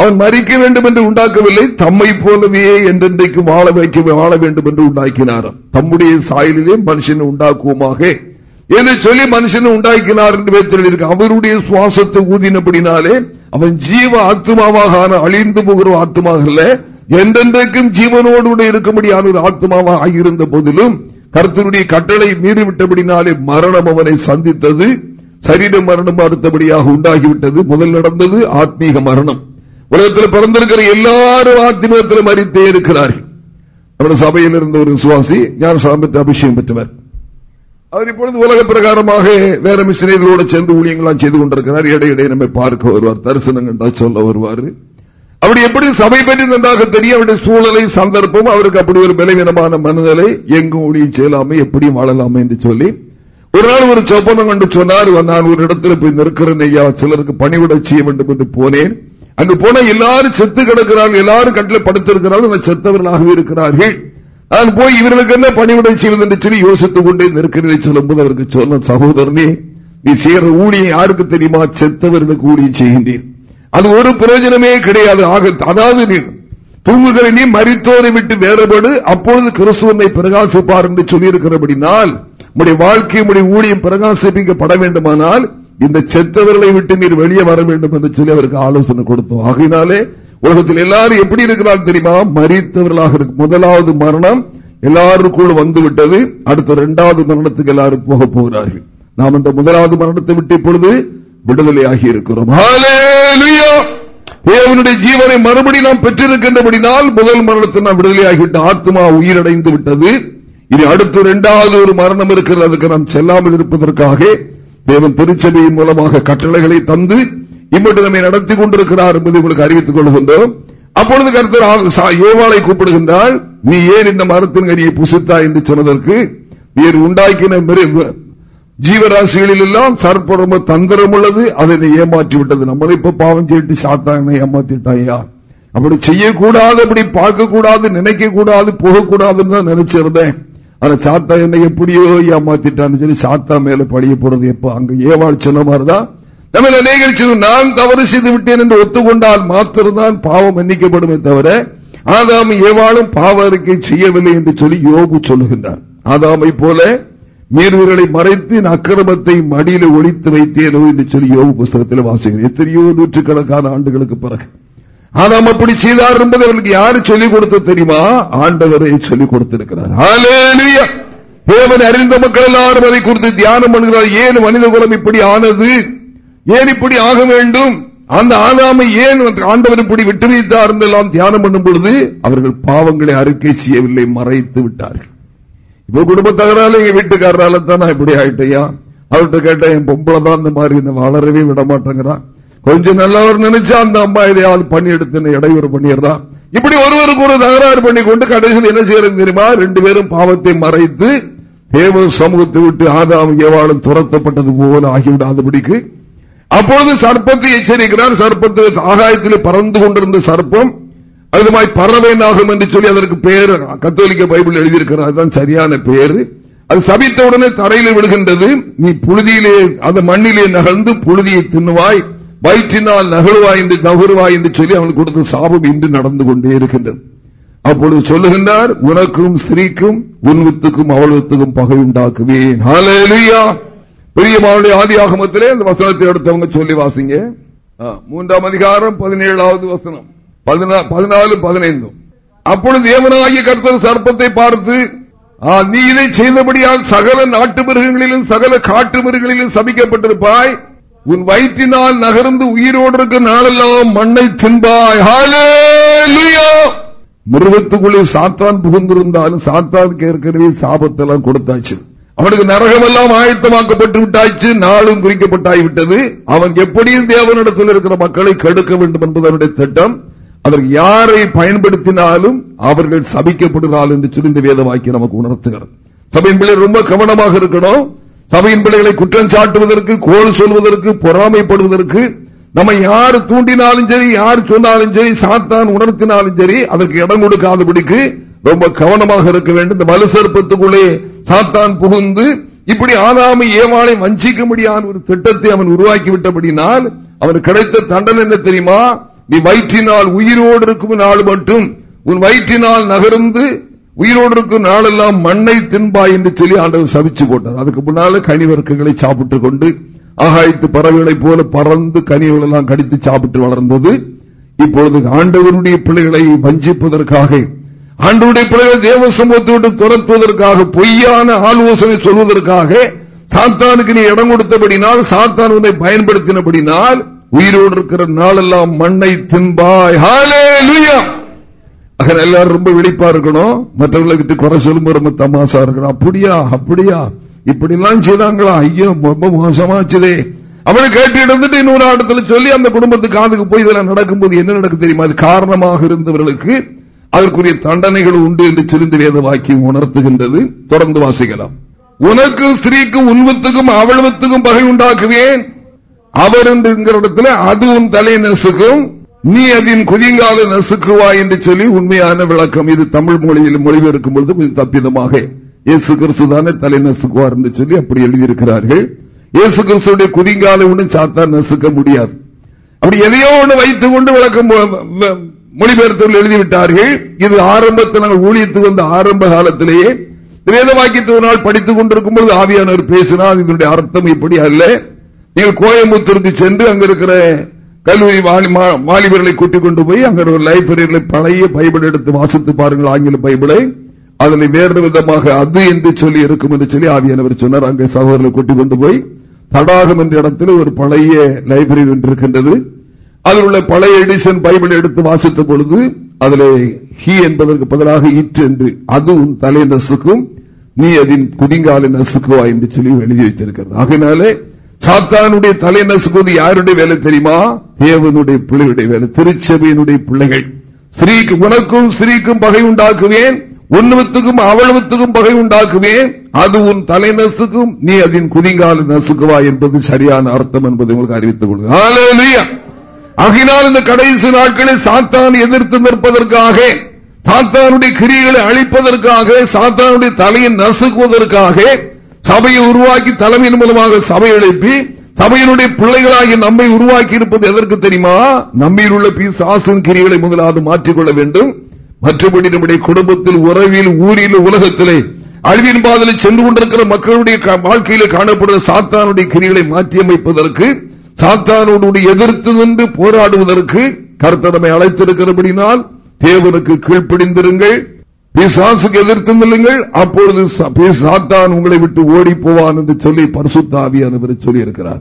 அவன் மறிக்க வேண்டும் என்று உண்டாக்கவில்லை. தம்மை போலவே என்றென்றைக்கு வாழ வைக்க வாழ வேண்டும் என்று உண்டாக்கினார். தம்முடைய சாயலிலே மனுஷனை உண்டாக்குவோமாக. என்று சொல்லி மனுஷனை உண்டாக்கினார் என்று வைத்திருக்கு அவருடைய சுவாசத்தை ஊதினபடினாலே அவன் ஜீவ ஆத்மாவாக அழிந்து போகிற ஆத்மாக என்றென்றைக்கும் ஜீவனோடு இருக்கும்படியான ஒரு ஆத்மாவாக ஆகியிருந்த போதிலும் கருத்தனுடைய கட்டளை மீறிவிட்டபடினாலே மரணம் அவனை சந்தித்தது. சரீர மரணம் அடுத்தபடியாக உண்டாகிவிட்டது. முதல் நடந்தது ஆத்மீக மரணம். உலகத்தில் பிறந்திருக்கிற எல்லாரும் ஆத்மீகத்தில் மறித்தே இருக்கிறார்கள். அவருடைய சபையில் இருந்த ஒரு சுவாசி ஞான சாமத்தை அபிஷேகம் பெற்றவர். அவர் இப்பொழுது உலக பிரகாரமாக வேற மிஷினர்களோடு சென்று ஊழியங்களாம் செய்து கொண்டிருக்கிறார். இடையிடையே நம்மை பார்க்க வருவார் தரிசனம் சொல்ல வருவார். அப்படி எப்படி சபை பற்றி நன்றாக தெரியும் அவருடைய சூழலை சந்தர்ப்பம் அவருக்கு அப்படி ஒரு பலவீனமான மனநிலை எங்கும் ஊழியம் செய்யலாமே எப்படியும் வாழலாமே என்று சொல்லி ஒரு நாள் ஒரு சொப்பனம் கண்டு சொன்னார் நான் ஒரு இடத்துல போய் நிற்கிறேன் ஐயா சிலருக்கு பணிவிட செய்ய வேண்டும் என்று போனேன். அங்கு போன எல்லாரும் செத்து கிடக்கிறார்கள் எல்லாரும் கட்டில படுத்திருக்கிறார்கள் செத்தவர்களாகவே இருக்கிறார்கள். நான் போய் இவர்களுக்கு என்ன பணிவிடை செய்வது என்று சொல்லி யோசித்துக் கொண்டே நிற்கிறதை சொல்லும் போது அவருக்கு சொன்ன சகோதரனே நீ செய்கிற ஊழியை யாருக்கு தெரியுமா? செத்தவர்களுக்கு ஊழியம் செய்கின்றேன் அது ஒரு பிரயோஜனமே கிடையாது. ஆக அதாவது நீ தூங்குகிற நீ மறித்தோரை விட்டு வேறுபடு அப்பொழுது கிறிஸ்துவனை பிரகாசிப்பார் என்று சொல்லியிருக்கிறபடினால் உடைய வாழ்க்கை உடைய ஊழியம் பிரகாசிப்பிக்கப்பட வேண்டுமானால் இந்த செத்தவர்களை விட்டு நீர் வெளியே வர வேண்டும் என்று சொல்லி அவருக்கு ஆலோசனை கொடுத்தோம். ஆகினாலே உலகத்தில் எல்லாரும் எப்படி இருக்கிறார் தெரியுமா? மறித்தவர்களாக இருக்கு. முதலாவது மரணம் எல்லாருக்குள்ள வந்து விட்டது அடுத்த இரண்டாவது மரணத்துக்கு எல்லாரும் போக போகிறார்கள். நாம் இந்த முதலாவது மரணத்தை விட்டு இப்பொழுது விடுதலையாகி இருக்கிறோம். தேவனுடைய ஜீவனை மறுபடி நாம் பெற்றிருக்கின்றபடினால் முதல் மரணத்தை நாம் விடுதலையாகிவிட்ட ஆத்மா உயிரடைந்து விட்டது. இனி அடுத்து இரண்டாவது ஒரு மரணம் இருக்கிறது. அதுக்கு நாம் செல்லாமல் இருப்பதற்காக தேவன் திருச்சபையின் மூலமாக கட்டளைகளை தந்து இம்மட்டு நம்மை நடத்தி கொண்டிருக்கிறார் என்பதை உங்களுக்கு அறிவித்துக் கொள்கின்றோம். அப்பொழுது கருத்தர் யோவாளை கூப்பிடுகின்றால் நீ ஏன் இந்த மரத்தின் கனியை புசித்தா என்று சொன்னதற்கு நீர் உண்டாக்கின ஜீவராசிகளில் எல்லாம் சர்ப்ப தந்திரம் உள்ளது. அதை ஏமாற்றி விட்டது நம்மளை இப்ப பாவம் செய்யிட்டு சாத்தானை ஏமாத்திட்டாயா? அப்படி செய்யக்கூடாது அப்படி பார்க்க கூடாது நினைக்க கூடாது போகக்கூடாதுன்னு தான் நினைச்சிருந்தேன். ஆனா சாத்தா என்னை எப்படியோ ஏமாத்திட்டான்னு சொல்லி சாத்தா மேல படிய போறது எப்ப? அங்க ஏவாள் சொன்ன மாதிரிதான் நம்ம நினைகரிச்சது நான் தவறு செய்து விட்டேன் என்று ஒத்துக்கொண்டால் மாத்திரம்தான் பாவம் மன்னிக்கப்படுமே தவிர ஆதாம் ஏவாளும் பாவ அறிக்கை செய்யவில்லை என்று சொல்லி யோகு சொல்லுகின்றான். ஆதாமை போல மீறுகளை மறைத்து அக்கிரமத்தை மடியில் ஒழித்து வைத்தேனோ என்று சொல்லி யோகு புஸ்தகத்தில் வாசிக்கிறேன். எத்தனையோ நூற்றுக்கணக்கான ஆண்டுகளுக்கு பிறகு. ஆதாம் அப்படி செய்தார் என்பது அவர்களுக்கு யாரு சொல்லிக் கொடுத்த தெரியுமா? ஆண்டவரை சொல்லிக் கொடுத்திருக்கிறார். தேவன் அறிந்த மக்கள் எல்லாரும் அதை குறித்து தியானம் பண்ணுகிறார். ஏன் மனித குலம் இப்படி ஆனது? ஏன் இப்படி ஆக வேண்டும்? அந்த ஆதாமை ஏன் ஆண்டவர் இப்படி விட்டு வைத்தார் என்றெல்லாம் தியானம் பண்ணும் பொழுது அவர்கள் பாவங்களை அறிக்கை செய்யவில்லை மறைத்து விட்டார்கள். இப்ப குடும்ப தகராறு எங்க வீட்டுக்காரரால தான் நான் இப்படி ஆயிட்டையா? அவர்கிட்ட கேட்டேன் என் பொம்பளை தான் இந்த மாதிரி வளரவே விட மாட்டேங்கிறான். கொஞ்சம் நல்லவர் நினைச்சா அந்த அம்மா இதையாவது பண்ணி எடுத்து இடையூறு பண்ணிடுறான் இப்படி ஒருவருக்கு ஒரு தகராறு பண்ணி கொண்டு கடைசியில் என்ன செய்யறது தெரியுமா? ரெண்டு பேரும் பாவத்தை மறைத்து தேவ சமூகத்தை விட்டு ஆதாம் ஏவாளும் துரத்தப்பட்டது போல ஆகிவிடாதபடிக்கு அப்பொழுது சர்ப்பத்தை எச்சரிக்கிறார். சர்ப்பத்து ஆகாயத்தில் பறந்து கொண்டிருந்த சர்ப்பம் அதுமாய் நாகம் என்று சொல்லி அதற்கு பேர் கத்தோலிக்க பைபிள் எழுதியிருக்கிறார். அதுதான் சரியான பேரு அது சபித்த உடனே தரையில் விடுகின்றது நீ புழுதியிலே அந்த மண்ணிலே நகர்ந்து புழுதியை தின்னுவாய். வயிற்றினால் நகழ்வாய் என்று நகருவாய் என்று சொல்லி அவனுக்கு கொடுத்த சாபம் இன்று நடந்து கொண்டே இருக்கின்றது. அப்பொழுது சொல்லுகின்றார் உனக்கும் ஸ்திரீக்கும் உன் வித்துக்கும் அவள் வித்துக்கும் பகை உண்டாக்குவேன். பெரியமாவுடைய ஆதி ஆகமத்திலே அந்த வசனத்தை எடுத்தவங்க சொல்லி வாசிங்க. மூன்றாம் அதிகாரம் பதினேழாவது வசனம். பதினாலு பதினைந்தும் அப்பொழுது தேவனாகிய கருத்தர் சர்ப்பத்தை பார்த்து நீ இதை செய்தபடியால் சகல நாட்டு மிருகங்களிலும் சகல காட்டு மிருகங்களிலும் சபிக்கப்பட்டிருப்பாய். உன் வயிற்றினால் நகர்ந்து உயிரோடு இருக்க நாளெல்லாம் மண்ணை தின்பாய். மிருகத்துக்குள்ளே சாத்தான் புகுந்திருந்தாலும் சாத்தானுக்கு ஏற்கனவே சாபத்தெல்லாம் கொடுத்தாச்சு. அவனுக்கு நரகமெல்லாம் ஆயத்தமாக்கப்பட்டு விட்டாச்சு நாளும் குறிக்கப்பட்டாய்விட்டது அவன் எப்படியும் தேவனிடத்தில் இருக்கிற மக்களை கெடுக்க வேண்டும் என்பது அவனுடைய திட்டம். அவர் யாரை பயன்படுத்தினாலும் அவர்கள் சபிக்கப்படுகிறார்கள் என்று சொல்லி வேத வாக்கி நமக்கு உணர்த்துகிறது. சபையின் பிள்ளை ரொம்ப கவனமாக இருக்கணும். சபையின் பிள்ளைகளை குற்றம் சாட்டுவதற்கு கோல் சொல்வதற்கு பொறாமைப்படுவதற்கு நம்ம யார் தூண்டினாலும் சரி யார் சொன்னாலும் சரி சாத்தான் உணர்த்தினாலும் சரி அதற்கு இடம் கொடுக்காதபடிக்கு ரொம்ப கவனமாக இருக்க வேண்டும். இந்த மலுசற்பத்துக்குள்ளே சாத்தான் புகுந்து இப்படி ஆதாமை ஏவாளை வஞ்சிக்க முடியாத ஒரு திட்டத்தை அவன் உருவாக்கி விட்டபடினால் அவனுக்கு கிடைத்த தண்டனை என்ன தெரியுமா? நீ வயிற்றினால் உயிரோடு இருக்கும் நாள் மட்டும் உன் வயிற்றினால் நகர்ந்து உயிரோடு இருக்கும் நாளெல்லாம் மண்ணை தின்பாய் என்று சொல்லி ஆண்டவர் சபிச்சு போட்டார். அதுக்கு முன்னால கனிவர்க்கங்களை சாப்பிட்டுக் கொண்டு ஆகாயத்து பறவைகளை போல பறந்து கனிகள் எல்லாம் கடித்து சாப்பிட்டு வளர்ந்தது. இப்பொழுது ஆண்டவருடைய பிள்ளைகளை வஞ்சிப்பதற்காக ஆண்டவருடைய பிள்ளைகளை தேவ சமூகத்தோடு துரத்துவதற்காக பொய்யான ஆலோசனை சொல்வதற்காக சாத்தானுக்கு நீ இடம் கொடுத்தபடினால் சாத்தான் உன்னை பயன்படுத்தினபடினால் உயிரோடு இருக்கிற நாளெல்லாம் மண்ணை தின்பாய். எல்லாரும் ரொம்ப விழிப்பா இருக்கணும். மற்றவர்களுக்கு குறை சொல்லும் ரொம்ப தமாசா இருக்கணும். அப்படியா? அப்படியா? இப்படி எல்லாம் செய்தாங்களா? ஐயோ ரொம்ப மோசமாச்சுதே. அவனை கேட்டு இருந்துட்டு இன்னொரு ஆட்டத்துல சொல்லி அந்த குடும்பத்துக்கு காதுக்கு போய் இதெல்லாம் நடக்கும்போது என்ன நடக்கு தெரியுமா? அது காரணமாக இருந்தவர்களுக்கு அதற்குரிய தண்டனைகள் உண்டு என்று சிறிந்த வேத வாக்கியம் உணர்த்துகின்றது. தொடர்ந்து வாசிக்கலாம். உனக்கு ஸ்திரீக்கும் உண்மத்துக்கும் அவளவத்துக்கும் பகை உண்டாக்குவேன். அவர் என்று இடத்துல அதுவும் தலை நெசுக்கும். நீ அதன் குதிங்கால நசுக்குவா என்று சொல்லி உண்மையான விளக்கம். இது தமிழ் மொழியில் மொழிபெயர்க்கும் பொழுது கொஞ்சம் தப்பிதமாக. இயேசு கிறிஸ்து தானே தலை நசுக்குவார் என்று சொல்லி அப்படி எழுதியிருக்கிறார்கள். இயேசு கிறிஸ்துடைய குதிங்கால ஒன்று சாத்தா நசுக்க முடியாது. அப்படி எதையோ ஒன்று வைத்துக் கொண்டு விளக்கம் மொழிபெயர்த்தவர்கள் எழுதிவிட்டார்கள். இது ஆரம்பத்தில் நாங்கள் ஊழியத்துக்கு வந்த ஆரம்ப காலத்திலேயே வேத வாக்கியத்து ஒரு நாள் படித்துக் கொண்டிருக்கும் பொழுது ஆவியானவர் பேசினால் இதனுடைய அர்த்தம் இப்படி அல்ல. நீங்கள் கோயம்புத்தூருக்கு சென்று அங்க இருக்கிற கல்லூரி வாலிபர்களை கூட்டிக் கொண்டு போய் அங்கே ஒரு லைப்ரரியில் பழைய பைபிள் எடுத்து வாசித்து பாருங்கள் ஆங்கில பைபிளை. அதில் வேறு விதமாக அது என்று சொல்லி இருக்கும் என்று சொல்லி ஆவியானவர் சொன்னார். அங்கே சகோதரர்களை கூட்டிக் கொண்டு போய் தடாகம் என்ற இடத்தில் ஒரு பழைய லைப்ரரி ஒன்று இருக்கின்றது. அதில் உள்ள பழைய எடிஷன் பைபிள் எடுத்து வாசித்த பொழுது அதில் ஹி என்பதற்கு பதிலாக இட் என்று அது உன் தலை நசுக்கும் நீ அதன் குதிங்கால நசுக்குவா என்று சொல்லி எழுதி வைத்திருக்கிறது. ஆகினாலே சாத்தானுடைய தலை நசுக்குவது யாருடைய வேலை தெரியுமா? தேவனுடைய பிள்ளையுடைய வேலை. திருச்சபையினுடைய பிள்ளைகள். ஸ்ரீக்கு உனக்கும் ஸ்ரீக்கும் பகை உண்டாக்குவேன். உன்னுவத்துக்கும் அவளுவத்துக்கும் பகை உண்டாக்குவேன். அது உன் தலை நசுக்கும். நீ அதன் குதிங்கால நசுக்குவா என்பது சரியான அர்த்தம் என்பதை உங்களுக்கு அறிவித்துக் கொள்கிறேன். ஆகினால் இந்த கடைசி நாட்களில் சாத்தான் எதிர்த்து நிற்பதற்காக சாத்தானுடைய கிரிகளை அழிப்பதற்காக சாத்தானுடைய தலையை நசுக்குவதற்காக சபையை உருவாக்கி தலைமையின் மூலமாக சபை எழுப்பி சபையினுடைய பிள்ளைகளாகி நம்மை உருவாக்கி இருப்பது எதற்கு தெரியுமா? நம்மில் உள்ள சாசன் கிரிகளை முதலாவது மாற்றிக்கொள்ள வேண்டும். மற்றபடி நம்முடைய குடும்பத்தில் உறவில் ஊரில் உலகத்திலே அழிவின் பாதலில் சென்று கொண்டிருக்கிற மக்களுடைய வாழ்க்கையில் காணப்படுகிற சாத்தானுடைய கிரிகளை மாற்றியமைப்பதற்கு சாத்தானோடு எதிர்த்து நின்று போராடுவதற்கு கருத்தடமை அழைத்திருக்கிறபடினால் தேவனுக்கு கீழ்ப்பிடிந்திருங்கள். பிசாசுக்கு எதிர்த்து நில்லுங்கள் அப்பொழுது சாத்தான் உங்களை விட்டு ஓடி போவான் என்று சொல்லி பரிசுத்தாவியானவர் சொல்லி இருக்கிறார்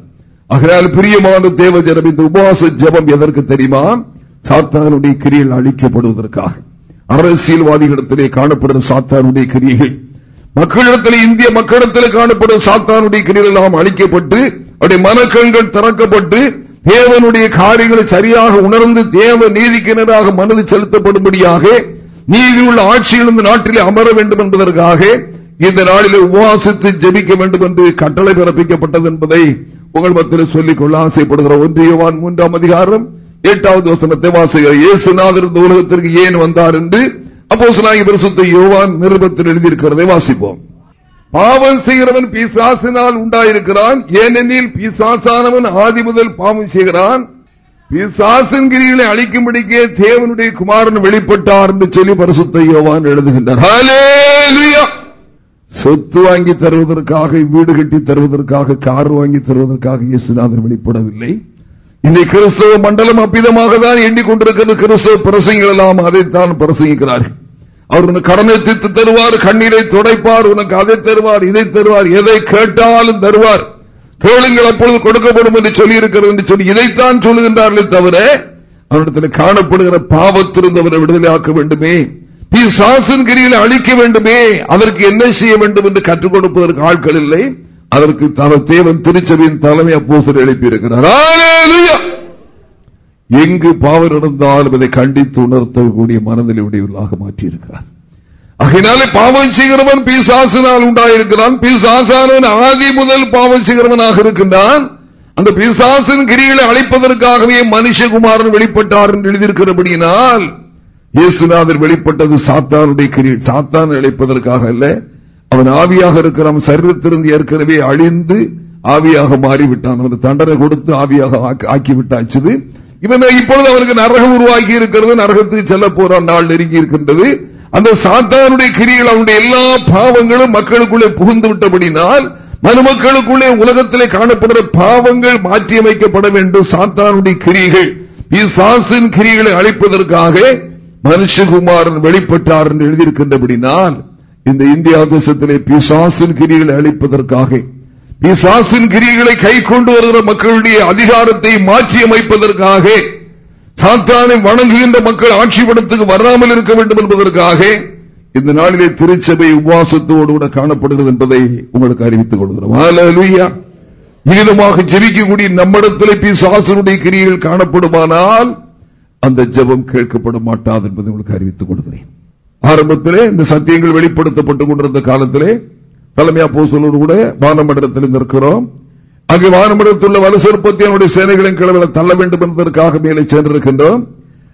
ஆகையால் பிரியமான தேவ ஜனம் இந்த உபவாச ஜபம் எதற்கு தெரியுமா? சாத்தானுடைய கிரியில் அழிக்கப்படுவதற்காக. அரசியல்வாதிகளிடத்திலே காணப்படும் சாத்தானுடைய கிரியைகள். மக்களிடத்தில் இந்திய மக்களிடத்தில் காணப்படும் சாத்தானுடைய கிரியில் எல்லாம் அழிக்கப்பட்டு அவருடைய மனக்கங்கள் திறக்கப்பட்டு தேவனுடைய காரியங்களை சரியாக உணர்ந்து தேவ நீதிக்கிணராக மனது செலுத்தப்படும்படியாக நீதி உள்ள ஆட்சியில் இந்த நாட்டிலே அமர வேண்டும் என்பதற்காக இந்த நாளில் உபவாசித்து ஜெபிக்க வேண்டும் என்று கட்டளை பிறப்பிக்கப்பட்டது என்பதை உங்கள் மத்தியில் சொல்லிக்கொள்ள ஆசைப்படுகிற ஒன்றியவான் மூன்றாம் அதிகாரம் எட்டாவது வசனத்தை வாசுகிறார் இயேசுநாதர் இந்த உலகத்திற்கு ஏன் வந்தார் என்று அப்போ பரிசுத்த யோவான் நிருபத்தில் எழுதியிருக்கிறதை வாசிப்போம். பாவம் செய்கிறவன் பிசாசினால் உண்டாயிருக்கிறான் ஏனெனில் பிசாசானவன் ஆதி முதல் பாவம் செய்கிறான் பிசாசன்கிரிகளை அழிக்கும்படிக்கே தேவனுடைய குமாரன் வெளிப்பட்டார் என்று சொல்லி பரிசுத்த யோவான் எழுதுகின்றார் சொத்து வாங்கி தருவதற்காக வீடு கட்டி தருவதற்காக கார் வாங்கி தருவதற்காக இயேசுநாதன் வெளிப்படவில்லை. இன்னைக்கு கிறிஸ்தவ மண்டலம் அப்பிதமாக தான் எண்ணிக்கொண்டிருக்கிறது கிறிஸ்தவ பிரசங்கள் எல்லாம் அதைத்தான் பிரசங்கிக்கிறார்கள். அவர் உனக்கு கடனை தீர்த்து தருவார் கண்ணீரை துடைப்பார் உனக்கு அதை தருவார் இதை தருவார் எதை கேட்டாலும் தருவார். கேளுங்கள் அப்பொழுது கொடுக்கப்படும் என்று சொல்லி இருக்கிறது என்று சொல்லி இதைத்தான் சொல்லுகின்றார்கள் தவிர அவரிடத்தில் காணப்படுகிற பாவத்திலிருந்து அவரை விடுதலை ஆக்க வேண்டுமே சாசன் கிரியில் அழிக்க வேண்டுமே அதற்கு என்ன செய்ய வேண்டும் என்று கற்றுக் கொடுப்பதற்கு ஆட்கள் இல்லை. அதற்கு தேவன் திருச்சபையின் தலைமை அப்போசர் எழுப்பியிருக்கிறார். எங்கு பாவம் நடந்தாலும் அதை கண்டித்து உணர்த்தக்கூடிய மனநிலை உடையவர்களாக மாற்றியிருக்கிறார். அகினாலே பாவம் செய்கிறவன் பிசாசினால் உண்டாயிருக்கிறான். பிசாசானவன் ஆதி முதல் பாவம் செய்கிறவனாக இருக்கின்றான். அந்த பிசாசின் கிரிகளை அழைப்பதற்காகவே மனுஷகுமாரன் வெளிப்பட்டார் என்று எழுதியிருக்கிறபடியினால் இயேசுநாதர் வெளிப்பட்டது சாத்தானுடைய கிரி சாத்தான் அழைப்பதற்காக அல்ல. அவன் ஆவியாக இருக்கிறான். சரீரத்திலிருந்து ஏற்கனவே அழிந்து ஆவியாக மாறிவிட்டான். அவன் தண்டனை கொடுத்து ஆவியாக ஆக்கிவிட்டாச்சு இவன் இப்பொழுது அவனுக்கு நரகம் உருவாக்கி இருக்கிறது நரகத்துக்கு செல்ல போற நாள் நெருங்கி இருக்கின்றது அந்த சாத்தானுடைய கிரிகள் அவனுடைய எல்லா பாவங்களும் மக்களுக்குள்ளே புகுந்து விட்டபடினால் மனுமக்களுக்குள்ளே உலகத்திலே காணப்படுகிற பாவங்கள் மாற்றியமைக்கப்பட வேண்டும் சாத்தானுடைய கிரிகள். சாசின் கிரிகளை அழிப்பதற்காக மனுஷகுமாரன் வெளிப்பட்டார் என்று எழுதியிருக்கின்றபடினால் இந்த இந்தியா தேசத்திலே பிசாசின் கிரிகளை அழிப்பதற்காக பிசாசின் கிரிகளை கை கொண்டு வருகிற மக்களுடைய அதிகாரத்தை மாற்றி அமைப்பதற்காக சாத்தானை வணங்குகின்ற மக்கள் ஆட்சிப்படத்துக்கு வராமல் இருக்க வேண்டும் என்பதற்காக இந்த நாளிலே திருச்சபை உபவாசத்தோடு கூட காணப்படுகிறது என்பதை உங்களுக்கு அறிவித்துக் கொள்கிறோம். விகிதமாக ஜெபிக்கக்கூடிய நம்மிடத்தில் பிசாசனுடைய கிரிகள் காணப்படுமானால் அந்த ஜபம் கேட்கப்பட மாட்டாது என்பதை உங்களுக்கு அறிவித்துக் கொள்கிறேன். ஆரம்பத்திலே இந்த சத்தியங்கள் வெளிப்படுத்தப்பட்டுக் கொண்டிருந்த காலத்திலே தலைமையா போசலோடு கூட வானமண்டலத்தில் நிற்கிறோம். அங்கு வானமிடத்துள்ள உள்ள வலுசற்பத்தி அவனுடைய சேனைகளின் கிளவில் தள்ள வேண்டும் என்பதற்காக மேலே சென்றிருக்கின்றோம்.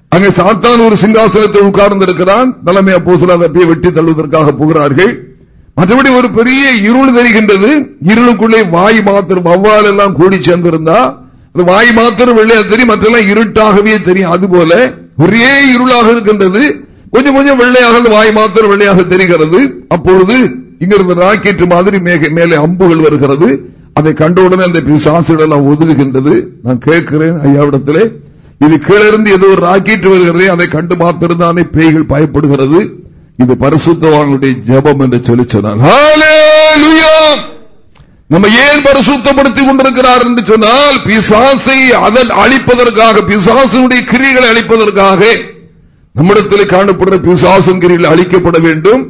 அங்கே சாத்தான் ஒரு சிங்காசனத்தை உட்கார்ந்திருக்கிறான். தலைமை போசல அப்படியே வெட்டி தள்ளுவதற்காக போகிறார்கள். மற்றபடி ஒரு பெரிய இருள் தெரிகின்றது. இருளுக்குள்ளே வாய் மாத்திரம் அவ்வாறு எல்லாம் கூடி சேர்ந்திருந்தா வாய் மாத்திரம் வெள்ளையா தெரியும் மற்றெல்லாம் இருட்டாகவே தெரியும். அதுபோல ஒரே இருளாக இருக்கின்றது. கொஞ்சம் கொஞ்சம் வெள்ளையாக வாய் மாத்திரம் வெள்ளையாக தெரிகிறது. அப்பொழுது இங்கிருந்து ராக்கெட் மாதிரி மேலே அம்புகள் வருகிறது. அதை கண்டவுடனே அந்த பிசாசுடெல்லாம் ஒதுங்குகின்றது நான் கேட்கிறேன் ஐயாவிடத்திலே. இது கீழிருந்து ஏதோ ஒரு ராக்கெட் வருகிறதே அதை கண்டு மாத்திருந்தானே பேய்கள் பயப்படுகிறது. இது பரிசுத்தவானுடைய ஜபம் என்று சொல்லி சொன்னார். நம்ம ஏன் பரிசுத்தப்படுத்திக் கொண்டிருக்கிறார் என்று சொன்னால் பிசாசை அதன் அழிப்பதற்காக பிசாசனுடைய கிரிகளை அழிப்பதற்காக நம்மிடத்தில் காணப்படுற பிசாசன் கிரிகள் அழிக்கப்பட வேண்டும்.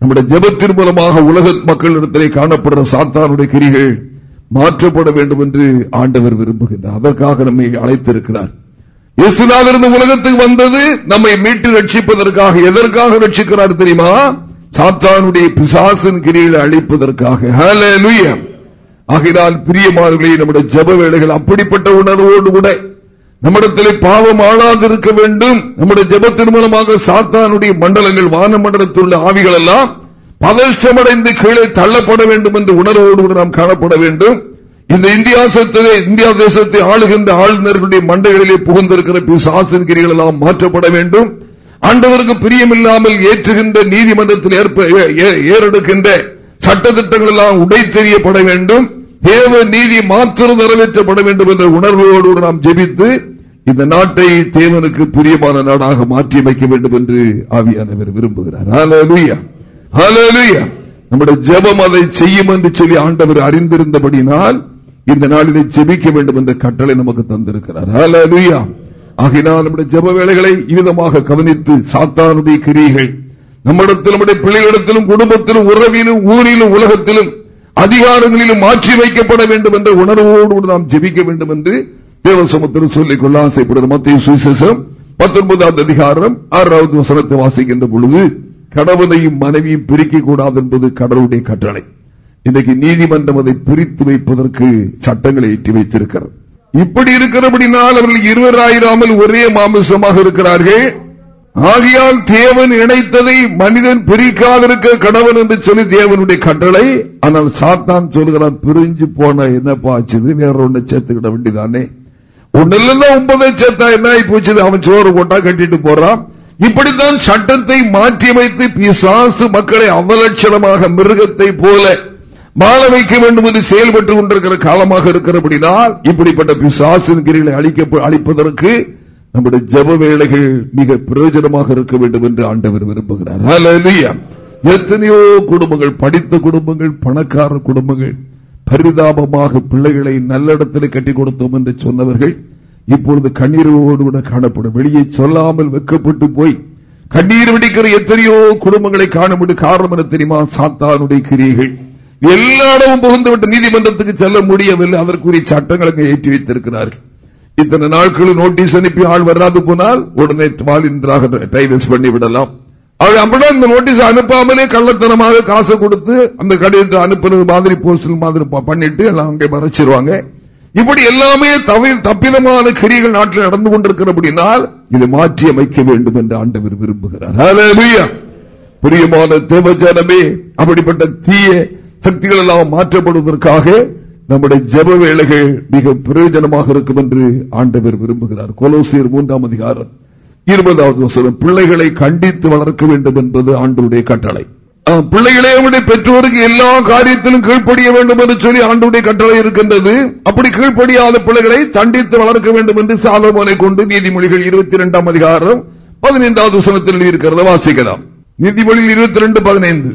நம்முடைய ஜபத்தின் மூலமாக உலக மக்களிடத்திலே காணப்படுற சாத்தானுடைய கிரிகள் மாற்றப்பட வேண்டும் என்று ஆண்டவர் விரும்புகின்றார். அதற்காக நம்மை அழைத்திருக்கிறார். இயேசுநாதிருந்து உலகத்துக்கு வந்தது நம்மை மீட்டு ரட்சிப்பதற்காக. எதற்காக ரட்சிக்கிறார் தெரியுமா? சாத்தானுடைய பிசாசின் கிரியில் அழிப்பதற்காக. ஆகினால் பிரியமானவர்களே நம்முடைய ஜப வேலைகள் அப்படிப்பட்ட உணர்வோடு கூட நம்மிடத்திலே பாவம் ஆளாதிருக்க வேண்டும். நம்முடைய ஜபத்தின் மூலமாக சாத்தானுடைய மண்டலங்கள் வான மண்டலத்தில் உள்ள ஆவிகள் எல்லாம் பதற்றமடைந்து கீழே தள்ளப்பட வேண்டும் என்று உணர்வோடு நாம் காணப்பட வேண்டும். இந்த இந்தியா இந்தியா தேசத்தை ஆளுகின்ற ஆளுநர்களுடைய மண்டைகளிலே புகுந்திருக்கிற பிசாசின் கிரிகள் எல்லாம் மாற்றப்பட வேண்டும். ஆண்டவருக்கு பிரியமில்லாமல் ஏற்றுகின்ற நீதிமன்றத்தில் ஏறெடுக்கின்ற சட்டத்திட்டங்கள் எல்லாம் உடை தெரியப்பட வேண்டும். தேவ நீதி மாத்திரம் நிறைவேற்றப்பட வேண்டும் என்ற உணர்வோடு நாம் ஜெபித்து இந்த நாட்டை தேவனுக்கு பிரியமான நாடாக மாற்றி அமைக்க வேண்டும் என்று ஆவியானவர் விரும்புகிறார். நம்முடைய ஜபம் அதை செய்யும் என்று சொல்லி ஆண்டவர் அறிந்திருந்தபடினால் இந்த நாளிலே ஜெபிக்க வேண்டும் என்ற கட்டளை நமக்கு தந்திருக்கிறார். ஆகினால் நம்முடைய ஜப வேலைகளை இவ்விதமாக கவனித்து சாத்தானுடைய கிரிகள் நம்மிடத்தில் நம்முடைய பிள்ளைகளிடத்திலும் குடும்பத்திலும் உறவிலும் ஊரிலும் உலகத்திலும் அதிகாரங்களிலும் மாற்றி வைக்கப்பட வேண்டும் என்ற உணர்வோடு நாம் ஜெபிக்க வேண்டும் என்று தேவசமத்தில் சொல்லிக் கொள்ள ஆசைப்படுவது மத்திய சுவிசேஷம் பத்தொன்பதாவது அதிகாரம் ஆறாவது வசனத்தை வாசிக்கின்ற பொழுது கடவுளையும் மனைவியும் பிரிக்க கூடாது என்பது கடவுளுடைய கட்டளை. இன்றைக்கு நீதிமன்றம் அதை பிரித்து வைப்பதற்கு சட்டங்களை ஏற்றி வைத்திருக்கிறது. இப்படி இருக்கிறபடினால் அவர்கள் இருவராயிராமல் ஒரே மாமிசமாக இருக்கிறார்கள். ஆகியால் தேவன் இணைத்ததை மனிதன் பிரிக்காதிருக்க கடவுள் என்று சொல்லி தேவனுடைய கட்டளை. ஆனால் சாத்தான் சொல்கிறான் பிரிஞ்சு போன என்னப்பா ஆச்சு வேற ஒண்ணு சேர்த்துக்கிட வேண்டியதானே? இல்லைன்னா ஒன்பதை சேர்த்தா என்ன ஆகி போச்சு அவன் சோறு போட்டா கட்டிட்டு போறான். இப்படித்தான் சட்டத்தை மாற்றியமைத்து பிசாசு மக்களை அவலட்சணமாக மிருகத்தை போல வாழ வைக்க வேண்டும் என்று செயல்பட்டுக் கொண்டிருக்கிற காலமாக இருக்கிறபடினால் இப்படிப்பட்ட பிசாசின் கிரிகளை அளிப்பதற்கு நம்முடைய ஜப வேலைகள் மிக பிரயோஜனமாக இருக்க வேண்டும் என்று ஆண்டவர் விரும்புகிறார். எத்தனையோ குடும்பங்கள் படித்த குடும்பங்கள் பணக்கார குடும்பங்கள் பரிதாபமாக பிள்ளைகளை நல்ல இடத்தில் கட்டி கொடுத்தோம் என்று சொன்னவர்கள் இப்பொழுது கண்ணீரோடு கூட காணப்படும். வெளியே சொல்லாமல் வெக்கப்பட்டு போய் கண்ணீர் வெடிக்கிற எத்தனையோ குடும்பங்களை காண முடியும் காரணம் என தெரியுமா? சாத்தானுடைய கிரியைகள். எல்லா இடமும் புகுந்துவிட்டு நீதிமன்றத்துக்கு செல்ல முடியவில்லை. அதற்குரிய சட்டங்களை ஏற்றி வைத்திருக்கிறார்கள். இத்தனை நாட்களும் நோட்டீஸ் அனுப்பி ஆள் வராது போனால் உடனே வாலின்றாக டைவர்ஸ் பண்ணி விடலாம் அவர் இந்த நோட்டீஸ் அனுப்பாமலே கள்ளத்தனமாக காசு கொடுத்து அந்த கடிதத்தை அனுப்புறது மாதிரி போஸ்டல் மாதிரி பண்ணிட்டு எல்லாம் அங்கே மறைச்சிருவாங்க. இப்படி எல்லாமே தப்பிதமான கிரிகள் நாட்டில் நடந்து கொண்டிருக்கிறபடினால் இதை மாற்றி அமைக்க வேண்டும் என்று ஆண்டவர் விரும்புகிறார். பிரியமான தேவஜானமே அப்படிப்பட்ட தீய சக்திகள் எல்லாம் மாற்றப்படுவதற்காக நம்முடைய ஜப வேலைகள் மிக பிரயோஜனமாக இருக்கும் என்று ஆண்டவர் விரும்புகிறார். கொலோசியர் மூன்றாம் அதிகாரம் இருபதாவது வசனம் பிள்ளைகளை கண்டித்து வளர்க்க வேண்டும் என்பது ஆண்டுடைய கட்டளை. பிள்ளைகளே அவருடைய பெற்றோருக்கு எல்லா காரியத்திலும் கீழ்ப்படிய வேண்டும் என்று சொல்லி ஆண்டுடைய கட்டளை இருக்கின்றது. அப்படி கீழ்ப்படியாத பிள்ளைகளை தண்டித்து வளர்க்க வேண்டும் என்று சாலமோனை கொண்டு நீதிமொழிகள் இருபத்தி இரண்டாம் அதிகாரம் பதினைந்தாவது வசனத்தில் இருக்கிறத வாசிக்கலாம். நீதிமொழிகள் இருபத்தி ரெண்டு பதினைந்து.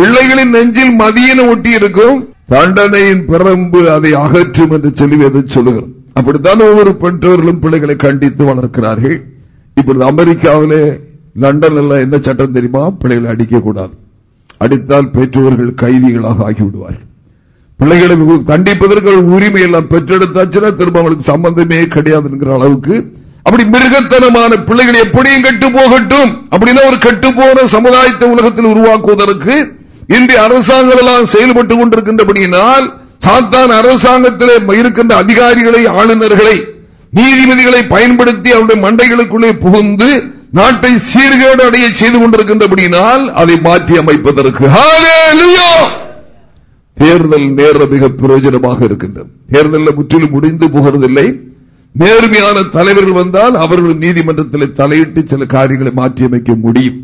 பிள்ளைகளின் நெஞ்சில் மதியன ஒட்டி இருக்கும் தண்டனையின் பிறம்பு அதை அகற்றும் என்று சொல்லி சொல்லுகிறோம் அப்படித்தான் ஒவ்வொரு பெற்றோர்களும் பிள்ளைகளை கண்டித்து வளர்க்கிறார்கள். இப்பொழுது அமெரிக்காவிலே லண்டன் எல்லாம் என்ன சட்டம் தெரியுமா? பிள்ளைகளை அடிக்க கூடாது அடித்தால் பெற்றோர்கள் கைதிகளாக ஆகிவிடுவார்கள். பிள்ளைகளை கண்டிப்பதற்கு உரிமை எல்லாம் பெற்றெடுத்தாச்சுன்னா திரும்ப அவளுக்கு சம்பந்தமே கிடையாது என்கிற அளவுக்கு. அப்படி மிருகத்தனமான பிள்ளைகள் எப்படியும் கெட்டு போகட்டும். அப்படின்னா ஒரு கெட்டு போன சமுதாயத்தை உலகத்தில் உருவாக்குவதற்கு இந்திய அரசாங்கம் எல்லாம் செயல்பட்டுக் கொண்டிருக்கின்றபடியினால் சாத்தான் அரசாங்கத்திலே இருக்கின்ற அதிகாரிகளை ஆளுநர்களை நீதிபதிகளை பயன்படுத்தி அவருடைய மண்டைகளுக்குள்ளே புகுந்து நாட்டை சீர்கேடு அடைய செய்து கொண்டிருக்கின்றபடியினால் அதை மாற்றி அமைப்பதற்கு. தேர்தல் நேரம் மிக பிரயோஜனமாக இருக்கின்றது. தேர்தலில் முற்றிலும் முடிந்து போகிறதில்லை. நேர்மையான தலைவர்கள் வந்தால் அவர்கள் நீதிமன்றத்தில் தலையிட்டு சில காரியங்களை மாற்றியமைக்க முடியும்.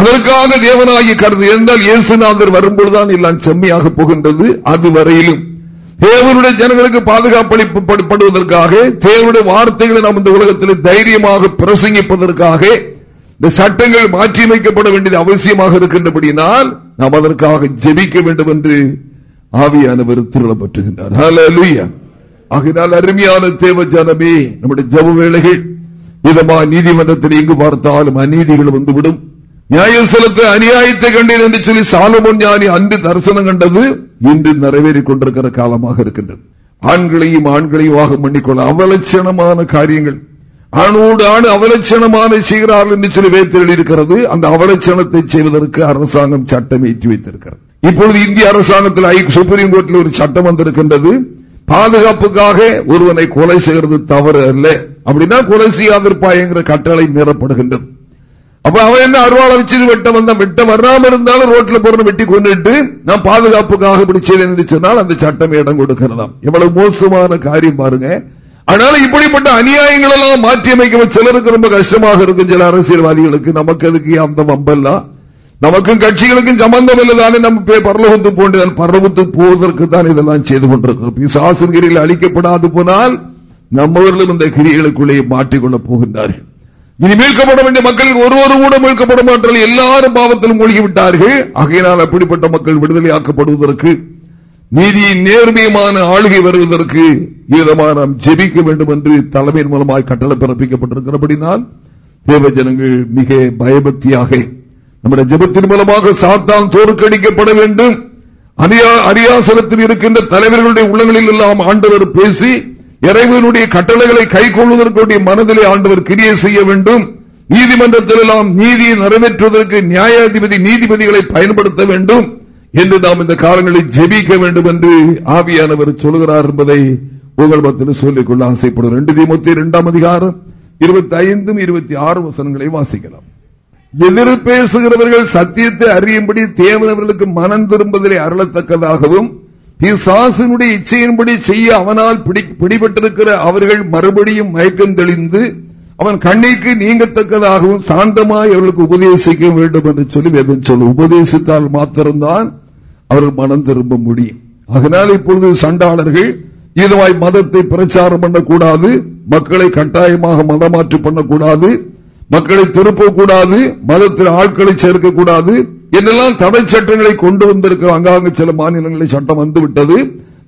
அதற்காக தேவனாகி கருது இருந்தால் இயேசுநாதர் வரும்பொழுதுதான் எல்லாம் செம்மையாக போகின்றது. அது வரையிலும் தேவனுடைய ஜனங்களுக்கு பாதுகாப்பளிப்படுவதற்காக தேவனுடைய வார்த்தைகளை நாம் இந்த உலகத்தில் தைரியமாக பிரசங்கிப்பதற்காக இந்த சட்டங்கள் மாற்றியமைக்கப்பட வேண்டியது அவசியமாக இருக்கின்றபடியினால் நாம் அதற்காக ஜெபிக்க வேண்டும் என்று ஆவியானவர் திருளப்பற்றுகின்றார் ஆகினால் அருமையான தேவ ஜனமே நம்முடைய ஜப வேலைகள் இதமா நீதிமன்றத்தில் எங்கு பார்த்தாலும் அநீதிகள் வந்துவிடும். நியாயம் செலுத்த அநியாயத்தை கண்டேன் என்று சொல்லி சாலமோன் ஞானி அன்று தரிசனம் கண்டது இன்று நிறைவேறிக் கொண்டிருக்கிற காலமாக இருக்கின்றது ஆண்களையும் ஆண்களையும் வாகம் பண்ணிக்கொள்ள அவலட்சணமான காரியங்கள் ஆணோடு ஆண் அவலட்சணமான செய்கிறார்கள் என்று சொல்லி வைத்து இருக்கிறது அந்த அவலட்சணத்தை செய்வதற்கு அரசாங்கம் சட்டம் ஏற்றி வைத்திருக்கிறது இப்பொழுது இந்திய அரசாங்கத்தில் சுப்ரீம் கோர்ட்டில் ஒரு சட்டம் வந்திருக்கின்றது பாதுகாப்புக்காக ஒருவனை கொலை செய்கிறது தவறு அல்ல அப்படின்னா கொலை செய்யாதிருப்பாய் என்கிற கட்டளை மீறப்படுகின்றது அப்ப அவன் என்ன அருவாளை வச்சு வெட்ட வந்தான் வெட்டம் வராம இருந்தாலும் ரோட்ல போறனு வெட்டி கொண்டுட்டு நான் பாதுகாப்புக்காக பிடிச்சேன் என்று சொன்னால் அந்த சட்டம் இடம் கொடுக்கிறதாம் எவ்வளவு மோசமான காரியம் பாருங்க. அதனால இப்படிப்பட்ட அநியாயங்கள் எல்லாம் மாற்றி அமைக்க சிலருக்கு ரொம்ப கஷ்டமாக இருக்கும் சில அரசியல்வாதிகளுக்கு. நமக்கு அதுக்கு அந்த வம்பெல்லாம் நமக்கும் கட்சிகளுக்கும் சம்பந்தம் இல்லதானே நம்ம பரலோகத்து போன்ற பரலோகத்து போவதற்கு தான் இதெல்லாம் செய்து கொண்டிருக்கிறோம். பிசாசன் அழிக்கப்படாது போனால் நம்மவர்களும் இந்த கிரிகளுக்குள்ளே மாற்றிக்கொள்ளப் போகின்றார்கள். இனி மீட்கப்பட வேண்டிய மக்கள் ஒருவரும் கூட மீட்கப்பட மாட்டார்கள். எல்லாரும் பாவத்திலும் மூழ்கிவிட்டார்கள். ஆகையினால் அப்படிப்பட்ட மக்கள் விடுதலை ஆக்கப்படுவதற்கு நீதியின் நேர்மையமான ஆளுகை வருவதற்கு விதமாக நாம் ஜெபிக்க வேண்டும் என்று தலைமையின் மூலமாக கட்டளை பிறப்பிக்கப்பட்டிருக்கிறபடினால் தேவஜனங்கள் மிக பயபக்தியாக நம்முடைய ஜபத்தின் மூலமாக சாத்தான் தோற்கடிக்கப்பட வேண்டும். அரியாசனத்தில் இருக்கின்ற தலைவர்களுடைய உள்ளங்களில் எல்லாம் ஆண்டவர் பேசி இறைவனுடைய கட்டளைகளை கை கொள்வதற்கு மனதிலே ஆண்டவர் கிரியை செய்ய வேண்டும். நீதிமன்றத்திலெல்லாம் நீதியை நிறைவேற்றுவதற்கு நியாயாதிபதி நீதிபதிகளை பயன்படுத்த வேண்டும் என்று நாம் இந்த காலங்களில் ஜெபிக்க வேண்டும் என்று ஆவியானவர் சொல்கிறார் என்பதை உங்கள் மத்தியில் சொல்லிக்கொள்ள ஆசைப்படும் ரெண்டு தீமத்தி இரண்டாம் அதிகாரம் இருபத்தி ஐந்தும் இருபத்தி ஆறு வசனங்களை வாசிக்கலாம். எதிர் பேசுகிறவர்கள் சத்தியத்தை அறியும்படி தேவனவர்களுக்கு மனம் திரும்பதிலே அருளத்தக்கதாகவும் சாசனுடைய இச்சையின்படி செய்ய அவனால் பிடிபட்டிருக்கிற அவர்கள் மறுபடியும் மயக்கம் தெளிந்து அவன் கண்ணிக்கு நீங்கத்தக்கதாகவும் சாந்தமாய் அவர்களுக்கு உபதேசிக்க வேண்டும் என்று சொல்லி வேதம் சொல்ல உபதேசித்தால் மாத்திரம்தான் அவர்கள் மனம் திரும்ப முடியும். அதனால் இப்பொழுது சண்டாளர்கள் இதுவாய் மதத்தை பிரச்சாரம் பண்ணக்கூடாது மக்களை கட்டாயமாக மதமாற்று பண்ணக்கூடாது மக்களை திருப்பக்கூடாது மதத்தில் ஆட்களை சேர்க்கக்கூடாது என்னெல்லாம் தடை சட்டங்களை கொண்டு வந்திருக்கிற அங்காங்க சில மாநிலங்களில் சட்டம் வந்துவிட்டது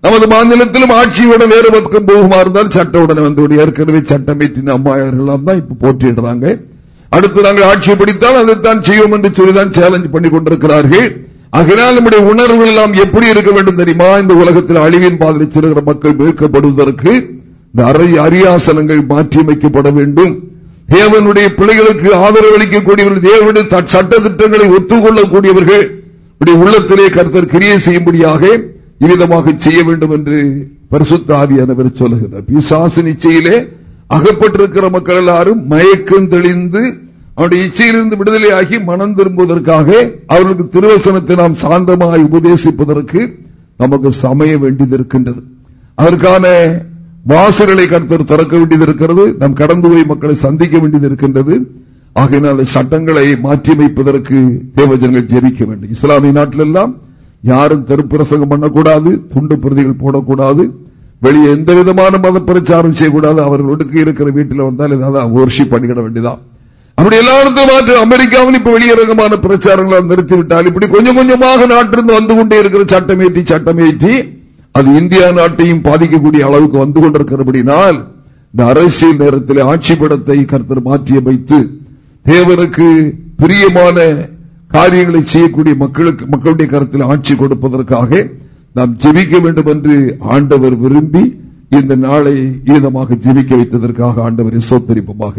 நமது மாநிலத்திலும் ஆட்சியுடன் வேறு பக்கம் போகுமா இருந்தால் சட்ட உடனே வந்து ஏற்கனவே சட்டம் ஏற்றின அம்மாயர்கள் தான் இப்ப போட்டிடுறாங்க அடுத்து நாங்கள் ஆட்சியை பிடித்தால் அதைத்தான் செய்வோம் என்று சொல்லிதான் சேலஞ்ச் பண்ணிக் கொண்டிருக்கிறார்கள். ஆகினால் நம்முடைய உணர்வுகள் எல்லாம் எப்படி இருக்க வேண்டும் தெரியுமா? இந்த உலகத்தில் அழிவின் பாதையில் செல்கிற மக்கள் மீட்கப்படுவதற்கு இந்த அரியாசனங்கள் மாற்றியமைக்கப்பட வேண்டும். தேவனுடைய பிள்ளைகளுக்கு ஆதரவு அளிக்கக்கூடியவர்கள் தேவனுடைய சட்ட திட்டங்களை ஒத்துக்கொள்ளக்கூடியவர்கள் உள்ளத்திலே கருத்தர் கிரியை செய்யும்படியாக இவ்விதமாக செய்ய வேண்டும் என்று பரிசுத்தாவியானவர் சொல்லுகிறார். பிசாசு நிச்சயிலே அகப்பட்டிருக்கிற மக்கள் எல்லாரும் மயக்கம் தெளிந்து அவருடைய இச்சையிலிருந்து விடுதலை ஆகி மனம் திரும்புவதற்காக அவர்களுக்கு திருவசனத்தை நாம் சாந்தமாய் உபதேசிப்பதற்கு நமக்கு சமய வேண்டியது இருக்கின்றது. அதற்கான வாசல்களை கருத்தர் திறக்க வேண்டியது இருக்கிறது நம் கடந்து போய் மக்களை சந்திக்க வேண்டியது இருக்கின்றது ஆகையினால் சட்டங்களை மாற்றியமைப்பதற்கு தேவஜனங்கள் ஜெபிக்க வேண்டும். இஸ்லாமிய நாட்டில் எல்லாம் யாரும் தெருப்பிரசங்கம் பண்ணக்கூடாது துண்டு பிரதிகள் போடக்கூடாது வெளியே எந்த விதமான மத பிரச்சாரம் செய்யக்கூடாது அவர்களுக்கு இருக்கிற வீட்டில் வந்தால் ஏதாவது ஓர்ஷி பண்ணிக்கிட வேண்டியதான் அப்படி எல்லாருக்கும் மாற்று. அமெரிக்காவில் இப்ப வெளியரங்கமான பிரச்சாரங்களை நிறுத்திவிட்டால் இப்படி கொஞ்சம் கொஞ்சமாக நாட்டிலிருந்து வந்து கொண்டே இருக்கிற சட்டமேற்றி சட்டமேற்றி அது இந்தியா நாட்டையும் பாதிக்கக்கூடிய அளவுக்கு வந்து கொண்டிருக்கிறபடினால் இந்த அரசியல் நேரத்தில் ஆட்சி படத்தை கருத்தர் மாற்றி அமைத்து தேவனுக்கு பிரியமான காரியங்களை செய்யக்கூடிய மக்களுக்கு மக்களுடைய கருத்தில் ஆட்சி கொடுப்பதற்காக நாம் ஜெபிக்க வேண்டும் என்று ஆண்டவர் விரும்பி இந்த நாளை ஈதமாக ஜெபிக்க வைத்ததற்காக ஆண்டவரை சோத்தரிப்பமாக.